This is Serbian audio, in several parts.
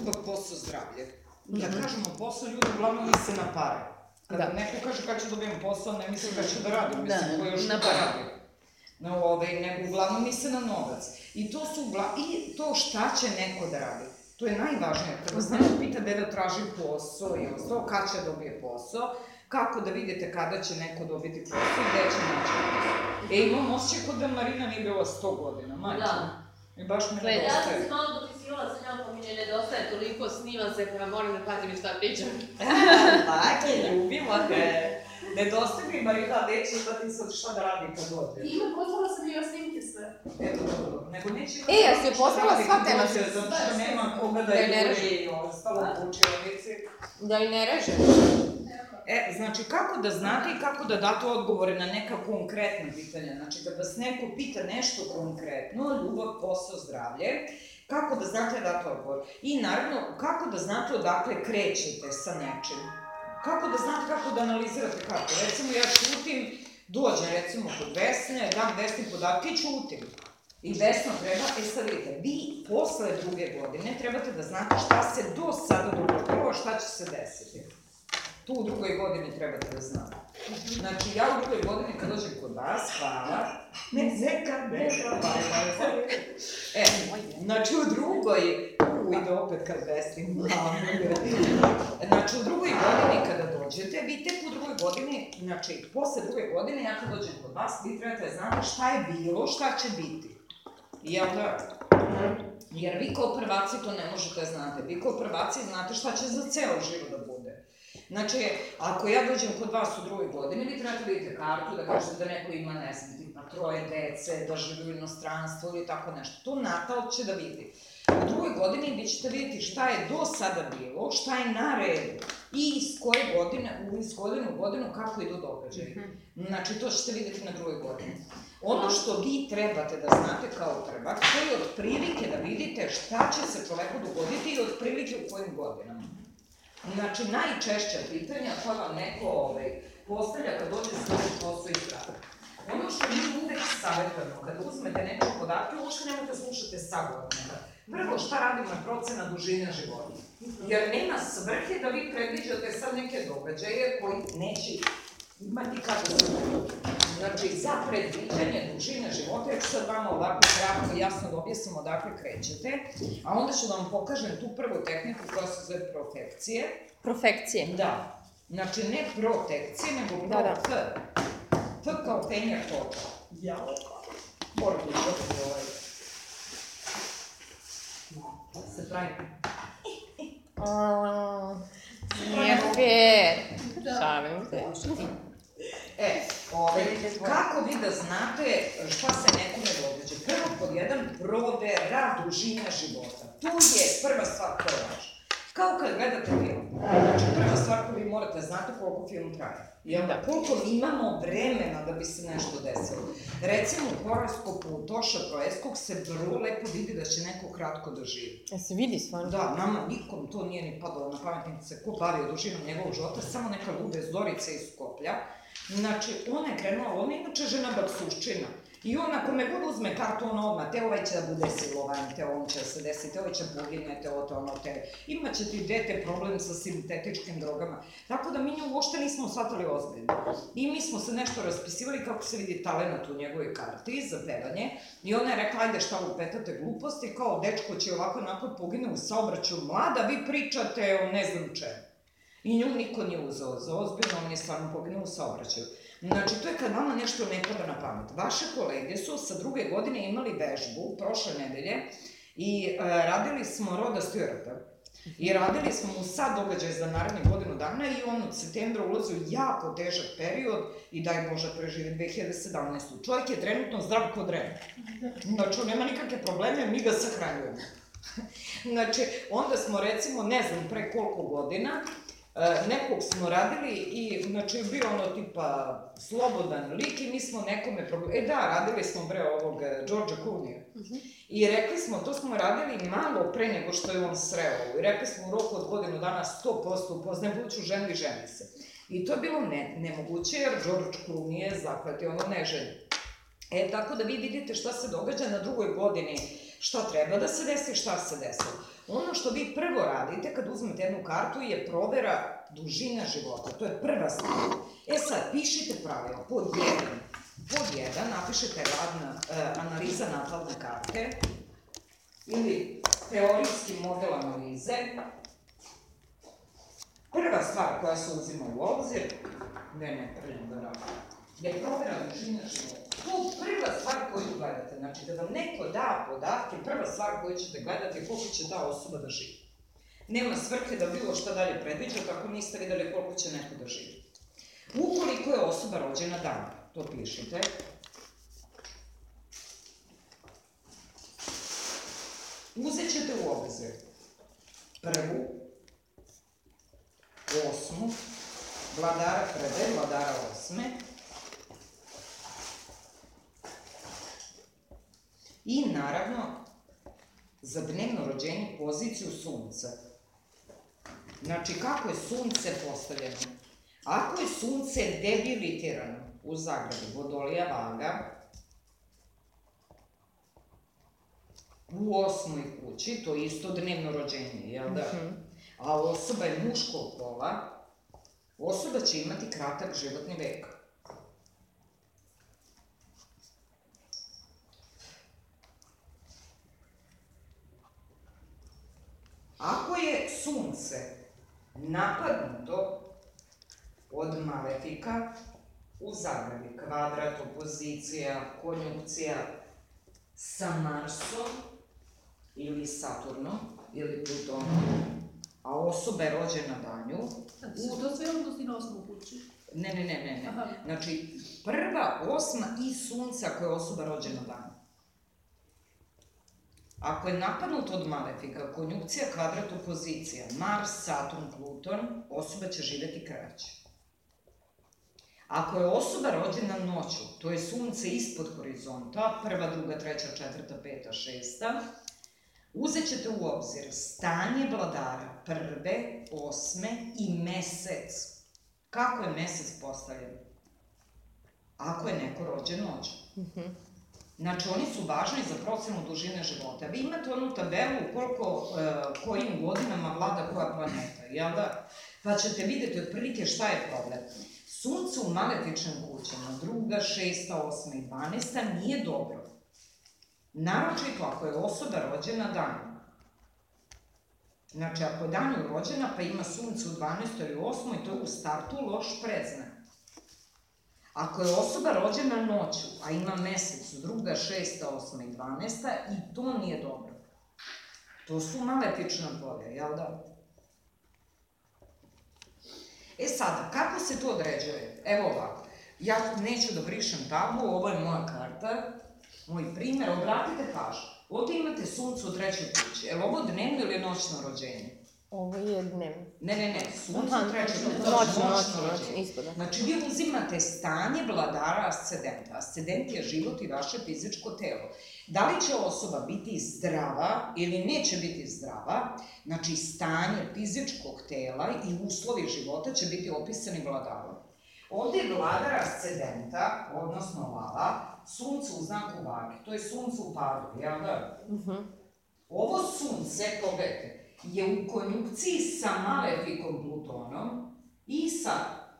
ljubav, posao, zdravlje. Kad kažemo posao, ljudi uglavnom misle na pare. Kada Da. neko kaže kad ću dobijem posao, ne misli kad ću da radim, Da, mislim ko još na da pare. radi. No, ovaj, nego uglavnom misle na novac. I to su ugla... i to šta će neko da radi. To je najvažnije. Kad vas neko pita gde da traži posao i ostalo, kad će da dobije posao, kako da vidite kada će neko dobiti posao i gde će naći posao. E, imam osjećaj kod da Marina nije bila 100 godina, majče. Da. I baš me To je- Ja sam nedostaje. se malo dopisivala sa njom, pa mi ne nedostaje toliko, snimam se, pa moram da pazim šta pričam. Majke, ljubimo te. Nedostaje mi Marina, neće imati sad šta da radi kad dođe. Ima, poslala sam joj snimke sve. Eto, dobro. Nego neće imati E, jesi joj poslala sva tema? Zato što nema koga da Da je ne reže. i ostalo u učionici. Da i ne reže. E, znači, kako da znate i kako da date odgovore na neka konkretna pitanja? Znači, kad vas neko pita nešto konkretno, ljubav, posao, zdravlje, kako da znate da date odgovor? I naravno, kako da znate odakle krećete sa nečim? Kako da znate kako da analizirate kartu? Recimo, ja čutim, dođem recimo kod Vesne, dam Vesni podatke i čutim. I Vesna treba, e sad vidite, vi posle druge godine trebate da znate šta se do sada dogodilo, šta će se desiti tu u drugoj godini trebate da znate. Znači, ja u drugoj godini kad dođem kod vas, hvala, ne zeka, ne hvala, E, znači u drugoj, u, ide opet kad vestim, Znači, u drugoj godini kada dođete, vi tek u drugoj godini, znači, posle druge godine, ja kad dođem kod vas, vi trebate da znate šta je bilo, šta će biti. Jel da? Jer vi kao prvaci to ne možete da znate. Vi kao prvaci znate šta će za ceo život da bude. Znači, ako ja dođem kod vas u drugoj godini, vi trebate da vidite kartu, da kažete da neko ima, ne znam, tipa troje dece, da živi u inostranstvu ili tako nešto. To natal će da vidi. U drugoj godini vi ćete vidjeti šta je do sada bilo, šta je na redu i iz koje godine, u iz godine u godinu kako idu događaji. Znači, to ćete vidjeti na drugoj godini. Ono što vi trebate da znate kao prvak, to je otprilike da vidite šta će se čoveku dogoditi i otprilike u kojim godinama. Znači, najčešća pitanja koja vam neko ovaj, postavlja kad dođe s novim posao i zdrav. Ono što mi uvek savjetujemo, kada uzmete neke podatke, uopšte nemojte slušate sagovornika. Prvo, šta radimo na procena dužine života? Jer nema svrhe da vi predviđate sad neke događaje koji neće imati kako se Znači, za predviđanje dužine života, ja ću sad vama ovako kratko jasno da objasnim odakle krećete, a onda ću da vam pokažem tu prvu tehniku koja se zove profekcije. Profekcije. Da. Znači, ne protekcije, nego Da, da. pro F. F kao penja toča. Jao. Moram da ovaj. Da se pravi. A, Nije fair. Šalim se. E, ovaj, kako vi da znate šta se nekome događa? Prvo pod jedan, provera dužina života. Tu je prva stvar koja je važna. Kao kad gledate film. Znači, prva stvar koju vi morate znati koliko film traje. Jel da? Koliko mi imamo vremena da bi se nešto desilo. Recimo, u horoskopu Toša Proeskog se vrlo lepo vidi da će neko kratko da živi. Ja se vidi stvarno. Da, nama nikom to nije ni padalo na pamet, niti se ko bavio dužinom njegovog života, samo neka lube Zorica iz Skoplja. Znači, ona je krenula, ona je inače žena baksuščina. I on, ako me god uzme kartu, ona odmah, te ovaj će da bude silovan, te on će da se desi, te ovaj će pogine, te ovo, te ono, te... Imaće ti dete problem sa sintetičkim drogama. Tako da mi nju uopšte nismo shvatali ozbiljno. I mi smo se nešto raspisivali kako se vidi talenat u njegovoj karti za pevanje. I ona je rekla, ajde šta lupetate gluposti, kao dečko će ovako onako pogine u saobraćaju mlada, vi pričate o ne znam čemu. I nju niko nije uzeo za ozbiljno, on je stvarno poginuo u saobraćaju. Znači, to je kad vama nešto ne pada na pamet. Vaše kolege su sa druge godine imali vežbu, prošle nedelje, i e, radili smo Roda Stewarta. I radili smo mu sad događaj za narednih godinu dana i on od septembra ulazi u jako težak period i daj Bože preživi 2017. Čovjek je trenutno zdrav kod rema. Znači, on nema nikakve probleme, mi ga sahranjujemo. znači, onda smo recimo, ne znam pre koliko godina, nekog smo radili i, znači, bio ono tipa slobodan lik i mi smo nekome problem... E da, radili smo bre ovog e, Georgia Clooney. I rekli smo, to smo radili malo pre nego što je on sreo. I rekli smo u roku od godinu dana 100% upoznaje buduću ženu i ženi se. I to je bilo ne, nemoguće jer George Clooney je zakletio ono neželju. E, tako da vi vidite šta se događa na drugoj godini šta treba da se desi, šta se desilo. Ono što vi prvo radite kad uzmete jednu kartu je provera dužine života. To je prva stvar. E sad, pišite pravilo. Pod jedan. Pod jedan napišete radna, e, analiza natalne karte ili teorijski model analize. Prva stvar koja se uzima u obzir, ne, ne, prljam da radim, je provera dužine života. To prva stvar koju gledate. Znači, da vam neko da podatke, prva stvar koju ćete gledati je koliko će ta osoba da živi. Nema svrhe da bilo šta dalje predviđate ako niste videli koliko će neko da živi. Ukoliko je osoba rođena dan, to pišite. Uzet ćete u obzir prvu, osmu, vladara prve, vladara osme, i naravno za dnevno rođenje poziciju sunca. Znači, kako je sunce postavljeno? Ako je sunce debilitirano u zagradi vodolija vaga, u osmoj kući, to je isto dnevno rođenje, jel da? A osoba je muškog pola, osoba će imati kratak životni vek. Ako je sunce napadnuto od malefika u zagradi, kvadrat, opozicija, konjunkcija sa Marsom ili Saturnom ili Plutonom, a osoba je rođena danju, Znači, su to sve odnosi na osmu kući. ne, ne, ne, ne, ne. Aha. Znači, prva osma i sunca ako je osoba rođena danju. Ako je napadnut od malefika, konjunkcija, kvadrat, opozicija, Mars, Saturn, Pluton, osoba će živeti kraće. Ako je osoba rođena noću, to je sunce ispod horizonta, prva, druga, treća, četvrta, peta, šesta, uzet ćete u obzir stanje vladara prve, osme i mesec. Kako je mesec postavljen? Ako je neko rođen noću. Znači, oni su važni za procenu dužine života. Vi imate onu tabelu koliko, e, kojim godinama vlada koja planeta, jel da? Pa ćete videti otprilike šta je problem. Sunce u maletičnim kućama, druga, šesta, osma i dvanesta, nije dobro. Naročito ako je osoba rođena danju. Znači, ako je danju rođena, pa ima sunce u 12. ili 8. to je u startu loš predznak. Ako je osoba rođena noću, a ima mesec, druga, šesta, osma i dvanesta, i to nije dobro. To su maletična polja, jel da? E sada, kako se to određuje? Evo ovako, ja neću da brišem tablu, ovo je moja karta, moj primer, obratite pažnju. Ovde imate sunce u trećoj kući, je li ovo dnevno ili noćno rođenje? Ovo je dnevno. Ne, ne, ne, sunce kući, noćno, noćno, noćno noćno, rođenje. ispod. da. Znači, vi uzimate stanje vladara ascendenta. Ascendent je život i vaše fizičko telo. Da li će osoba biti zdrava ili neće biti zdrava, znači stanje fizičkog tela i uslovi života će biti opisani vladarom. Ovde je vladar ascendenta, odnosno lava, sunce u znaku vage. To je sunce u padu, jel da? Ovo sunce, pogledajte, je u konjunkciji sa malefikom Plutonom i sa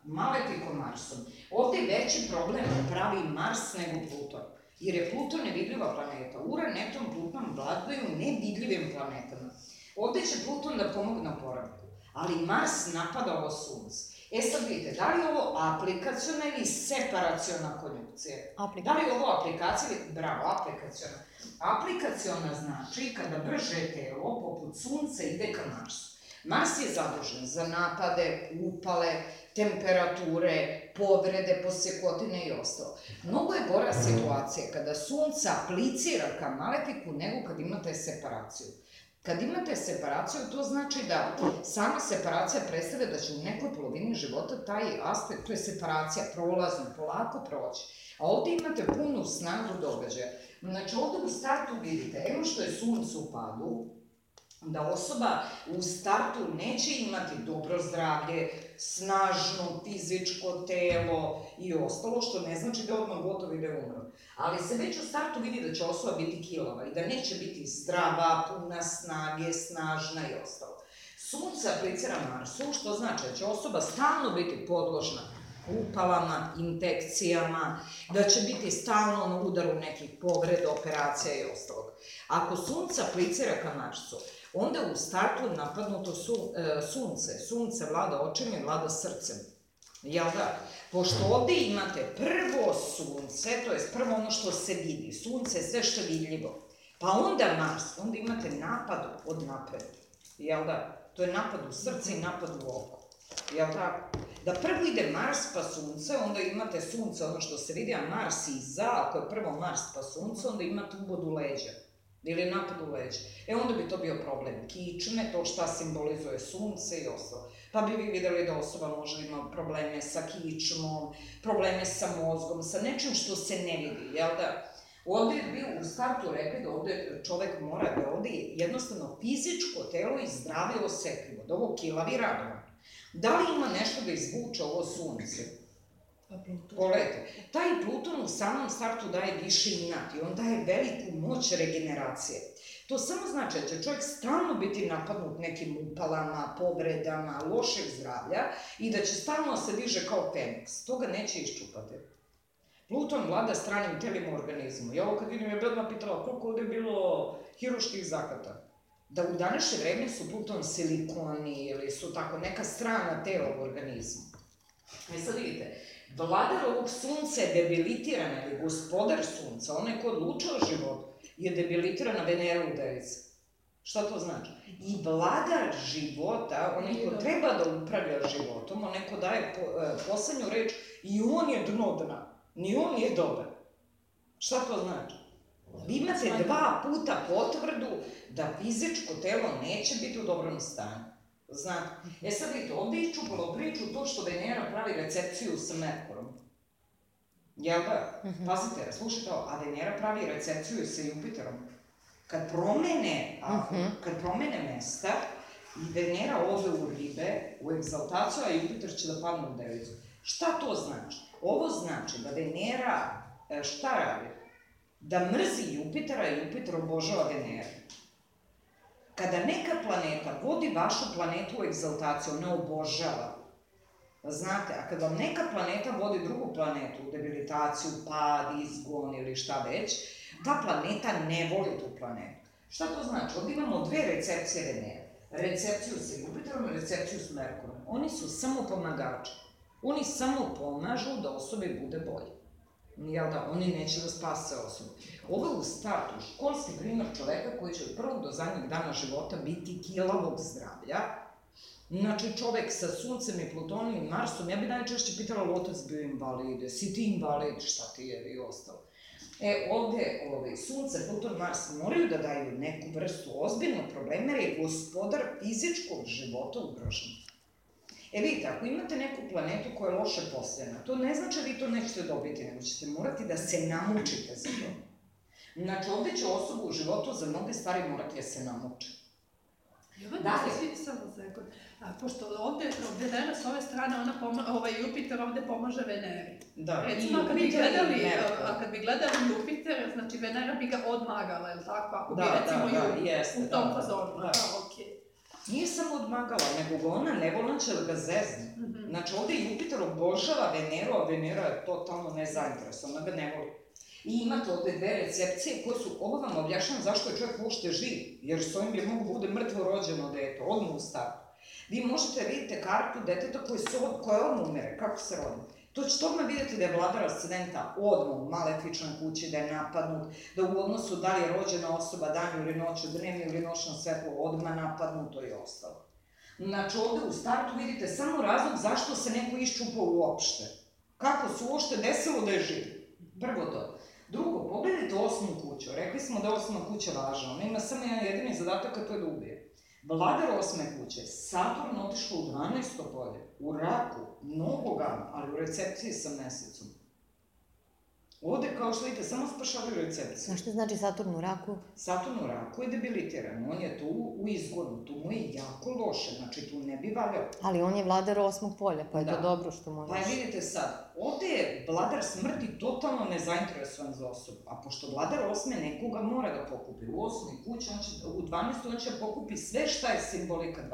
malefikom Marsom. Ovde je veći problem pravi Mars nego Pluton. Jer je Pluton nevidljiva planeta. Uran, Neptun, Pluton vladaju nevidljivim planetama. Ovde će Pluton da pomogne oporavku. Ali Mars napada ovo sunce. E sad vidite, da li je ovo aplikaciona ili separaciona konjunkcija? Da li je ovo aplikacija ili, bravo, aplikaciona. Aplikaciona znači kada brže telo, poput sunca, ide ka Marsu. Mars je zadužen za napade, upale, temperature, povrede, posekotine i ostalo. Mnogo je gora situacija kada sunce aplicira ka malefiku nego kad imate separaciju. Kad imate separaciju, to znači da sama separacija predstavlja da će u nekoj polovini života taj aspekt, to je separacija prolazno, polako proći. A ovde imate punu snagu događaja. Znači, ovde u startu vidite, eno što je sunce u padu, da osoba u startu neće imati dobro zdravlje, snažno fizičko telo i ostalo, što ne znači da je odmah gotov i da je umro. Ali se već u startu vidi da će osoba biti kilava i da neće biti zdrava, puna snage, snažna i ostalo. Sunce aplicira Marsu, što znači da će osoba stalno biti podložna upalama, infekcijama, da će biti stalno na udaru nekih povreda, operacija i ostalog. Ako sunce aplicira ka Marsu, onda u startu napadnuto su, e, sunce. Sunce vlada očima i vlada srcem. Jel da? Pošto ovde imate prvo sunce, to je prvo ono što se vidi, sunce je sve što je vidljivo, pa onda Mars, onda imate napad od napred. Jel da? To je napad u srce i napad u oko. Jel tako? Da prvo ide Mars pa sunce, onda imate sunce, ono što se vidi, a Mars iza, ako je prvo Mars pa sunce, onda imate ubod u leđa. Ili napad u leđa. E onda bi to bio problem kičme, to šta simbolizuje sunce i ostalo. Pa bi vi videli da osoba može ima probleme sa kičmom, probleme sa mozgom, sa nečim što se ne vidi, jel da? Ovde bi u startu rekli da ovde čovek mora da ovde jednostavno fizičko telo i zdravlje osetljivo, da ovo kilavi radovan. Da li ima nešto da izvuče ovo sunce? Pogledajte, taj Pluton u samom startu daje više inat i on daje veliku moć regeneracije. To samo znači da će čovjek stalno biti napadnut nekim upalama, povredama, lošeg zdravlja i da će stalno se diže kao Feniks. To ga neće iščupati. Pluton vlada stranim telima u organizmu. Ja ovo kad vidim, ja bi odmah pitala koliko ovde je bilo hiruških zakata. Da u današnje vreme su Pluton silikoni ili su tako neka strana tela u organizmu. E sad vidite, vladar ovog sunca je debilitirana ili gospodar sunca, onaj ko odlučuje o životu, je debilitirana Venera u devici. Šta to znači? I vladar života, onaj ko treba da upravlja životom, onaj ko daje po, e, poslednju reč, i on je dno dna. Ni on nije dobar. Šta to znači? Vi imate dva puta potvrdu da fizičko telo neće biti u dobrom stanju. Znate? E sad vidite, ovde je iščupalo priču to što Venera pravi recepciju sa Merkurom. Jel da? Pazite, slušajte ovo, a Venera pravi recepciju sa Jupiterom. Kad promene, a, kad promene mesta, i Venera ode u ribe, u egzaltaciju, a Jupiter će da padne u devicu. Šta to znači? Ovo znači da Venera, e, šta radi? Da mrzi Jupitera, Jupiter obožava Veneru. Kada neka planeta vodi vašu planetu u egzaltaciju, ona obožava. Znate, a kad vam neka planeta vodi drugu planetu u debilitaciju, pad, izgon ili šta već, ta planeta ne voli tu planetu. Šta to znači? Ovdje imamo dve recepcije Venere. Recepciju sa Jupiterom i recepciju s Merkurom. Oni su samo pomagači. Oni samo pomažu da osobi bude bolje. Jel da, oni neće da spase osobu. Ovo je u startu školski primer čoveka koji će od prvog do zadnjeg dana života biti kilavog zdravlja. Znači, čovek sa suncem i Plutonom i Marsom, ja bi najčešće pitala, otac bio invalid, si ti invalid, šta ti je i ostalo. E, ovde, ovaj, sunce, Pluton, Mars moraju da daju neku vrstu ozbiljnog problema, jer je gospodar fizičkog života ugrožen. E vidite, ako imate neku planetu koja je loše postavljena, to ne znači da vi to nećete dobiti, nego ćete morati da se namučite za to. Znači, ovde će osoba u životu za mnoge stvari morati da se namuče. Dalje. da svi samo sekund. A, pošto ovde Venera s ove strane, ona poma, ovaj Jupiter ovde pomaže Veneri. Da, Recimo, i kad bi gledali, a kad bi gledali Jupiter, znači Venera bi ga odmagala, je li tako? Ako bi Da, recimo da, da, jeste, u tom da, da, fazonu. da. Da, okej. Nije samo odmagala, nego ga ona nevolan će da ga zezne. Mhm. Znači, ovde Jupiter obožava Veneru, a Venera je totalno nezainteresovana, ona ga ne voli. I imate ovde dve recepcije koje su, ovo vam objašnjam zašto je čovjek uopšte živ, jer s ovim bi mogu bude mrtvo rođeno dete, odmah u startu. Vi možete da vidite kartu deteta koje, su, koje odmah umere, kako se rodi. To ćete odmah vidjeti da je vladar ascendenta odmah u malefičnoj kući, da je napadnut, da u odnosu da li je rođena osoba danju ili noću, dnevno ili noćno svetlo, odmah napadnuto i ostalo. Znači ovde u startu vidite samo razlog zašto se neko iščupao uopšte. Kako se uopšte desilo da je živ. Prvo to. Drugo, pogledajte osmu kuću. Rekli smo da je osma kuća važna. Ona ima samo jedan jedini zadatak, a to je da ubije. Vladar osme kuće, Saturn otišao u 12. polje, u raku, mnogo gama, ali u recepciji sa mesecom. Ovde, kao što vidite, samo spašavaju recepciju. Znaš što znači Saturn u raku? Saturn u raku je debilitiran, on je tu u izgonu, tu mu je jako loše, znači tu ne bi valjao. Ali on je vladar osmog polja, pa je to Da. dobro što mu je Pa je vidite sad, ovde je vladar smrti totalno nezainteresovan za osobu, a pošto vladar osme nekoga mora da pokupi u osmi kući, on će, u 12. on će pokupi sve šta je simbolika 12.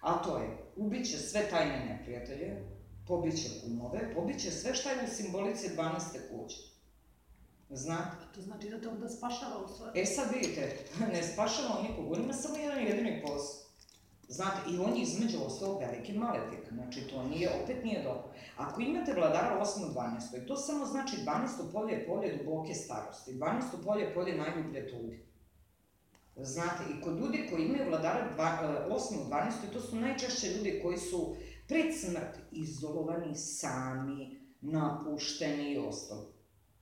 A to je, ubiće sve tajne neprijatelje, pobiće kumove, pobiće sve šta je u simbolici 12. kuće. Znate? To znači da te onda spašava u stvari. E sad vidite, ne spašava on nikog, on ima samo jedan jedini posao. Znate, i on je između ostalog veliki maletik, znači to nije, opet nije dobro. Ako imate vladara 8. u 12. to samo znači 12. polje je polje duboke starosti, 12. polje je polje najljublje tuge. Znate, i kod ljudi koji imaju vladara dva, e, 8. u 12. to su najčešće ljudi koji su pred smrt izolovani, sami, napušteni i ostalo.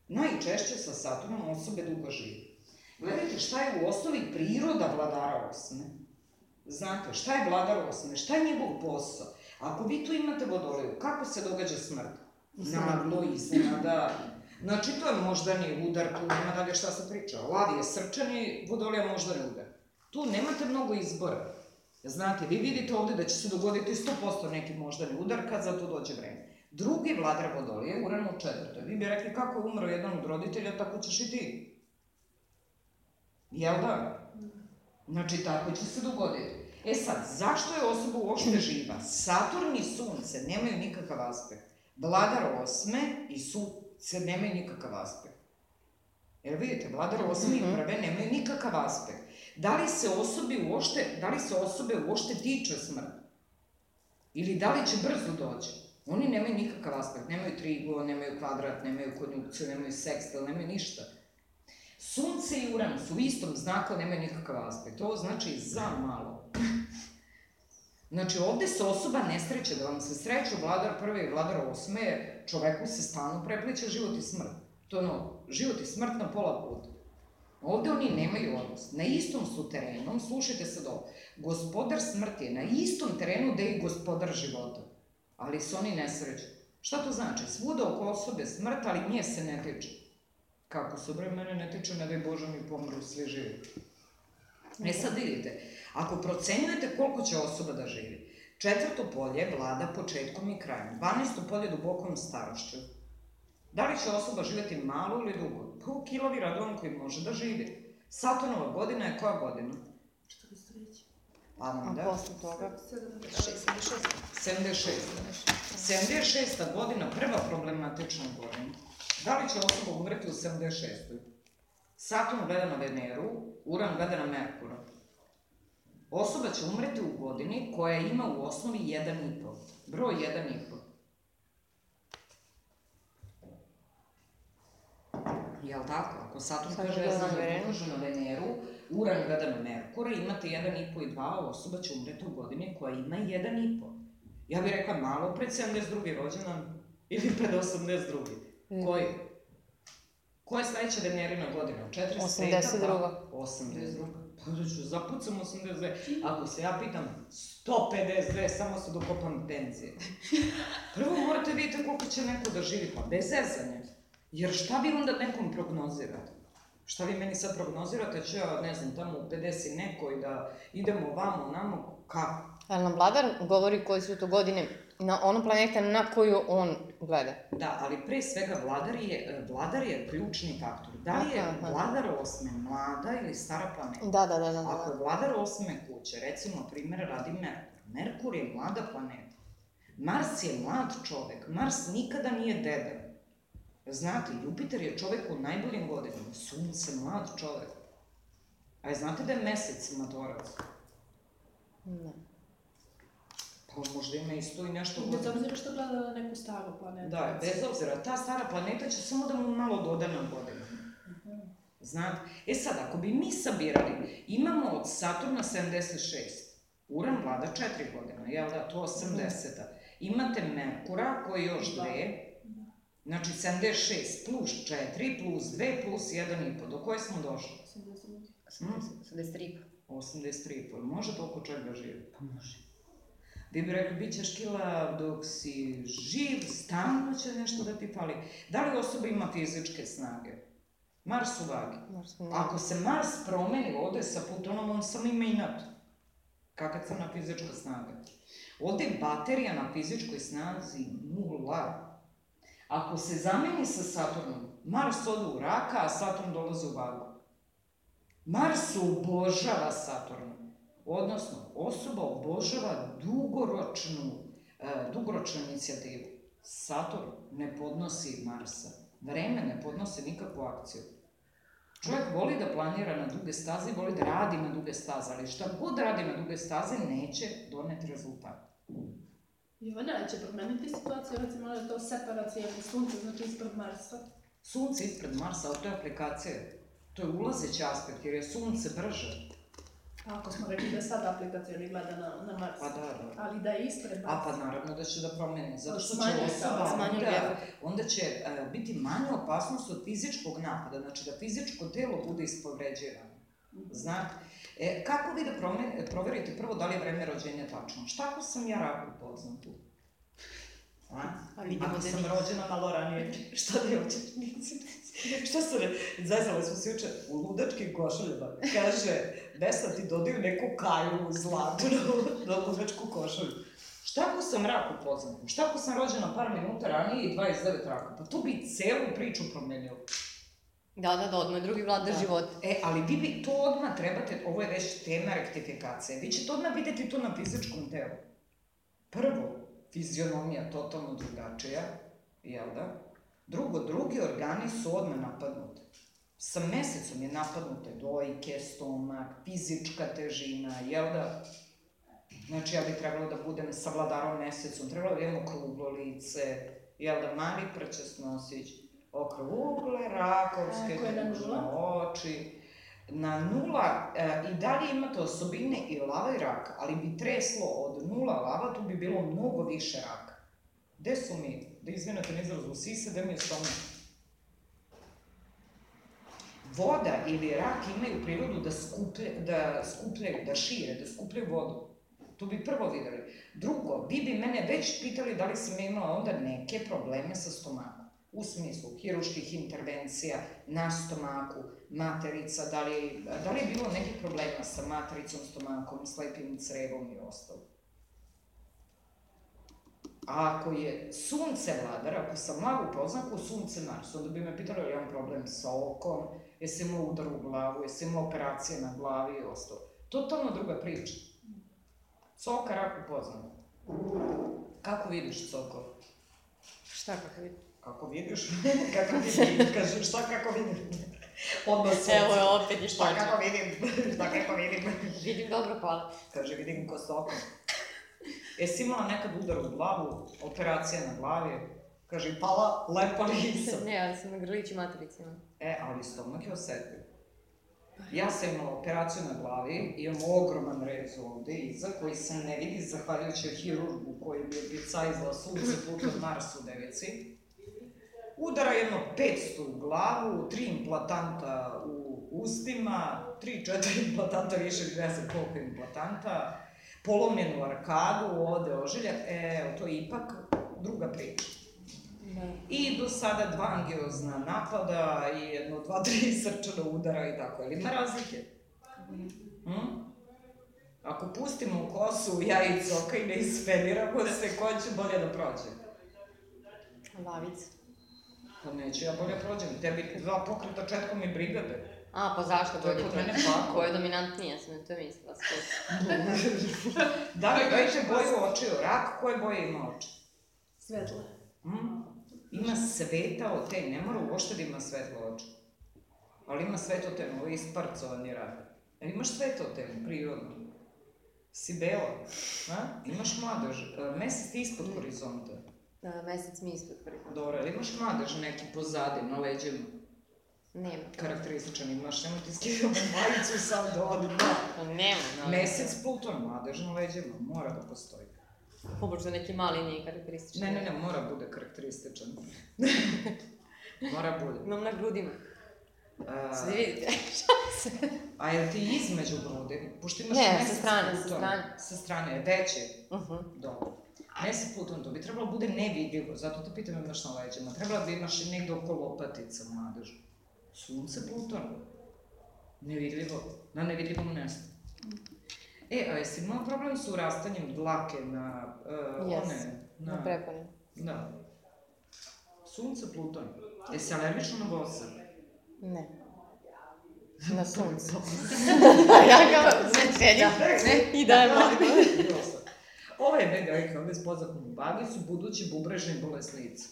Najčešće sa Saturnom osobe dugo žive. Gledajte šta je u osnovi priroda vladara osme. Znate, šta je vladar osme, šta je njegov posao? Ako vi tu imate vodoliju, kako se događa smrt? Naglo, iznenada. Znači, to je moždani udar, tu nema dalje šta se priča. Lav je srčani, vodolija moždani udar. Tu nemate mnogo izbora. Znate, vi vidite ovde da će se dogoditi 100% neki moždani udar kad za to dođe vreme. Drugi vladar vodolije, Uran u četvrtoj. Vi bi rekli kako je umro jedan od roditelja, tako ćeš i ti. Jel da? Znači, tako će se dogoditi. E sad, zašto je osoba uopšte živa? Saturn i Sunce nemaju nikakav aspekt. Vladar osme i Sunce nemaju nikakav aspekt. Evo vidite, vladar osme i prve nemaju nikakav aspekt. Da li se osobi uopšte, da li se osobe uopšte tiče smrt? Ili da li će brzo doći? Oni nemaju nikakav aspekt, nemaju trigo, nemaju kvadrat, nemaju konjunkciju, nemaju sekstil, nemaju ništa. Sunce i Uran su u istom znaku, nemaju nikakav aspekt. Ovo znači za malo. Znači, ovde se osoba ne sreće, da vam se sreću vladar prve i vladar osme, čoveku se stalno prepliče život i smrt. To je ono, život i smrt na pola puta. Ovde oni nemaju odnos. Na istom su terenu, slušajte sad ovo, gospodar smrti je na istom terenu gde je gospodar života. Ali se oni ne sreću. Šta to znači? Svuda oko osobe smrt, ali nje se ne tiče. Kako se bre, mene ne tiče, ne daj Bože mi pomru svi živi. E sad vidite, ako procenjujete koliko će osoba da živi, četvrto polje vlada početkom i krajem, 12. polje dubokom starošću. Da li će osoba živeti malo ili dugo? Pa u kilovi radovan koji može da živi. Saturnova godina je koja godina? 43. Pa A onda, posle toga? 76. 76. godina, prva problematična godina. Da li će osoba umreti u 76. Saturn gleda na Veneru, Uran gleda na Merkura. Osoba će umreti u godini koja ima u osnovi 1,5. Broj 1,5. Jel tako? Ako Saturn kaže ja znam na da na Veneru, Uran gleda na Merkura, imate 1,5 i 2, osoba će umreti u godini koja ima 1,5. Ja bih rekla malo pred 72. rođendan ili pred 82. Mm. Koji? Koja je sledeća Venerina godina? 45. 82.. Pa, 82. Pa da ću zapucam 82. Ako se ja pitam 152, samo se dokopam penzije. Prvo morate vidjeti koliko će neko da živi, pa bez zezanja. Jer šta vi onda nekom prognozirate? Šta vi meni sad prognozirate, ću ja, ne znam, tamo u 50 nekoj da idemo vamo, namo, kako? Ali nam vladar govori koje su to godine na onom planeta na koju on gleda. Da, ali pre svega vladar je, vladar je ključni faktor. Da li je Aha, aha. vladar osme mlada ili stara planeta? Da, da, da, da. Ako je da. vladar osme kuće, recimo, primjer radi Merkur. Merkur je mlada planeta. Mars je mlad čovek. Mars nikada nije deda. Znate, Jupiter je čovek u najboljim godinama. Sunce, mlad čovek. A je znate da je mesec matorac? Ne. Pa možda ima isto i nešto Bez obzira što gleda na neku staru planetu. Da, bez obzira, ta stara planeta će samo da mu malo doda na godinu. Znate? E sad, ako bi mi sabirali, imamo od Saturna 76, Uran vlada 4 godina, jel da, to 80 Imate Merkura koji još dve, znači 76 plus 4 plus 2 plus 1,5, do koje smo došli? 83. 83,5, može toliko čovjek da živi? Pa može. Vi bi rekli, bit ćeš kila dok si živ, stalno će nešto da ti fali. Da li osoba ima fizičke snage? Mars u vagi. Mars. Ako se Mars promeni ovde sa Plutonom, on sam ima inat. Kakva crna fizička snaga. Ovde je baterija na fizičkoj snazi nula. Ako se zameni sa Saturnom, Mars ode u raka, a Saturn dolazi u vagu. Mars obožava Saturna. Odnosno, osoba obožava dugoročnu, e, dugoročnu inicijativu. Saturn ne podnosi Marsa. Vreme ne podnosi nikakvu akciju. Čovjek voli da planira na duge staze voli da radi na duge staze, ali šta god radi na duge staze neće doneti rezultat. Jovana, će promeniti situaciju, recimo da je to separacija ili sunce, znači ispred Marsa. Sunce ispred Marsa, ali to je aplikacija. To je ulazeći aspekt, jer je sunce brže. Ako smo rekli da sad aplikacija gleda na, na Mars. Pa da, da. Ali da je ispred A Marsa. pa naravno da će da promeni, zato što će osoba, onda, onda će e, biti manja opasnost od fizičkog napada, znači da fizičko telo bude ispovređivano. Znate? E, kako vi da promen, proverite prvo da li je vreme rođenja tačno? Šta ako sam ja raku poznatu? A? A vidimo Ako da sam rođena malo ranije, šta da je hoće? Šta su ne, zezale smo se juče u ludačkim košaljama. Kaže, Vesna ti dodaju neku kaju zlatu na, na ludačku košalju. Šta ako sam rak upoznat? Šta ako sam rođena par minuta ranije i 29 raka? Pa to bi celu priču promenilo. Da, da, da, odmah drugi vladar Da. života. E, ali vi bi to odmah trebate, ovo je već tema rektifikacije, vi ćete odmah videti to na fizičkom telu. Prvo, fizionomija totalno drugačija, jel da? Drugo, drugi organi su odmah napadnute. Sa mesecom je napadnute dojke, stomak, fizička težina, jel da? Znači, ja bi trebalo da budem sa vladarom mesecom, trebalo da imamo okruglo lice, jel da, mali prčas nosić, okrugle, rakovske, dužne oči, na nula, e, i dalje imate osobine i lava i rak, ali bi treslo od nula lava, tu bi bilo mnogo više raka. Gde su mi? Da izvinete na izrazu, sise, gde mi je stomak? Voda ili rak imaju prirodu da, skuplje, da skupljaju, da šire, da skupljaju vodu. To bi prvo videli. Drugo, vi bi mene već pitali da li sam imala onda neke probleme sa stomakom. U smislu hiruških intervencija na stomaku, materica, da li, da li je bilo nekih problema sa matericom, stomakom, slepim crevom i ostalo. A ako je sunce vladar, ako sam lavu poznaku, sunce Mars, onda bi me pitali je li imam problem sa okom, jesi imao udar u glavu, jesi imao operacije na glavi i ostalo. Totalno druga priča. Coka rak upoznat. Kako vidiš coko? Šta kako vidi? Kako vidiš? kako vidim? Kaže, šta kako vidim? Odmah sunce. Evo je opet što Šta kako vidim? šta kako vidim? Vidim dobro, hvala. Kaže, vidim ko soko. Jesi imala nekad udar u glavu, operacija na glavi? Kaže, pala, lepa nisam. Ne, ali sam na grlići matericima. E, ali stomak je osetljiv. Ja sam imala operaciju na glavi, imam ogroman rez ovde iza, koji se ne vidi zahvaljujući hirurgu koji mi je bicajzla sunce Pluton Mars u devici. Udara jedno 500 u glavu, tri implatanta u ustima, tri, četiri implantanta više, ne znam koliko implantanta, polomljenu arkadu, ovde ožiljak, e, evo, to je ipak druga priča. Da. I do sada dva angiozna napada i jedno, dva, tri srčana udara i tako. Ali ima razlike? Hm? Ako pustimo kosu, ja i ne ispeniramo se, ko će bolje da prođe? Lavica. Pa neću ja bolje prođem. Tebi dva pokreta četkom i brigade. A, pa zašto To je kod to? mene. Ko je dominantnija, sam to mislila. skoro. da li dajte boju očiju? Rak koje boje ima oči? Svetle. Hm? Ima sveta od te, ne mora uopšte da ima svetlo oči. Ali ima svetlo temu, ovo je isparcovani rak. Jel imaš svetlo temu, prirodno? Si bela, a? Imaš mladež, e, mesec ti ispod horizonta. Da, mesec mi ispod prvi. Dobro, jel imaš mladež neki pozadi, na leđima? Nema. Karakterističan imaš, nemoj ti skidamo majicu sad da odim, da. Pa nema. No. Mesec Pluton, mladež na leđima, mora da postoji. Pobočno neki mali nije karakterističan. Ne, ne, ne, mora bude karakterističan. mora bude. Imam na grudima. A, Svi vidite. a jel ti između grudi? Pošto imaš Ne, sa mesec strane, sa Pluton. strane. Sa strane, veće. Mhm. Dobro. Mesec Pluton, to bi trebalo bude nevidljivo, zato te pitam imaš na leđima. Trebalo bi imaš i negde oko lopatica mladež. Sunce Pluton. Nevidljivo, na nevidljivom mjestu. E, a jesi imao problem sa urastanjem dlake na uh, Jes, one... Na prepone. Da. Sunce Pluton. Jesi alergična na bose? Ne. Na suncu. ja ga sedim. Ne, i dajem Dosta. Ove bedajke, ove s podzakonom vage su budući bubrežni bolesnici.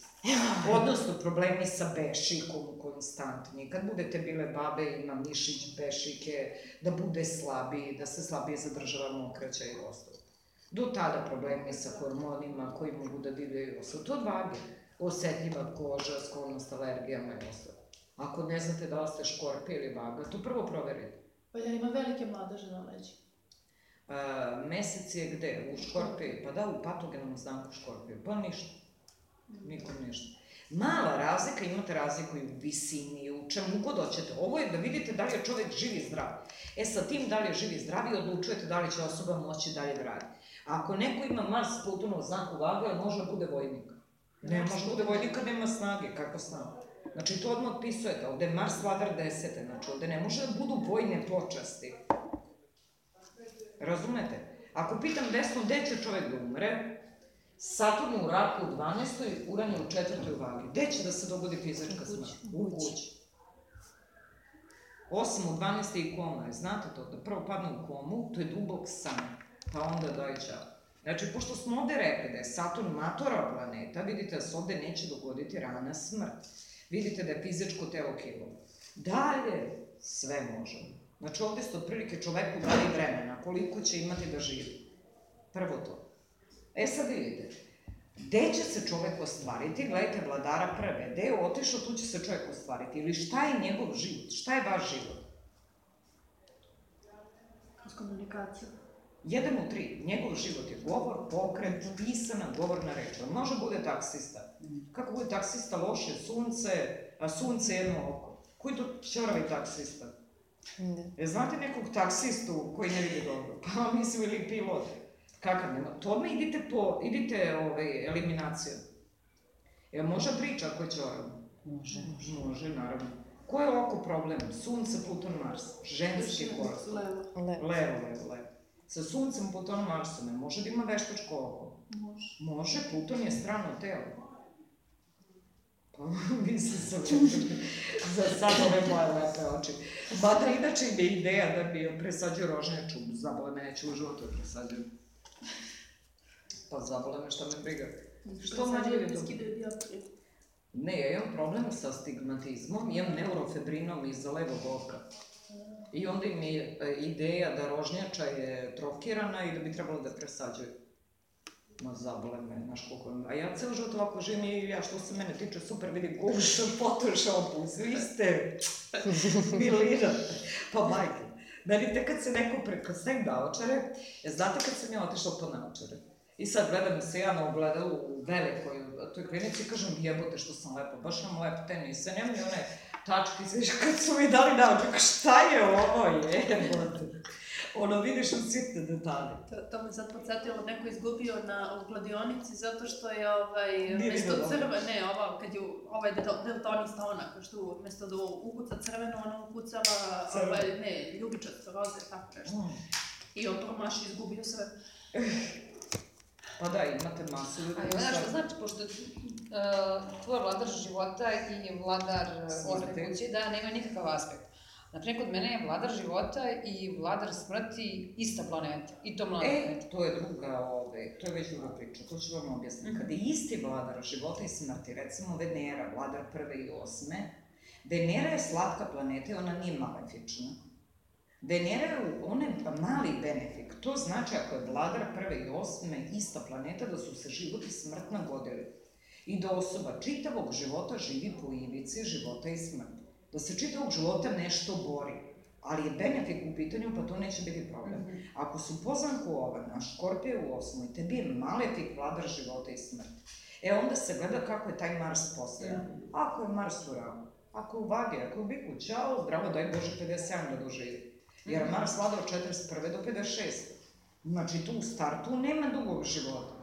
Odnosno, problemi sa bešikom konstantni. Kad budete bile babe, ima mišić, bešike, da bude slabiji, da se slabije zadržava mokraća i ostalo. Do tada problemi sa hormonima koji mogu da divljaju ostalo. To vage. Osetljiva koža, sklonost alergijama i ostalo. Ako ne znate da ste škorpija ili vaga, to prvo proverite. Pa ja ima velike mladeže na leđima. Mesec je gde? U škorpiji? Pa da, u patogenom znaku škorpije. Pa ništa. Nikom ništa. Mala razlika, imate razliku i u visini, u čemu god hoćete. Ovo je da vidite da li je čovek živ i zdrav. E sa tim da li je živ i zdrav i odlučujete da li će osoba moći dalje da radi. Ako neko ima Mars Plutonov znak u vagu, može da bude vojnik. Ne može da bude vojnik kad nema snage, kako snage. Znači, to odmah otpisujete. Ovde je Mars vladar desete, znači ovde ne može da budu vojne počasti. Razumete? Ako pitam desno, gde će čovek da umre, Saturn u raku u 12. Uran je u 4. u vagi. Gde će da se dogodi fizička smrt? U kući. 8 u 12. i koma. je. Znate to? Da prvo padne u komu, to je dubok san. Pa onda doj čao. Znači, pošto smo ovde rekli da je Saturn matora planeta, vidite da se ovde neće dogoditi rana smrt. Vidite da je fizičko telo kilo. Dalje, sve možemo. Znači, ovde ste otprilike čoveku dali vremena, koliko će imati da živi. Prvo to. E sad vidite, gde će se čovek ostvariti? Gledajte, vladara prve, gde je otišao, tu će se čovek ostvariti. Ili šta je njegov život? Šta je vaš život? Kroz komunikaciju. Jedan u tri, njegov život je govor, pokret, pisana, govorna reč. On može bude taksista. Kako bude taksista loše sunce, a sunce jedno oko. Koji to čoravi taksista? Da. E, znate nekog taksistu koji ne vidi dobro? Pa mislim ili pilot. Kakav nema? To odmah idite po, idite ovaj, eliminaciju. E, može priča ako je čorav? Može. Može, naravno. Ko je oko problem? Sunce, Pluton, Mars. Ženski korp. Levo. Levo. Levo, levo, levo. Sa suncem, Plutonom, Marsom, ne može da ima veštačko oko. Može. Može, Pluton je strano telo. Pa, mislim sam za sad ove moje lepe oči. Mada inače ide ideja da bi presađio rožnjaču, zabole me neću u životu presađujem. Pa zabole me šta me briga. Što manje je skidaju dioptriju. Ne, ja imam problem sa stigmatizmom, imam neurofebrinom iza levog oka. I onda im je e, ideja da rožnjača je trokirana i da bi trebalo da presađuje. Ma zabole me, znaš koliko je... A ja ceo život ovako živim i ja što se mene tiče super vidim guš, Photoshopu, svi ste milina. Pa majke, meni tek kad se neko pre... kad snem naočare, e, znate kad sam ja otišla po naočare? I sad gledam se ja na ogledalu u velikoj toj klinici i kažem jebote što sam lepa, baš imam lep tenis, sve nemam ni one tačke, znaš, kad su mi dali naočar, šta je ovo, jebote. Ono, vidiš u sitne detalje. To, to me sad podsjetilo, neko izgubio na u kladionici zato što je ovaj, Nije mesto crve, ne, ova, kad je ovaj del- deltonista ona, kao što mesto da ukuca crveno, ona ukucala, Crveno. ovaj, ne, ljubičasto, roze, tako nešto. Mm. I on promaši izgubio sve. Pa da, imate masu ljudi. Ali koji znaš što znači, pošto uh, tvoj vladar života i vladar osme Smrti. kuće, da, nema nikakav aspekt. Naprimjer, kod mene je vladar života i vladar smrti ista planeta. I to mlada E, planeta. to je druga, ove, to je već druga priča, to ću vam objasniti. Kad je isti vladar života i smrti, recimo Venera, vladar prve i osme, Venera je slatka planeta i ona nije malefična. Venera je, ona je mali benefik. To znači ako je vladar prve i osme ista planeta, da su se život i smrt nagodili. I da osoba čitavog života živi po ivici života i smrti. Da se čitavog života nešto bori. Ali je benefik u pitanju, pa to neće biti problem. Ako su poznanku ova, na škorpije u osmoj, tebi je malefik vladar života i smrti. E onda se gleda kako je taj Mars postojan. Ako je Mars u raku, Ako u vagi, ako u biku, ćao, zdravo, daj Bože 57 da doživi. Jer Mars vlada od 41. do 56. Znači, tu u startu nema dugog života.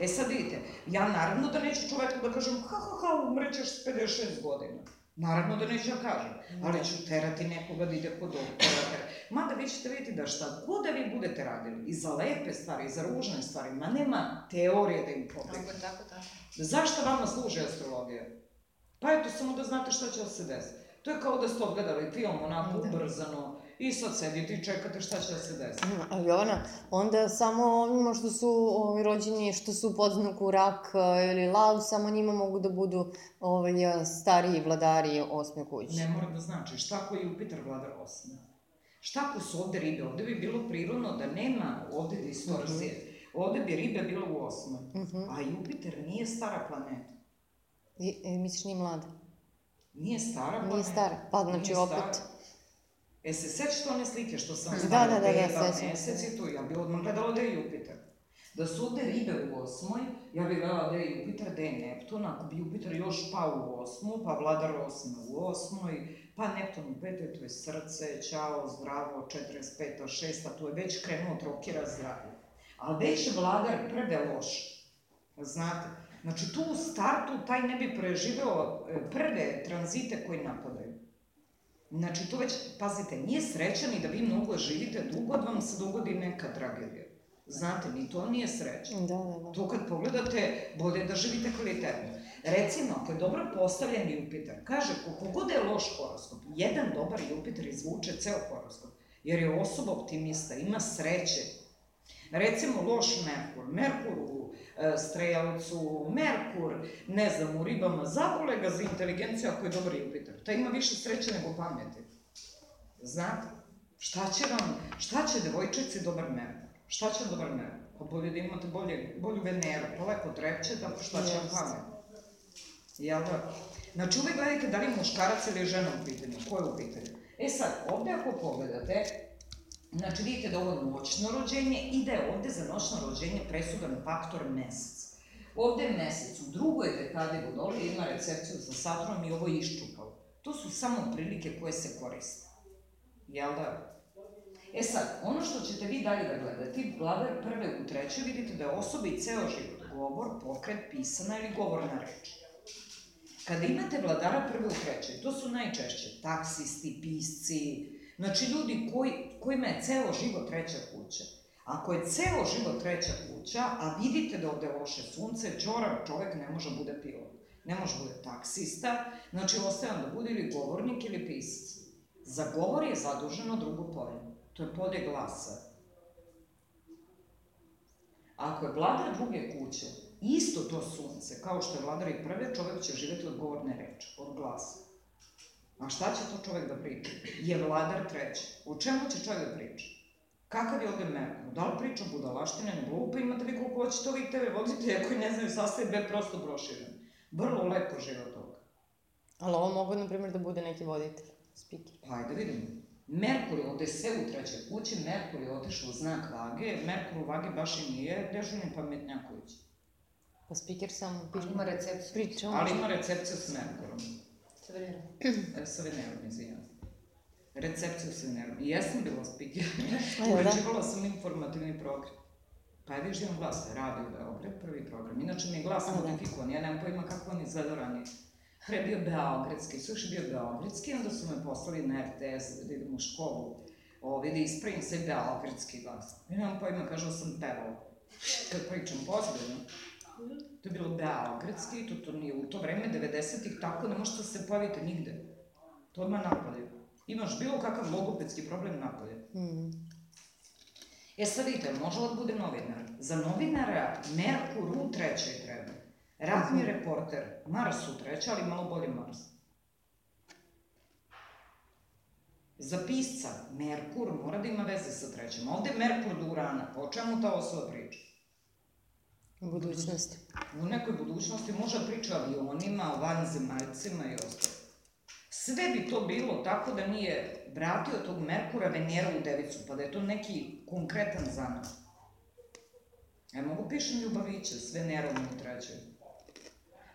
E sad vidite, ja naravno da neću čoveku da kažem ha ha ha, umrećeš s 56 godina. Naravno da neću da kažem, ali ću terati nekoga da ide kod doktora. Mada vi ćete vidjeti da šta god da vi budete radili, i za lepe stvari, i za ružne stvari, ma nema teorije da im pobegne. Tako, tako, tako. Zašto vama služi astrologija? Pa eto, samo da znate šta će da se desiti. To je kao da ste odgledali film onako Da. ubrzano i sad sedite i čekate šta će da se desi. Mm, Ali Jovana, onda samo ovima što su ovi, rođeni, što su u podznaku rak e, ili lav, samo njima mogu da budu ovaj, e, stariji vladari osme kuće. Ne mora da znači, šta ako je Jupiter vladar osma? Šta ako su ovde ribe? Ovde bi bilo prirodno da nema ovde distorzije. Ovde bi ribe bilo u osmoj. Mhm. A Jupiter nije stara planeta. I, e, misliš nije mlada? Nije stara planeta. Nije stara. Pa znači Nije opet... stara. E se sećate one slike što sam Da, stavila? da, da, da, sećam se. mesec i tu, ja bi odmah gledala da je Jupiter. Da su ovde ribe u osmoj, ja bih gledala da je Jupiter, da je Neptun, ako bi Jupiter još pao u osmu, pa vladar osma u osmoj, pa Neptun u petoj, to je srce, ćao, zdravo, 45. 6. tu je već krenuo trokira zdravlje. Ali već je vladar prve loš. Znate, znači tu u startu taj ne bi preživeo e, prve tranzite koji napadaju. Znači, to već, pazite, nije srećan i da vi mnogo živite dugo, da vam se dogodi neka tragedija. Znate, ni to nije sreća. Da, da, da. To kad pogledate, bolje da živite kvalitetno. Recimo, ako je dobro postavljen Jupiter, kaže, koliko god je loš horoskop, jedan dobar Jupiter izvuče ceo horoskop, jer je osoba optimista, ima sreće. Recimo, loš Merkur, Merkur u e, Strejalcu, Merkur, ne znam, u ribama, zavole ga za inteligenciju ako je dobar Jupiter. Ta ima više sreće nego pameti. Znate, šta će vam, šta će devojčici dobar Merkur? Šta će dobar Merkur? Pa bolje da imate bolje, bolju Veneru, to lepo treće, da šta će vam pamet? Jel da? Znači, uvek gledajte da li muškarac ili žena u pitanju, ko je u pitanju. E sad, ovde ako pogledate, znači vidite da je ovo noćno rođenje i da je ovde za noćno rođenje presudan faktor mesec. Ovde je mesec u drugoj dekadi Vodolije ima recepciju sa Saturnom i ovo je iščupalo. To su samo prilike koje se koriste. Jel da? E sad, ono što ćete vi dalje da gledate, vladar prve u trećoj, vidite da je osobi ceo život govor, pokret, pisana ili govorna reč. Kada imate vladara prve u trećoj, to su najčešće taksisti, pisci, znači ljudi koji, kojima je ceo život treća kuća. Ako je ceo život treća kuća, a vidite da ovde loše sunce, čorav čovek ne može da bude pilot, ne može da bude taksista, znači ostaje da bude ili govornik ili pisac. Za govor je zaduženo drugo polje, to je polje glasa. Ako je vladar druge kuće, isto to sunce, kao što je vladar i prve, čovek će živeti od govorne reči, od glasa. A šta će to čovek da priča? Je vladar treći. O čemu će čovek da priča? Kakav je ovde Merkur? Da li priča budalaštine, ne glupa? Imate vi koliko hoćete ovih TV voditelja koji ne znaju sastaje dve prosto broširane. Vrlo lepo žive od toga. Ali ovo mogu, na primjer, da bude neki voditelj, speaker. Pa ajde vidimo. Merkur je ovde sve u trećoj kući, Merkur je otišao u znak vage, Merkur u vagi baš i nije dežurni pametnjaković. Pa speaker samo Ali priča. ima recepciju. Priča. Ali ima recepciju s Merkurom. Sa Venerom. E, sa Venerom, izvinjam. Recepciju sa Venerom. I jesam bila speaker. Evo, da. Uređivala sam informativni program. Pa je viš da imam glas, Radio Beograd, prvi program. Inače mi je glas A, da. modifikovan, ja nemam pojma kako on izgleda ranije. Pre je bio Beogradski, suš je bio Beogradski, onda su me poslali na RTS da idem u školu, ovdje da ispravim se Beogradski glas. Ja nemam pojma, kažu sam pevao. Kad pričam pozbiljno. To je bilo Beogradski, to, to nije u to vreme, 90-ih, tako ne možete da se pojavite nigde. To odmah napolje. Imaš bilo kakav logopedski problem napolje. Mm. E sad vidite, može da bude novinar. Za novinara Merkur u trećoj treba. Ratni reporter, Mars u trećoj, ali malo bolje Mars. Za pisca, Merkur mora da ima veze sa trećom. Ovde je Merkur do Urana, pa o čemu ta osoba priča? Budućnosti. U nekoj budućnosti može da priča o avionima, o vanzemaljcima i ostalo. Sve bi to bilo tako da nije vratio tog Merkura Venera u devicu, pa da je to neki konkretan zanat. E, mogu pišem Ljubavića s Venerom u trećoj.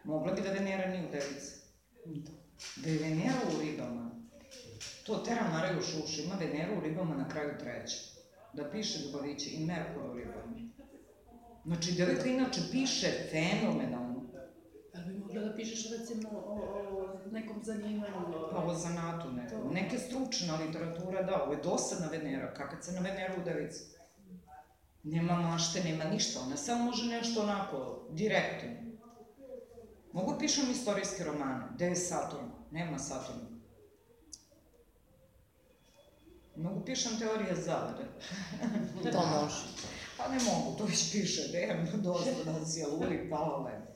Mogla bi da Venera nije u devici. Da je Venera u ribama, to tera Mariju Šuš, ima Veneru u ribama na kraju treće. Da piše Ljubaviće i Merkur u ribama. Znači, devojka inače piše fenomenalno. Da li bi mogla da pišeš recimo o, o nekom zanimanju? Pa ovo zanatu neko. Neke stručna literatura, da, ovo je dosadna Venera. Kakav se na Veneru u devici? Nema mašte, nema ništa. Ona samo može nešto onako, direktno. Mogu pišem istorijske romane. Gde je Saturn? Nema Saturna. Mogu pišem teorije zavere. To može. Pa ne mogu, to već piše, nemam dosta da si je uli palo mene.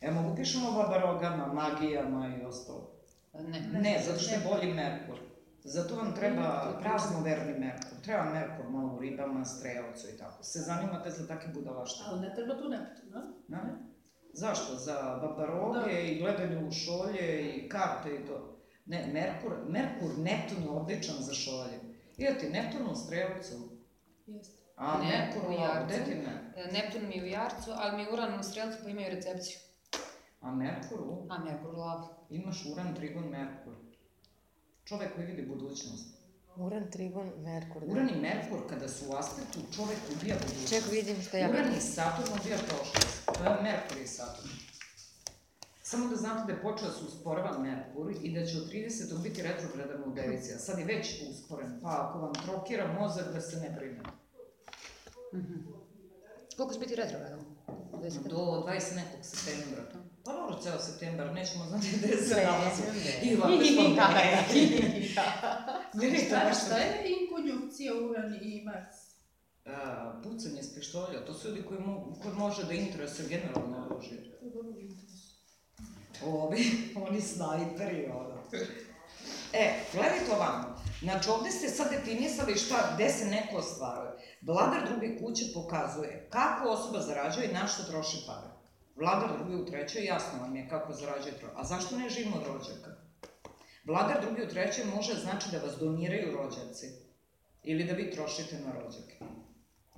E, mogu pišem o babarogama, magijama i ostalo. Ne. Ne, zato što je bolji Merkur. Zato vam treba praznoverni Merkur. Treba Merkur malo u ribama, strelcu i tako. Se zanimate za takve budalašte? Ali ne treba tu Neptun, a? Ne? Zašto? Za babaroge Da. i gledanje u šolje i karte i to. Ne, Merkur, Merkur, Neptun je odličan za šolje. Ide ti Neptun u strelcu, Jeste. A Ne, u u Jarcu. E, Neptun mi u Jarcu, ali mi je Uran u Strelcu pa imaju recepciju. A Merkur u? A Merkur u Lavu. Imaš Uran, Trigon, Merkur. Čovek koji vidi budućnost. Uran, Trigon, Merkur. Da. Uran i Merkur, kada su u aspektu, čovek ubija budućnost. Ček, vidim što ja Uran vidim. i Saturn ubija prošlost. To je Merkur i Saturn. Samo da znate da je počeo da se usporava Merkur i da će od 30. biti retrogradan u devici, a sad je već usporen, pa ako vam trokira mozak da se ne brine. Koliko će biti retrogradan? Deset? Do 20. nekog septembra. Pa dobro, ceo septembar, nećemo znati gde se nalazi. I ovako spontane. Meni je Šta, šta je inkonjunkcija Uran i Mars? A, pucanje s pištolja, to su ljudi koji, mo koji može da interesuje generalno oružje. Ovi, oni snajperi, ono. E, gledajte ovamo. Znači, ovde ste sad definisali šta, gde se neko ostvaruje. Vladar druge kuće pokazuje kako osoba zarađuje i na što troši pare. Vladar drugi u trećoj, jasno vam je kako zarađuje troši. A zašto ne živimo od rođaka? Vladar drugi u trećoj može znači da vas doniraju rođaci. Ili da vi trošite na rođake.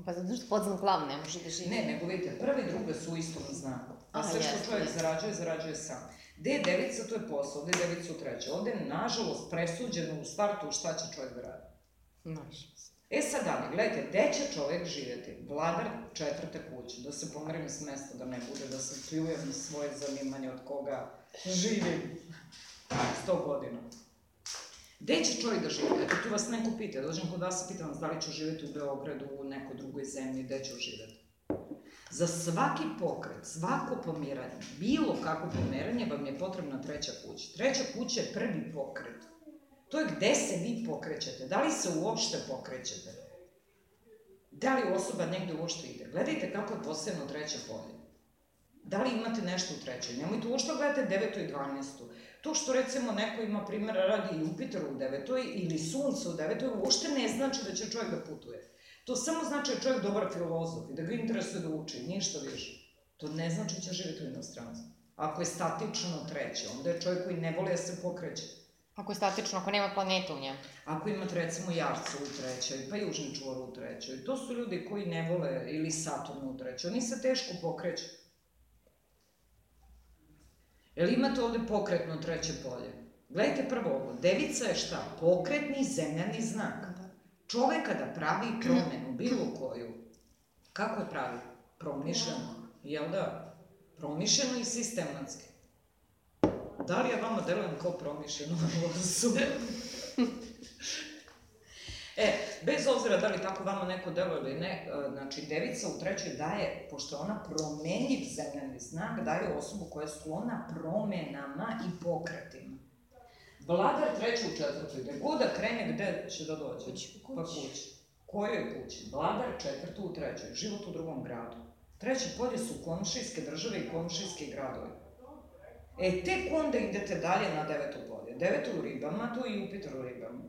Pa zato što podznak lav ne može da živi. Ne, nego vidite, prvi i druga su u istom znaku. A sve što čovjek zarađuje, zarađuje sam. Gde je devica, to je posao, gde je devica u treće. Ovde je, nažalost, presuđeno u startu šta će čovjek da radi. Nažalost. E sad dalje, gledajte, gde će čovjek živjeti? Vladar četvrte kuće, da se pomerim s mesta, da ne bude da se pljujem svoje zanimanje od koga živim 100 godina. Gde će čovjek da živi? Eto, tu vas neko pita, dođem kod vas i pitam vas da li ću živjeti u Beogradu, u nekoj drugoj zemlji, gde ću živjeti. Za svaki pokret, svako pomeranje, bilo kako pomeranje vam je potrebna treća kuća. Treća kuća je prvi pokret. To je gde se vi pokrećete, da li se uopšte pokrećete. Da li osoba negde uopšte ide. Gledajte kako je posebno treće polje. Da li imate nešto u trećoj? Nemojte uopšte da gledate devetu i dvanaestu. To što recimo neko ima primjera radi Jupiter u devetoj ili Sunce u devetoj, uopšte ne znači da će čovjek da putuje. To samo znači da je čovjek dobar filozof i da ga interesuje da uči, ništa više. To ne znači da će živjeti u inostranstvu. Ako je statično treće, onda je čovjek koji ne voli da se pokreće. Ako je statično, ako nema planeta u njemu. Ako imate recimo Jarca u trećoj, pa Južni čvor u trećoj, to su ljudi koji ne vole, ili Saturn u trećoj, oni se teško pokreću. Jel imate ovde pokretno treće polje? Gledajte prvo ovo, devica je šta? Pokretni zemljani znak. Čovek kada pravi promenu, bilo koju, kako je pravi? Promišljeno, jel da? Promišljeno i sistematski. Da li ja vama delujem kao promišljeno osobu? E, bez obzira da li tako vama neko deluje ili ne, e, znači devica u trećoj daje, pošto je ona promenljiv zemljani znak, daje osobu koja je sklona promenama i pokretima. Vladar treće u četvrtoj, gde god da krene, gde će da dođe? Kući. Pa kući. Kojoj kući? Vladar četvrtu u trećoj, život u drugom gradu. Treće polje su komšijske države i komšijski gradovi. E, tek onda idete dalje na deveto polje. Deveto u ribama, to je Jupiter u ribama.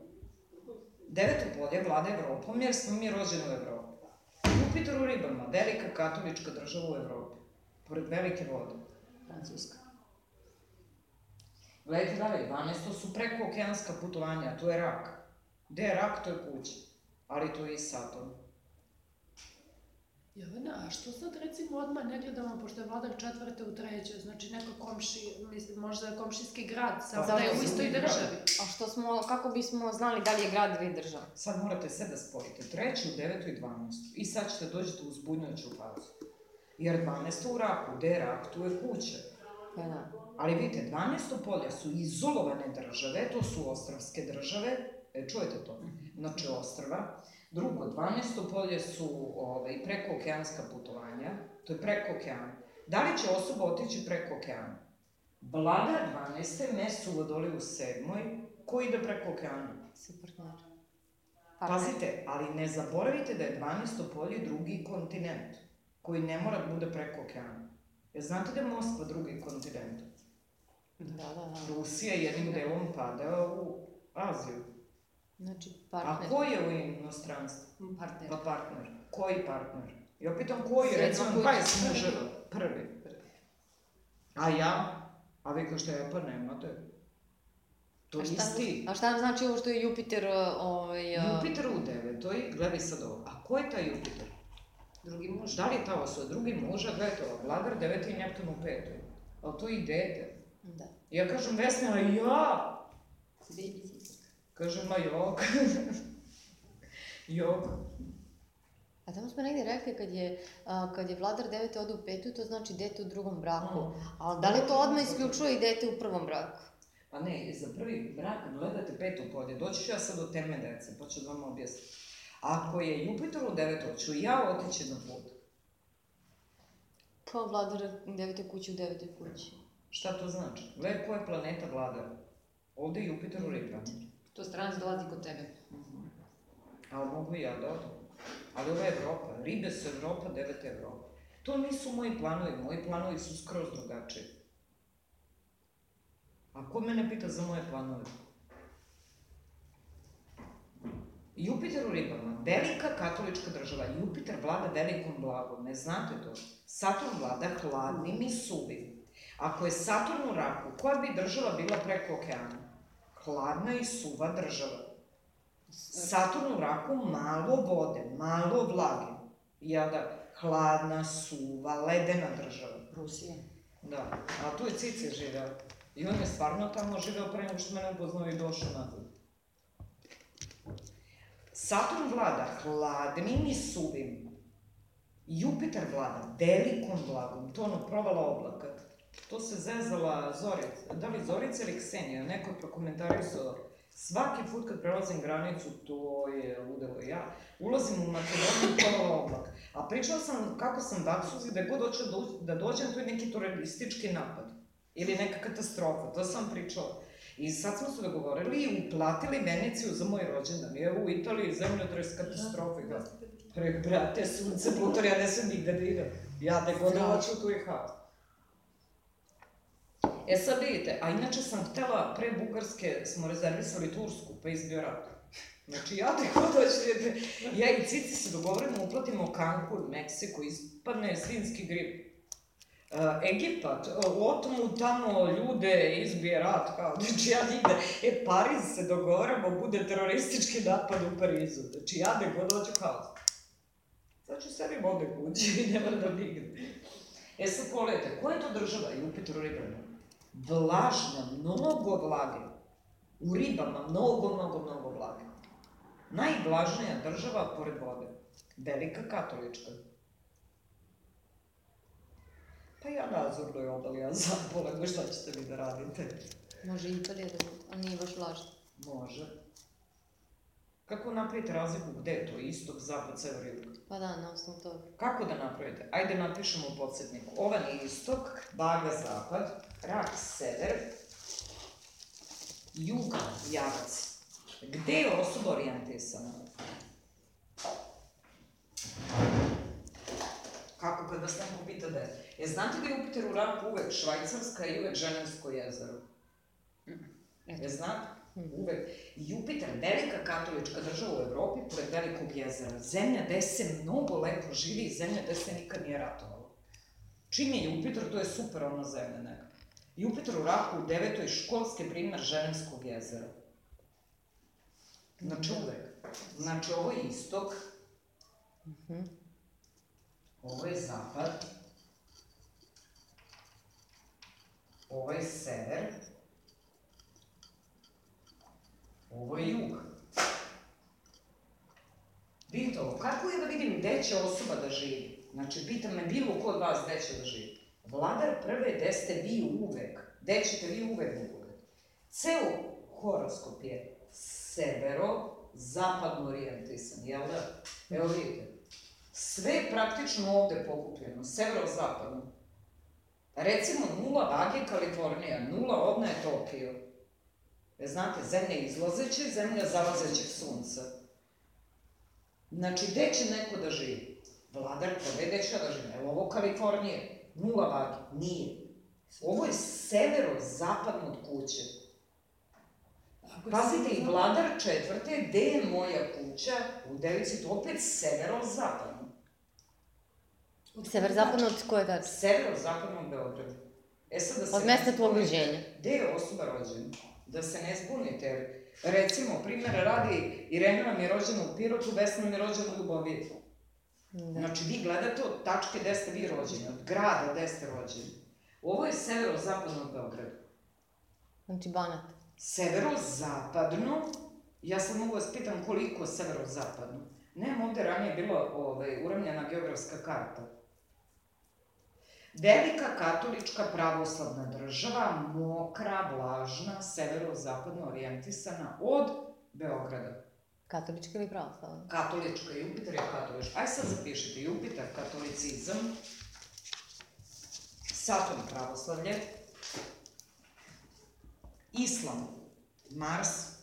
Deveto polje vlada Evropom, jer smo mi rođeni u Evropi. Jupiter u ribama, velika katolička država u Evropi. Pored velike vode. Francuska. Gledajte dalje, 12. su preko okeanska putovanja, to je rak. Gde je rak, to je kuća. Ali to je i Saturn. Jovana, a što sad recimo odmah ne gledamo, pošto je vladar četvrte u trećoj, znači neko komši, mislim, možda komšijski grad, samo da je u istoj državi. A što smo, kako bismo znali da li je grad ili država? Sad morate sve da spojite. Treću, devetu i dvanaestu. I sad ćete dođete u zbunjujuću fazu. Jer 12. u raku, gde je rak, tu je kuća. Pa da. Ali vidite, 12. polja su izolovane države, to su ostravske države, e, čujete to? Znači ostrava. Drugo, 12. polje su ovaj, preko okeanska putovanja, to je preko okeana. Da li će osoba otići preko okeana? Vladar 12. mes u vodoli u 7. ko ide preko okeana? Sa partner. Pazite, ali ne zaboravite da je 12. polje drugi kontinent, koji ne mora da bude preko okeana. Jer znate da je Moskva drugi kontinent? Da, da, da. Rusija jednim delom pada u Aziju. Znači, A partner. ko je u inostranstvu? Partner. Pa partner. Koji partner? Ja pitam koji, Srećko recimo Kujić. 20 muževa. Prvi. A ja? A vi kao što ja pa nemate. To A šta, isti. a šta nam znači ovo što je Jupiter, ovaj... uh, Jupiter u devetoj, gledaj sad ovo. A ko je taj Jupiter? Drugi muž. Da li je ta osoba? Drugi muža, gledajte ovo, Vladar deveti i Neptun u petoj. Ali to i dete. Da. Ja kažem Vesna, a ja? Sister. Kaže, ma jok. jok. A tamo smo negdje rekli kad je, a, kad je vladar devete ode u petu, to znači dete u drugom braku. Mm. Ali da li to odmah isključuje i dete u prvom braku? Pa ne, za prvi brak gledate peto polje. Doći ću ja sad do teme dece, pa ću da vam objasniti. Ako je Jupiter u devetoj, ću ja otići na put. Kao vladar devete kuće u devetoj kući. Šta to znači? Gledaj koja je planeta vladar. Ovde je Jupiter u ribama. To stranac dolazi kod tebe. Ali mogu i ja da odem. Ali ovo je Evropa. Ribe su Evropa, deveta Evropa. To nisu moji planovi. Moji planovi su skroz drugačiji. A ko mene pita za moje planove? Jupiter u ribama, velika katolička država. Jupiter vlada velikom blagom, ne znate to? Saturn vlada hladnim i suvim. Ako je Saturn u raku, koja bi država bila preko okeana? Hladna i suva država. Saturn u raku malo vode, malo vlage. Ja da, hladna, suva, ledena država. Rusija. Da, a tu je Cice živeo. I on je stvarno tamo živeo pre nego što mene upoznao i došao nazad. Saturn vlada hladnim i suvim. Jupiter vlada velikom blagom, to ono provala oblaka. To se zezala Zorica, da li Zorica ili Ksenija, neko je prokomentarisao. Svaki put kad prelazim granicu, to je ludilo. Ja ulazim u Makedoniju provala oblak. A pričala sam kako sam baksuzi da god hoću da, da dođem, to je neki teroristički napad. Ili neka katastrofa, to sam pričala. I sad smo se dogovorili i uplatili Veneciju za moj rođendan. I evo u Italiji zemljotres katastrofe. Da. Pre, brate, sunce putor, ja ne sam nigde da idem. Ja da god hoću, tu je haos. E sad vidite, a inače sam htela, pre Bugarske smo rezervisali Tursku, pa izbio rat. Znači, ja da god hoću, da ja i Cici se dogovorimo, uplatimo Cancun, Meksiko, ispadne svinski grip. Uh, Egipat, uh, otmu tamo ljude, izbije rat, kao, znači ja nigde, e, Pariz se dogovaramo, bude teroristički napad u Parizu, znači ja da god hoću haos. Ću sebi vode kući i ne da bigam. E sad pogledajte, koja je to država Jupiter u ribama? Vlažna, mnogo vlage. U ribama mnogo, mnogo, mnogo vlage. Najvlažnija država pored vode. Velika katolička. Pa ja na Azurnoj obali, ja zapolegam, šta ćete vi da radite? Može i Italija da bude, ali nije baš vlažno. Može. Kako napravite razliku gde je to? Istok, zapad, sever, jug? Pa da, na osnovu toga. Kako da napravite? Ajde napišemo u podsjetniku. Ovan je istok, baga zapad, rak sever, jug javac. Gde je osoba orijentisana? Kako kad vas neko pita da je? E, znate da je Jupiter u raku uvek Švajcarska i uvek Ženevsko jezero? E, znate? Uvek. Jupiter, velika katolička država u Evropi, pored velikog jezera. Zemlja gde se mnogo lepo živi i zemlja gde se nikad nije ratovalo. Čim je Jupiter, to je super ona zemlja neka. Jupiter u raku u devetoj školski primer Ženevskog jezera. Znači uvek. Znači ovo je istok. Ovo je zapad. Ovo je sever. Ovo je jug. Ovo, kako je da vidim gde će osoba da živi? Znači, pita me bilo ko od vas gde će da živi. Vladar prve, gde ste vi uvek? Gde ćete vi uvek da budete? Ceo horoskop je severo, zapadno orijentisan, jel da? Evo vidite. Sve je praktično ovde pokupljeno, severo-zapadno. Recimo, nula vage Kalifornija, nula odna je Tokio. E, znate, zemlja izlazeće, zemlja zalazećeg sunca. Znači, gde će neko da živi? Vladar će da živi? Evo ovo Kalifornije, nula vage, nije. Ovo je severo-zapadno od kuće. Pazite, i vladar četvrte, gde je moja kuća? U devici, to opet severo-zapadno. Od Sever-zapadno od koje tačke? Severo-zapadno od Beograda. E sad da se Od mesta zbunite, rođenja. Gde je osoba rođena? Da se ne zbunite, jer recimo, primjera radi, Irena nam je rođena u Pirotu, Vesna nam je rođena u Ljubovijetu. Da. Znači, vi gledate od tačke gde ste vi rođeni, od grada gde ste rođeni. Ovo je severo-zapadno od Beograda. Znači Banat. Severo-zapadno, ja sam mogu vas pitam koliko severo-zapadno. Nemam ovde ranije bila ovaj, uravnjena geografska karta. Velika katolička pravoslavna država, mokra, vlažna, severo-zapadno orijentisana od Beograda. Katolička ili pravoslavna? Katolička, Jupiter je katolička. Aj sad zapišite, Jupiter, katolicizam, Saturn, pravoslavlje, Islam, Mars,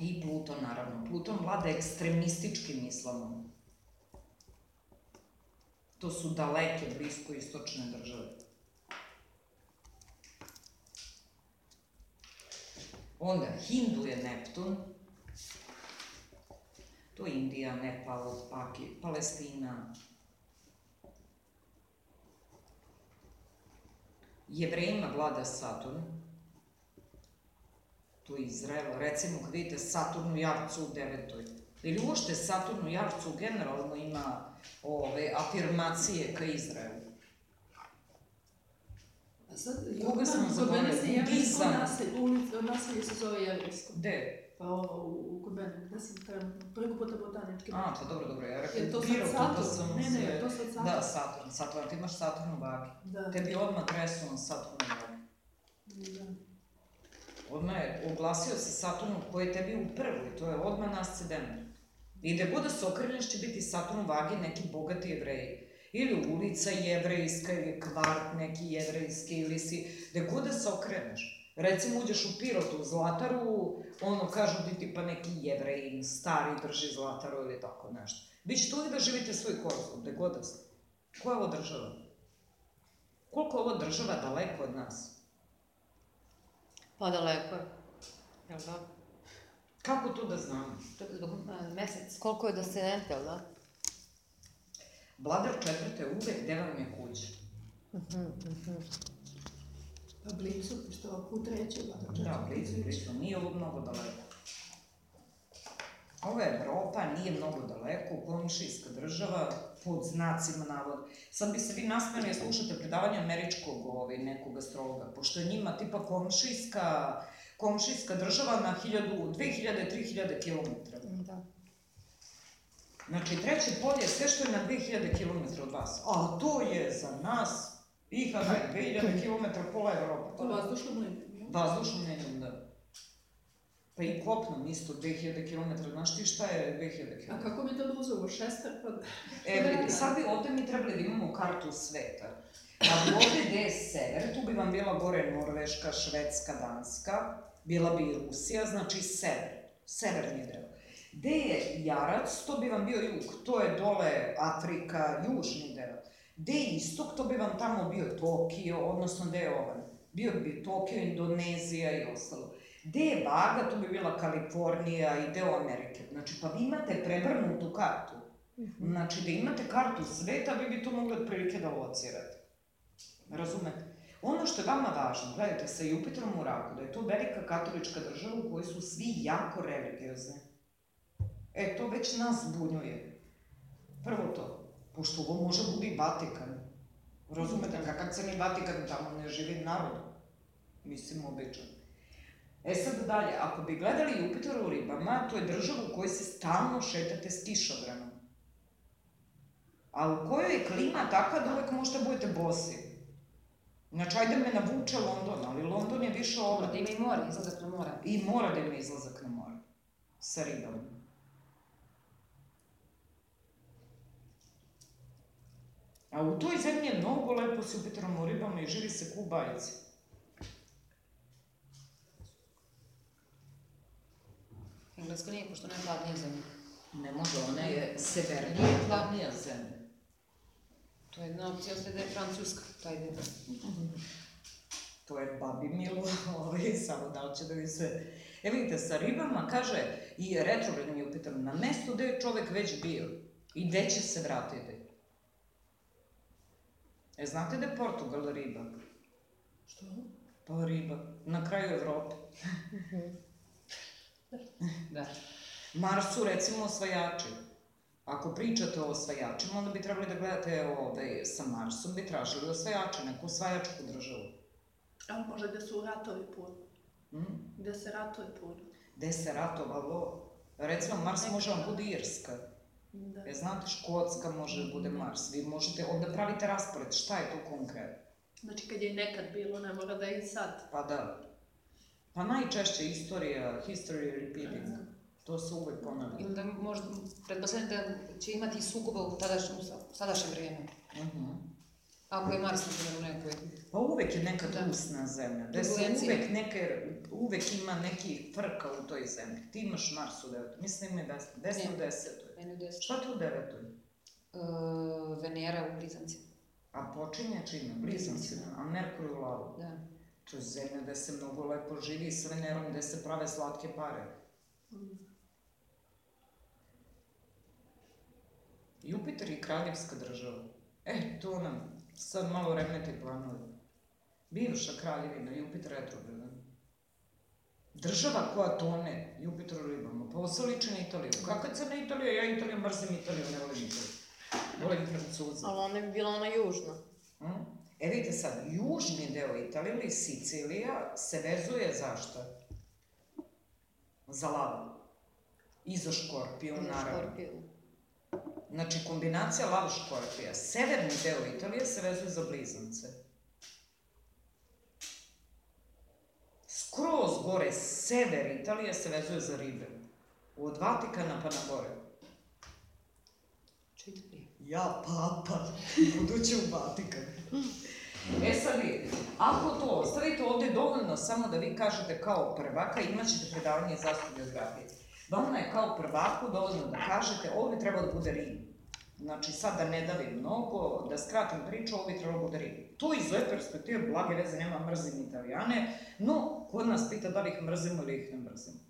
i Pluton, naravno. Pluton vlada ekstremističkim islamom. To su daleke, blisko istočne države. Onda, Hindu je Neptun, to je Indija, Nepal, Paki, Palestina. Jevrejima vlada Saturn, to je Izrael. Recimo, kad vidite Saturn u Jarcu u devetoj, ili uopšte Saturn u Jarcu generalno ima ove, afirmacije ka Izraelu. A sad, Koga Jovan, smo kod mene se jevrejsko naselje, ulica, naselje se zove jevrejsko. Gde? Pa ovo, u, kod mene, gde sam preko puta botanički. A, pa dobro, dobro, ja rekao, to sad pa sam Saturn? Ne, ne, to sad Saturn. Da, Saturn, Saturn, ti imaš Saturn u vagi. Da. Tebi odmah tresu na Saturn u vagi. da. Odmah je oglasio se Saturnu koji je tebi u prvoj, to je odmah nascedent. I da se okreneš će biti Saturn u vagi neki bogati jevreji. Ili ulica jevrejska, ili kvart neki jevrejski, ili si, da se okreneš. Recimo uđeš u Pirotu, u Zlataru, ono kažu ti tipa neki jevrej, stari drži Zlataru ili tako nešto. Vi ćete uvijek da živite svoj horoskop, gde god da ste. Koja je ovo država? Koliko je ovo država daleko od nas? Pa daleko je. Jel da? Kako to da znamo? To je Zbog a, mesec. Koliko je do sedente, jel da? Vladar četvrte uvek gde vam je kuća. Mhm, mhm. Pa blizu, što ovako u trećoj, vada Da, blizu, blizu, nije ovo mnogo daleko. Ovo je Evropa, nije mnogo daleko, komšijska država, pod znacima navoda. Sad bi se vi nasmeli slušate predavanje američkog ovaj, nekog astrologa, pošto je njima tipa komšijska, komšijska država na 1000, 2000-3000 km. Da. Znači, treće polje je sve što je na 2000 km od vas. A to je za nas, IHH, 2000 km pola Evropa. To vazdušno mlinje. Vazdušnom linijom, da. Pa i kopnom isto 2000 km, znaš ti šta je 2000 km? A kako bi to uzelo? Šestar? Pa... E, sad bi ovde mi trebali da imamo kartu sveta. A ovde gde je sever, tu bi vam bila gore Norveška, Švedska, Danska, bila bi Rusija, znači sever, severni deo. Gde je Jarac, to bi vam bio jug, to je dole Afrika, južni deo. Gde je istok, to bi vam tamo bio Tokio, odnosno gde je ovaj. Bio bi Tokio, Indonezija i ostalo. Gde je vaga, to bi bila Kalifornija i deo Amerike. Znači, pa vi imate prevrnutu kartu. Znači, da imate kartu sveta, vi bi to mogli otprilike da locirate. Razumete? Ono što je vama važno, gledajte, sa Jupiterom u raku, da je to velika katolička država u kojoj su svi jako religiozni. E, to već nas zbunjuje. Prvo to, pošto ovo može budi Vatikan. Razumete, kakav crni Vatikan, tamo ne živi narod. Mislim, običan. E sad dalje, ako bi gledali Jupiter u ribama, to je država u kojoj se stalno šetate s kišobranom. A u kojoj je klima takva da uvek možete budete bosi. Znači, ajde me navuče London, ali London je više Mora ovo. da ima i more, izlazak na more. I mora da ima izlazak na more. Sa ribama. A u toj zemlji je mnogo lepo s Jupiterom u ribama i živi se ku bajci. Engleska nije, pošto ne je hladnija zemlja. Ne može, ona je severnija hladnija zemlja. To je jedna opcija, ostaje da je Francuska, taj deo. To je babi milo, ovaj, samo da li će da vi sve... E vidite, sa ribama, kaže, i retrogradnim Jupiterom, na mesto gde je čovek već bio i gde će se vratiti. E, znate da je Portugal riba? Što? Pa riba, na kraju Evrope. Da. Mars su recimo osvajači. Ako pričate o osvajačima, onda bi trebali da gledate ovaj, sa Marsom, bi tražili osvajače, neku osvajačku državu. A možda gde su ratovi puno. Hm? Gde se ratuje puno. Gde se ratovalo? Recimo, Mars može vam bude Irska. Da. E, znate, Škotska može da bude Mars. Vi možete, onda pravite raspored, šta je to konkretno? Znači kad je nekad bilo, ne mora da je i sad. Pa da. Pa najčešće istorija, history repeating. To se uvek I ponavlja. onda možda, pretpostavljam da će imati sukoba u tadašnjem, sadašnjem vrijeme. Mhm. Ako je Mars, na primjer, u nekoj... Pa uvek je neka Da. zemlja, gde se uvek, neke, uvek ima neki frka u toj zemlji. Ti imaš Mars u devetoj, mislim deset, deset u Ne. desetoj. Meni u deset. Šta ti u devetoj? Uh, Venera u Blizanci. A počinje čime? Blizancima, a Merkur u lavu. Da. To je zemlja gde se mnogo lepo živi s Venerom, gde se prave slatke pare. Jupiter je kraljevska država. E, to nam sad malo remeti planovi. Bivša kraljevina, Jupiter retrogradan. Država koja tone, Jupiter u ribama. Pa se liči na Italiju. Kakva crna Italija? Ja Italiju mrzim Italiju, ne volim Italiju. Volim Francuza. Ali ona bi bila ona južna. Mm? E vidite sad, južni deo Italije ili Sicilija se vezuje za šta? Za lavu. I za škorpiju, naravno. Znači, kombinacija lav škorpija. Severni deo Italije se vezuje za blizance. Skroz gore, sever Italije se vezuje za ribe. Od Vatikana pa na gore. Četiri. Ja, papa, budući u Vatikan. E sad vidite, ako to ostavite ovde dovoljno samo da vi kažete kao prvaka, imat ćete predavanje iz astrobiografije. Vama je kao prvaku dovoljno da kažete, ovo bi trebalo da bude Rim. Znači sad da ne davim mnogo, da skratim priču, ovo bi trebalo da bude Rim. To iz ove perspektive blage veze nema mrzim italijane, no kod nas pita da li ih mrzimo ili ih ne mrzimo.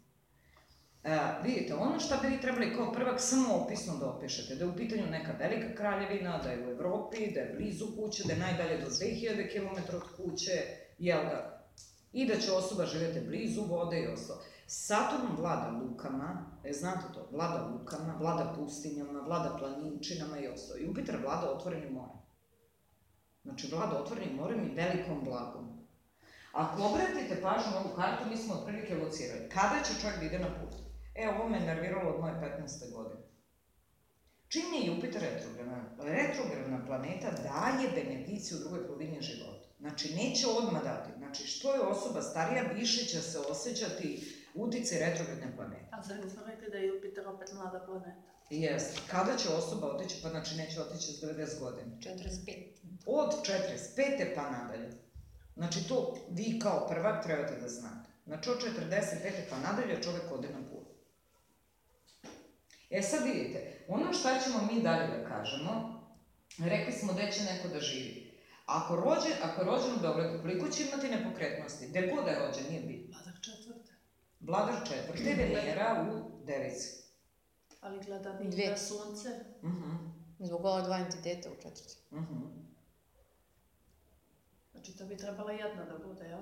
E, vidite, ono što bi vi trebali kao prvak samo opisno da opišete, da je u pitanju neka velika kraljevina, da je u Evropi, da je blizu kuće, da je najdalje do 2000 km od kuće, jel da? I da će osoba živjeti blizu vode i ostalo. Saturn vlada lukama, e, znate to, vlada lukama, vlada pustinjama, vlada planinčinama i ostalo. Jupiter vlada otvorenim morem. Znači, vlada otvorenim morem i velikom blagom. Ako obratite pažnju na ovu kartu, mi smo otprilike locirali. Kada će čovjek da ide na put? E, ovo me nerviralo od moje 15. godine. Čim je Jupiter retrogradna, retrogradna planeta daje beneficiju u drugoj polovini života. Znači, neće odmah dati. Znači, što je osoba starija, više će se osjećati uticaj retrogradne planete. A zar nismo rekli da je Jupiter opet mlada planeta? Jeste. Kada će osoba otići, pa znači neće otići s 90 godina. 45. Od 45. pa nadalje. Znači, to vi kao prvak trebate da znate. Znači, od 45. pa nadalje čovek ode na put. E sad vidite, ono šta ćemo mi dalje da kažemo, rekli smo gde će neko da živi. Ako, rođe, ako je rođen u Beogradu, koliko će imati nepokretnosti? Gde god da je rođen, nije bitno. Vladar četvrte. Vladar četvrte, Venera u devici. Ali gleda Dve. mi na sunce. Mhm, Zbog ova dva entiteta u četvrti. mhm. Znači to bi trebala jedna da bude, jel?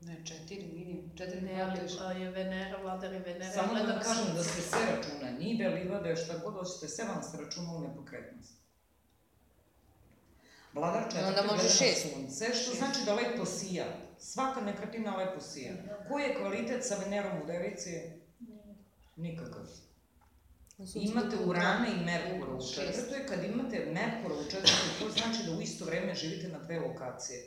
Ne, četiri, minimum, četiri Ne, ali a, je Venera, vladar je Venera. Samo da vam gledam kažem da se sve računa, nibe, livade, šta god hoćete, sve vam se računa u nepokretnost. Vladar četvrti Onda može šest. sunce, što znači da lepo sija. Svaka nekretnina lepo sija. Koji je kvalitet sa Venerom u devici? Nikakav. Imate Urana i Merkura u četvrtoj, kad imate Merkura u četvrtoj, to znači da u isto vreme živite na dve lokacije.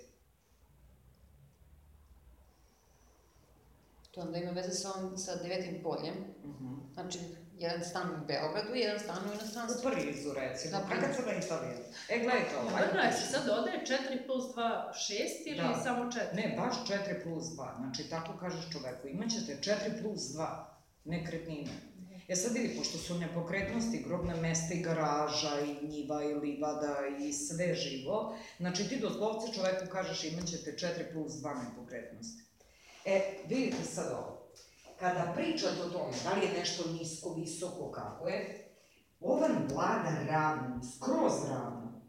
To onda ima veze sa, ovim, sa devetim poljem. Mhm. Znači, jedan stan u Beogradu, jedan stan u U inostranstvu. Parizu, recimo. Na A kad Parizu. sada Italija? E, gledajte ovo. Dobro, je se sad dodaje 4 plus 2, 6 ili Da. samo 4? Ne, baš 4 plus 2. Znači, tako kažeš čoveku. Imaćete 4 plus 2 nekretnine. E sad vidi, pošto su nepokretnosti, grobna mesta i garaža, i njiva, i livada, i sve živo, znači ti doslovce čoveku kažeš imaćete 4 plus 2 nepokretnosti. E, vidite sad ovo. Kada pričate o tome, da li je nešto nisko, visoko, kako je, ovan vlada ravno, skroz ravno.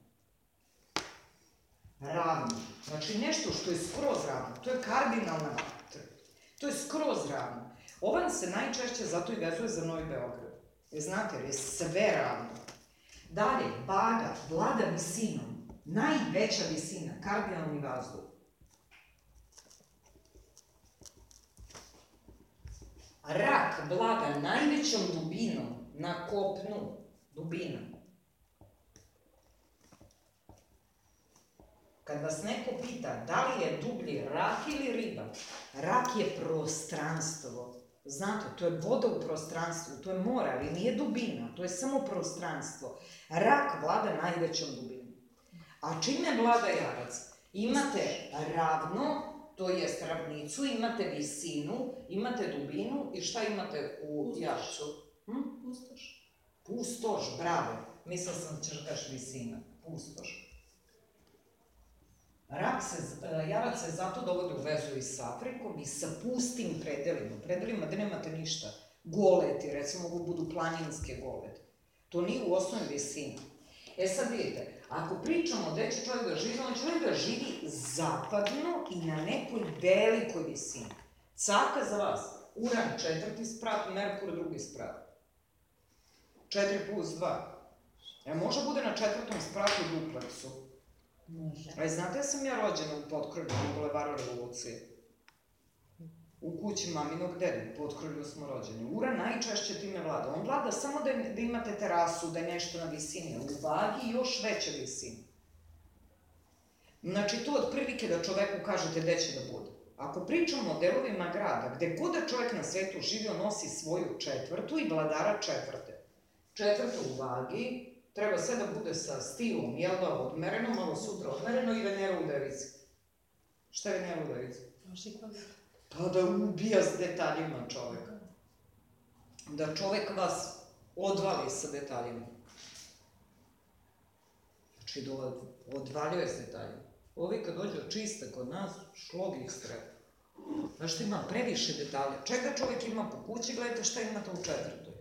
Ravno. Znači nešto što je skroz ravno, to je kardinalna. To je skroz ravno. Ovan se najčešće zato i vezuje za Novi Beograd. Jer znate, jer je sve ravno. Dalje, baga, vlada visinom. Najveća visina, kardinalni vazduh. Rak vlada najvećom dubinom na kopnu, dubina. Kad vas neko pita da li je dublji rak ili riba, rak je prostranstvo. Znate, to je voda u prostranstvu, to je more, ali nije dubina, to je samo prostranstvo. Rak vlada najvećom dubinom. A čime vlada jarac? Imate ravno, to jest ravnicu, imate visinu, imate dubinu i šta imate u Pustoš. jarcu? Hm? Pustoš. Pustoš, bravo. Mislila sam da da kažeš visina. Pustoš. Rak se, e, jarac se zato dovodi u vezu i sa Afrikom i sa pustim predelima. Predelima gde nemate ništa. Goleti, recimo, ovo budu planinske goleti. To nije u osnovi visina. E sad vidite, ako pričamo gde će čovjek da živi, on će da živi zapadno i na nekoj velikoj visini. Caka za vas, Uran četvrti sprat, Merkur drugi sprat. 4 plus 2. E, može bude na četvrtom spratu u dupleksu. Može. A znate da sam ja rođena u potkrovlju u Bulevaru Revolucije? U kući maminog dede, potkrovlju smo rođeni. Ura najčešće time vlada. On vlada samo da, da imate terasu, da je nešto na visini, u vagi još veće visine. Znači, to otprilike da čoveku kažete gde će da bude. Ako pričamo o delovima grada, gde god da čovjek na svetu živi, on nosi svoju četvrtu i vladara četvrte. Četvrta u vagi, treba sve da bude sa stilom, jel da, odmereno, malo sutra odmereno i Venera u devici. Šta je Venera u devici? Loši kvalitet. Pa da ubija s detaljima čoveka. Da čovek vas odvali sa detaljima. Znači da od, odvaljuje s detaljima. Ovi kad dođu čiste kod nas, šlog ih strepa. Znaš što ima previše detalja. Čega čovek ima po kući, gledajte šta imate u četvrtoj.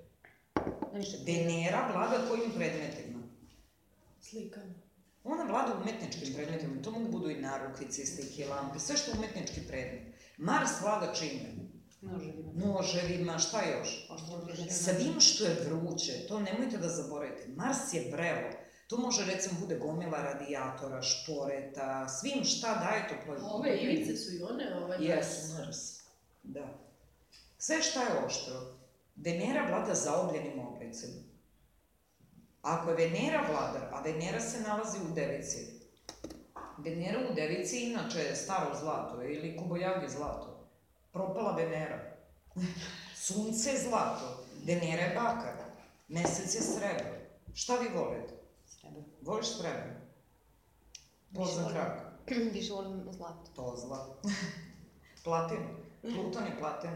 Ništa. Venera vlada kojim predmetima? Slikanje. Ona vlada umetničkim predmetima, to mogu budu i narukvice, stike, lampe, sve što je umetnički predmet. Mars vlada čime? Noževima. Noževima, šta još? Svim što je vruće, to nemojte da zaboravite. Mars je brevo. To može recimo bude gomila radijatora, šporeta, svim šta daje A ove ivice su i one ovaj Yes, Mars. Da. Sve šta je oštro. Venera vlada zaobljenim oblicima. Ako je Venera vladar, a Venera se nalazi u devici, Venera u devici inače je staro zlato ili kobojagi zlato. Propala Venera. Sunce je zlato, Venera je bakar, mesec je srebro. Šta vi volite? Srebro. Voliš srebro? Poznat Više rak. Više volim zlato. To zla. Platinu. Pluton je platin.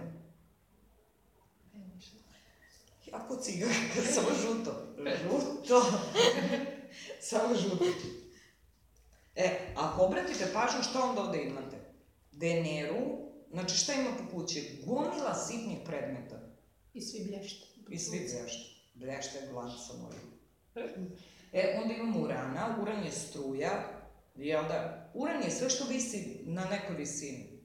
Jako cigarka, samo žuto. Žuto. samo žuto. E, ako obratite pažnju, šta onda ovde imate? Veneru, znači šta ima po kući? Gomila sitnih predmeta. I svi blješte. I svi blješte. Blješte glanca moji. E, onda imamo Urana, Uran je struja, jel da? Uran je sve što visi na nekoj visini.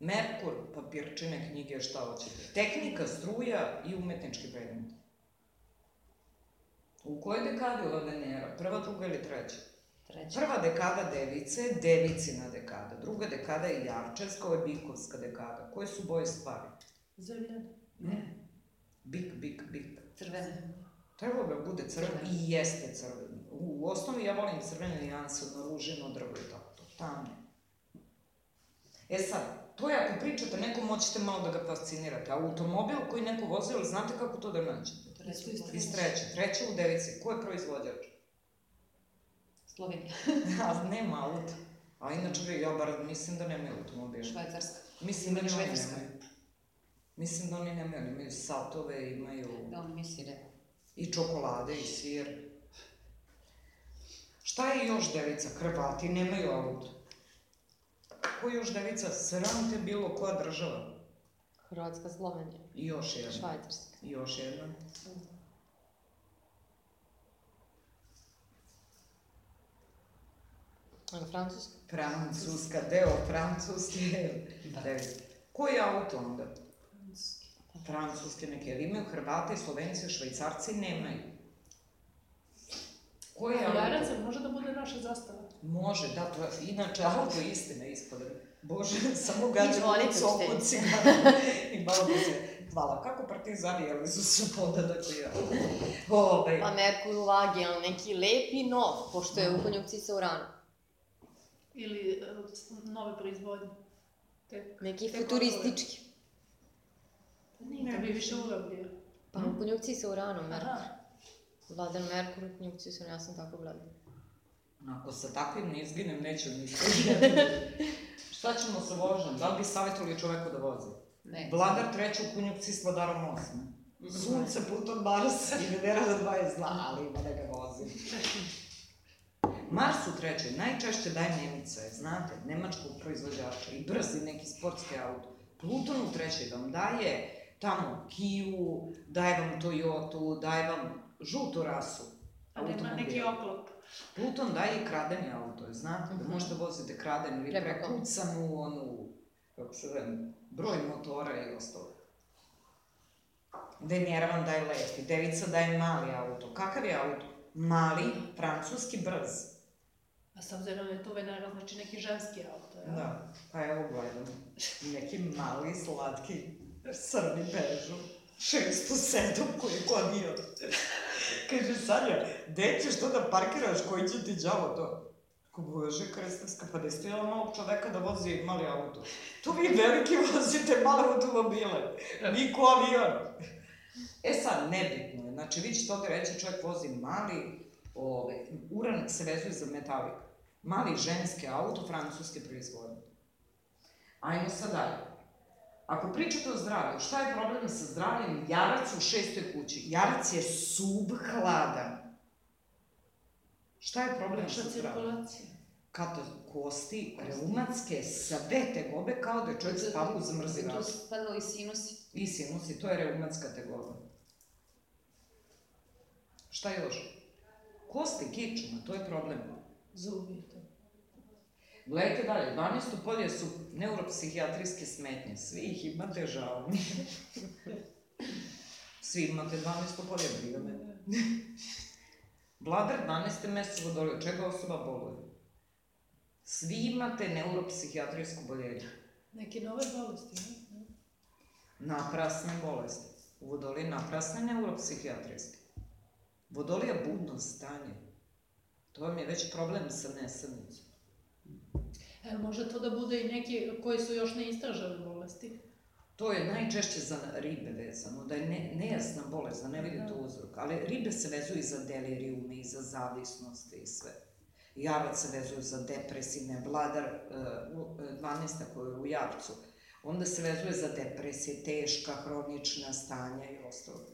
Merkur, papirčine, knjige, šta hoćete. Tehnika, struja i umetnički predmet. U kojoj dekadi ova Venera? Prva, druga ili treća? Treća. Prva dekada device, devicina dekada. Druga dekada je jarčevska, ovo je bikovska dekada. Koje su boje stvari? Zemljane. Ne. Bik, bik, bik. Crvene. Trebalo da bude crveno i jeste crveno. U, u osnovi ja volim crvene nijanse, ono ružino drvo i tako to, tamne. E sad, to je ako pričate nekom, moćete malo da ga fascinirate. Automobil koji neko vozi, ali znate kako to da nađete? Iz treće. Treće u devici. Ko je proizvođač? Slovenija. A nema auto. A inače, ja bar mislim da nemaju automobil. Švajcarska. Mislim da oni Švajcarska. nemaju. Mislim da oni nemaju, oni imaju satove, imaju Da, on misli da i čokolade i svir. Šta je još devica? Hrvati nemaju auto. Ko je još devica? Sram te bilo koja država. Hrvatska, Slovenija, I još jedna. Švajcarska. I još jedna. A Francuska? Francuska, deo Francuske. Da. Ko je auto onda? Francuske neke. Jer imaju Hrvate, Slovenci, Švajcarci nemaju. Ko je auto? Jarac može da bude naša zastava. Može, da, to je, inače, auto je istina ispada. Bože, samo gađa Izvolite, u cokucima i malo da se... Hvala, kako partizani, jel su se podadak i ja. Ove, Pa Merkur u vagi, ali neki lepi nov, pošto je u konjukciji sa Uranom. Ili e, nove proizvodnje. Tek, Neki tek futuristički. Nije, to bi više uvek bio. Pa u konjukciji sa Uranom, Merkur. Aha. Vladan Merkur u konjukciji sa Uranom, ja sam tako gledala. ako sa takvim ne izginem, neću ništa. Šta ćemo sa vožnjom? Da li bi savjetovali čoveku da vozi? Ne. Vladar treću u kunjupci s vladarom osme. Sunce putom Mars i Venera za 20 zna, ali ima da ga vozi. Mars u trećoj najčešće daje Nemice, znate, nemačkog proizvođača i brzi neki sportski auto. Pluton u trećoj vam daje tamo Kiju, daje vam Toyotu, daje vam žutu rasu. A nema automobila. neki oklop. Pluton daje i kradeni auto, znate, da Mhm. možete voziti kraden ili prekucanu, onu, kako se zove, broj motora i ostalo. Venera vam daje lepi, Devica daje mali auto. Kakav je auto? Mali, francuski, brz. A s obzirom da je to Venera, znači neki ženski auto, ja? Da, pa evo gledam. Neki mali, slatki, crni bežu. 607 koji je ko avion. Kaže, Sanja, gde ćeš to da parkiraš, koji će ti đavo to? Ko bože, krestovska, pa da je stojala malog čoveka da vozi mali auto. Tu vi veliki vozite male automobile, vi ko avion. E sad, nebitno je, znači vi ćete ovde reći čovjek vozi mali, ove, uran se vezuje za metalik. Mali ženski auto, francuske proizvodnje. Ajmo sad dalje. Ako pričate o zdravlju, šta je problem sa zdravljem jarac u šestoj kući? Jarac je subhladan. Šta je problem sa zdravljem? Kato, kosti, reumatske, sve tegobe, kao da je čovjek spavao u zamrzi Tu vrat. spadalo i sinusi. I sinusi, to je reumatska tegoba. Šta još? Kosti, kičma, to je problem. Zubi to. Gledajte dalje, 12. polje su neuropsihijatrijske smetnje. Svi ih imate, žao. Svi imate 12. polje, briga me. Vladar 12. mesec vodolio, čega osoba boluje? Svi imate neuropsihijatrijsko boljenje. Neke nove bolesti, ne? Naprasne bolesti. U vodoliji naprasne neuropsihijatrijske. Vodolija budno stanje. To vam je već problem sa nesanicom. E, može to da bude i neki koji su još neistražene bolesti. To je najčešće za ribe vezano, da je ne, nejasna bolest, da ne vidite uzrok. Ali ribe se vezuju i za delirijume, i za zavisnosti i sve. Jarac se vezuje za depresivne, vladar uh, u- e, 12. koji je u jarcu, onda se vezuje za depresije, teška, hronična stanja i ostalo.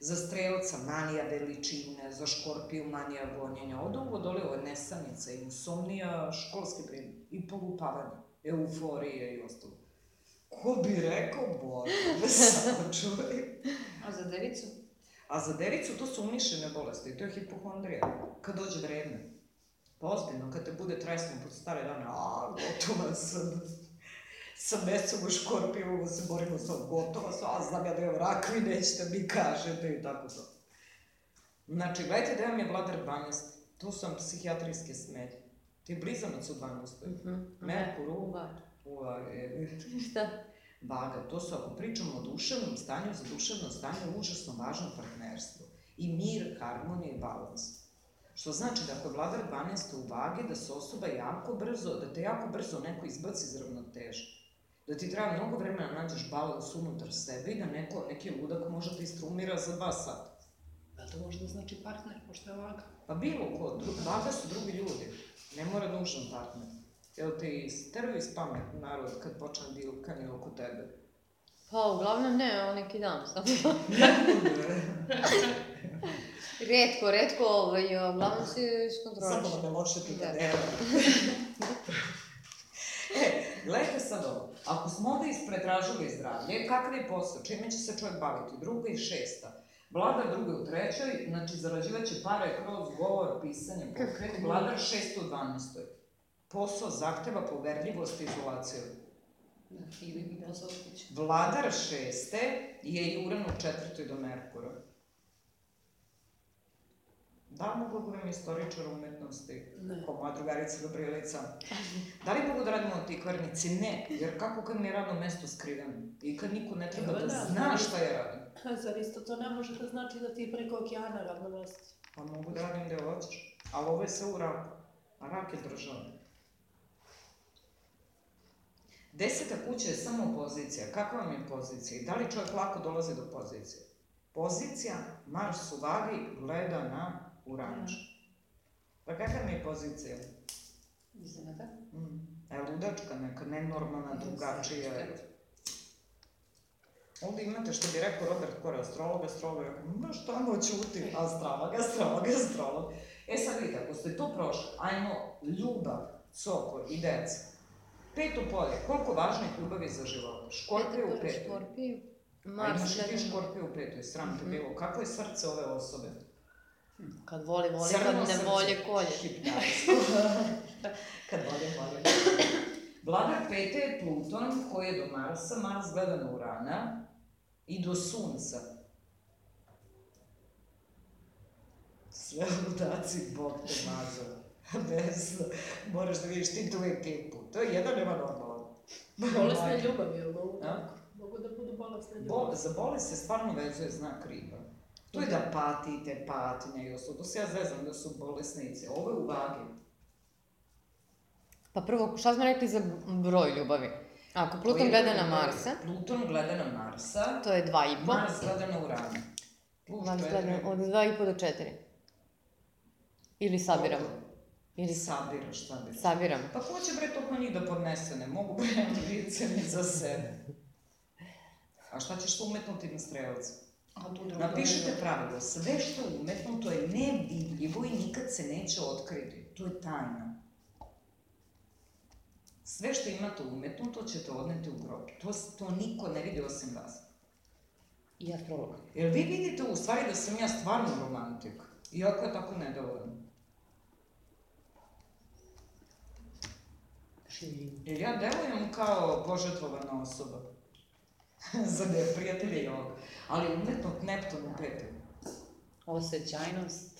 Za strelca manija veličine, za škorpiju manija gonjenja. Ovde u vodoliju je nesanica, insomnija, školski brin i polupavanje, euforije i ostalo. Ko bi rekao, Bože, samo čuvaj. A za devicu? A za devicu to su umišljene bolesti, to je hipohondrija. Kad dođe vreme. Pa ozbiljno, kad te bude tresno pod stare dane, a, gotova sam. Sa mesecom u škorpiju, se borimo sa gotovo, sa, a znam ja da je rak, vi nećete mi kažete i tako to. Znači, gledajte da vam je vladar 12, to su vam psihijatrijske smelje. Ti je blizanac u 12. Mhm. Merkur u Uvar. Uvage. Šta? Vaga, to su ako pričamo o duševnom stanju, za duševno stanje užasno važno partnerstvo. I mir, harmonija i balans. Što znači da ako je vladar 12. u vage, da se osoba jako brzo, da te jako brzo neko izbaci iz ravnoteže. Da ti treba mnogo vremena da nađeš balans unutar sebe i da neko, neki ludak može da istrumira za dva sata. Da to možda znači partner, pošto je vaga. Pa bilo ko, dru, vaga su drugi ljudi. Ne mora nužan partner. Jel ti steruju iz pamet narod kad počne dilkanje oko tebe? Pa, uglavnom ne, o neki dan samo. Redko, redko, ovaj, uglavnom si iskontroliš. Samo da me loše ti da Da. dela. e, gledajte sad ovo. Ako smo ovde ispretražili zdravlje, kakav je posao? Čime će se čovjek baviti? Druga i šesta. Vladar druga u trećoj, znači zarađivaće pare kroz govor, pisanje, pokret. Vladar šest u dvanestoj. Posao zahteva poverljivost i izolaciju. Da. Vladar šeste je Juran u četvrtoj do Merkura. Da li mogu da budem istoričar umetnosti? Ne. Kao moja drugarica Gabrielica. Da li mogu da radim u antikvarnici? Ne, jer kako kad mi je radno mesto skriveno? I kad niko ne treba Evo da da, zna šta je radim. Zar isto to ne može da znači da ti preko okeana radno mesto? Pa mogu da radim gde hoćeš. Ali ovo je sve u raku. A rak je država. Deseta kuća je samo pozicija. Kakva vam je pozicija? I da li čovjek lako dolazi do pozicije? Pozicija, Mars u vagi, gleda na Uranč. Pa kakva mi je pozicija? Iznenada. Mm. E, ludačka neka, nenormalna, drugačija. Ovde imate što bi rekao Robert Kore, astrolog, astrolog, rekao, ma šta mo ćuti, astrolog, astrolog, astrolog. E sad vidite, ako ste to prošli, ajmo, ljubav, soko i deca. Peto polje, koliko važnih ljubavi za život? Škorpiju u petoj. Škorpiju. A Mars, imaš i ti škorpiju u petoj, sram te Mhm. bilo. Kako je srce ove osobe? Kad voli, voli, Crno kad ne voli, kolje. Kad voli, voli. Vladar pete je Pluton, koji je do Marsa, Mars gleda na Urana i do Sunca. Sve ludaci, Bog te mazao. Bez, moraš da vidiš ti tu ekipu. To je jedan nema normalan. Bolesne ljubavi, jel mogu A? tako? Mogu da budu bolesne Bo, ljubavi. za bolest se stvarno vezuje znak riba. To je da patite, patnje i. To se ja zezam da su bolesnici. Ovo je u vagi. Pa prvo, šta smo rekli za broj ljubavi? Ako Pluton gleda na Marsa. Pluton gleda na Marsa, to je dva i po. Mars gleda na Urana. Plus Mars gleda od dva i po do četiri. Ili sabiramo. Ili sa- Sabiraš, šta bi? sabiramo. Pa ko će bre toliko njih da podnese? Ne mogu bre lice ni za sebe. A šta ćeš to umetnuti na strelca? A tu drugo... Napišite pravilo, sve što je umetnuto je nevidljivo i nikad se neće otkriti. To je tajna. Sve što imate umetnuto ćete odneti u grob. To, to niko ne vidi osim vas. I astrolog. Jer vi vidite u stvari da sam ja stvarno romantik. Iako je tako nedovoljno. Jer ja delujem kao požetvovana osoba. Za neprijatelje i ovog. Ali umetnog Neptun u petak. Osjećajnost.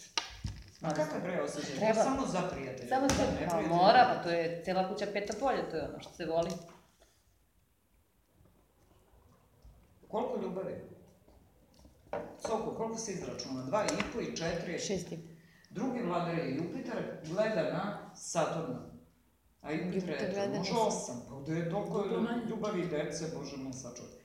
A kakav bre osjećaj? Treba. Samo za prijatelje. Samo za se, pa mora, pa to je cela kuća peta polja, to je ono što se voli. Koliko ljubavi? Soko, koliko se izračuna? Dva i po i četiri. Šesti. Drugi vladar je Jupiter, gleda na Saturna. A Jupiter Jupiter je može osam. Pa gde je toliko ljubavi i dece, Bože me sačuvaj.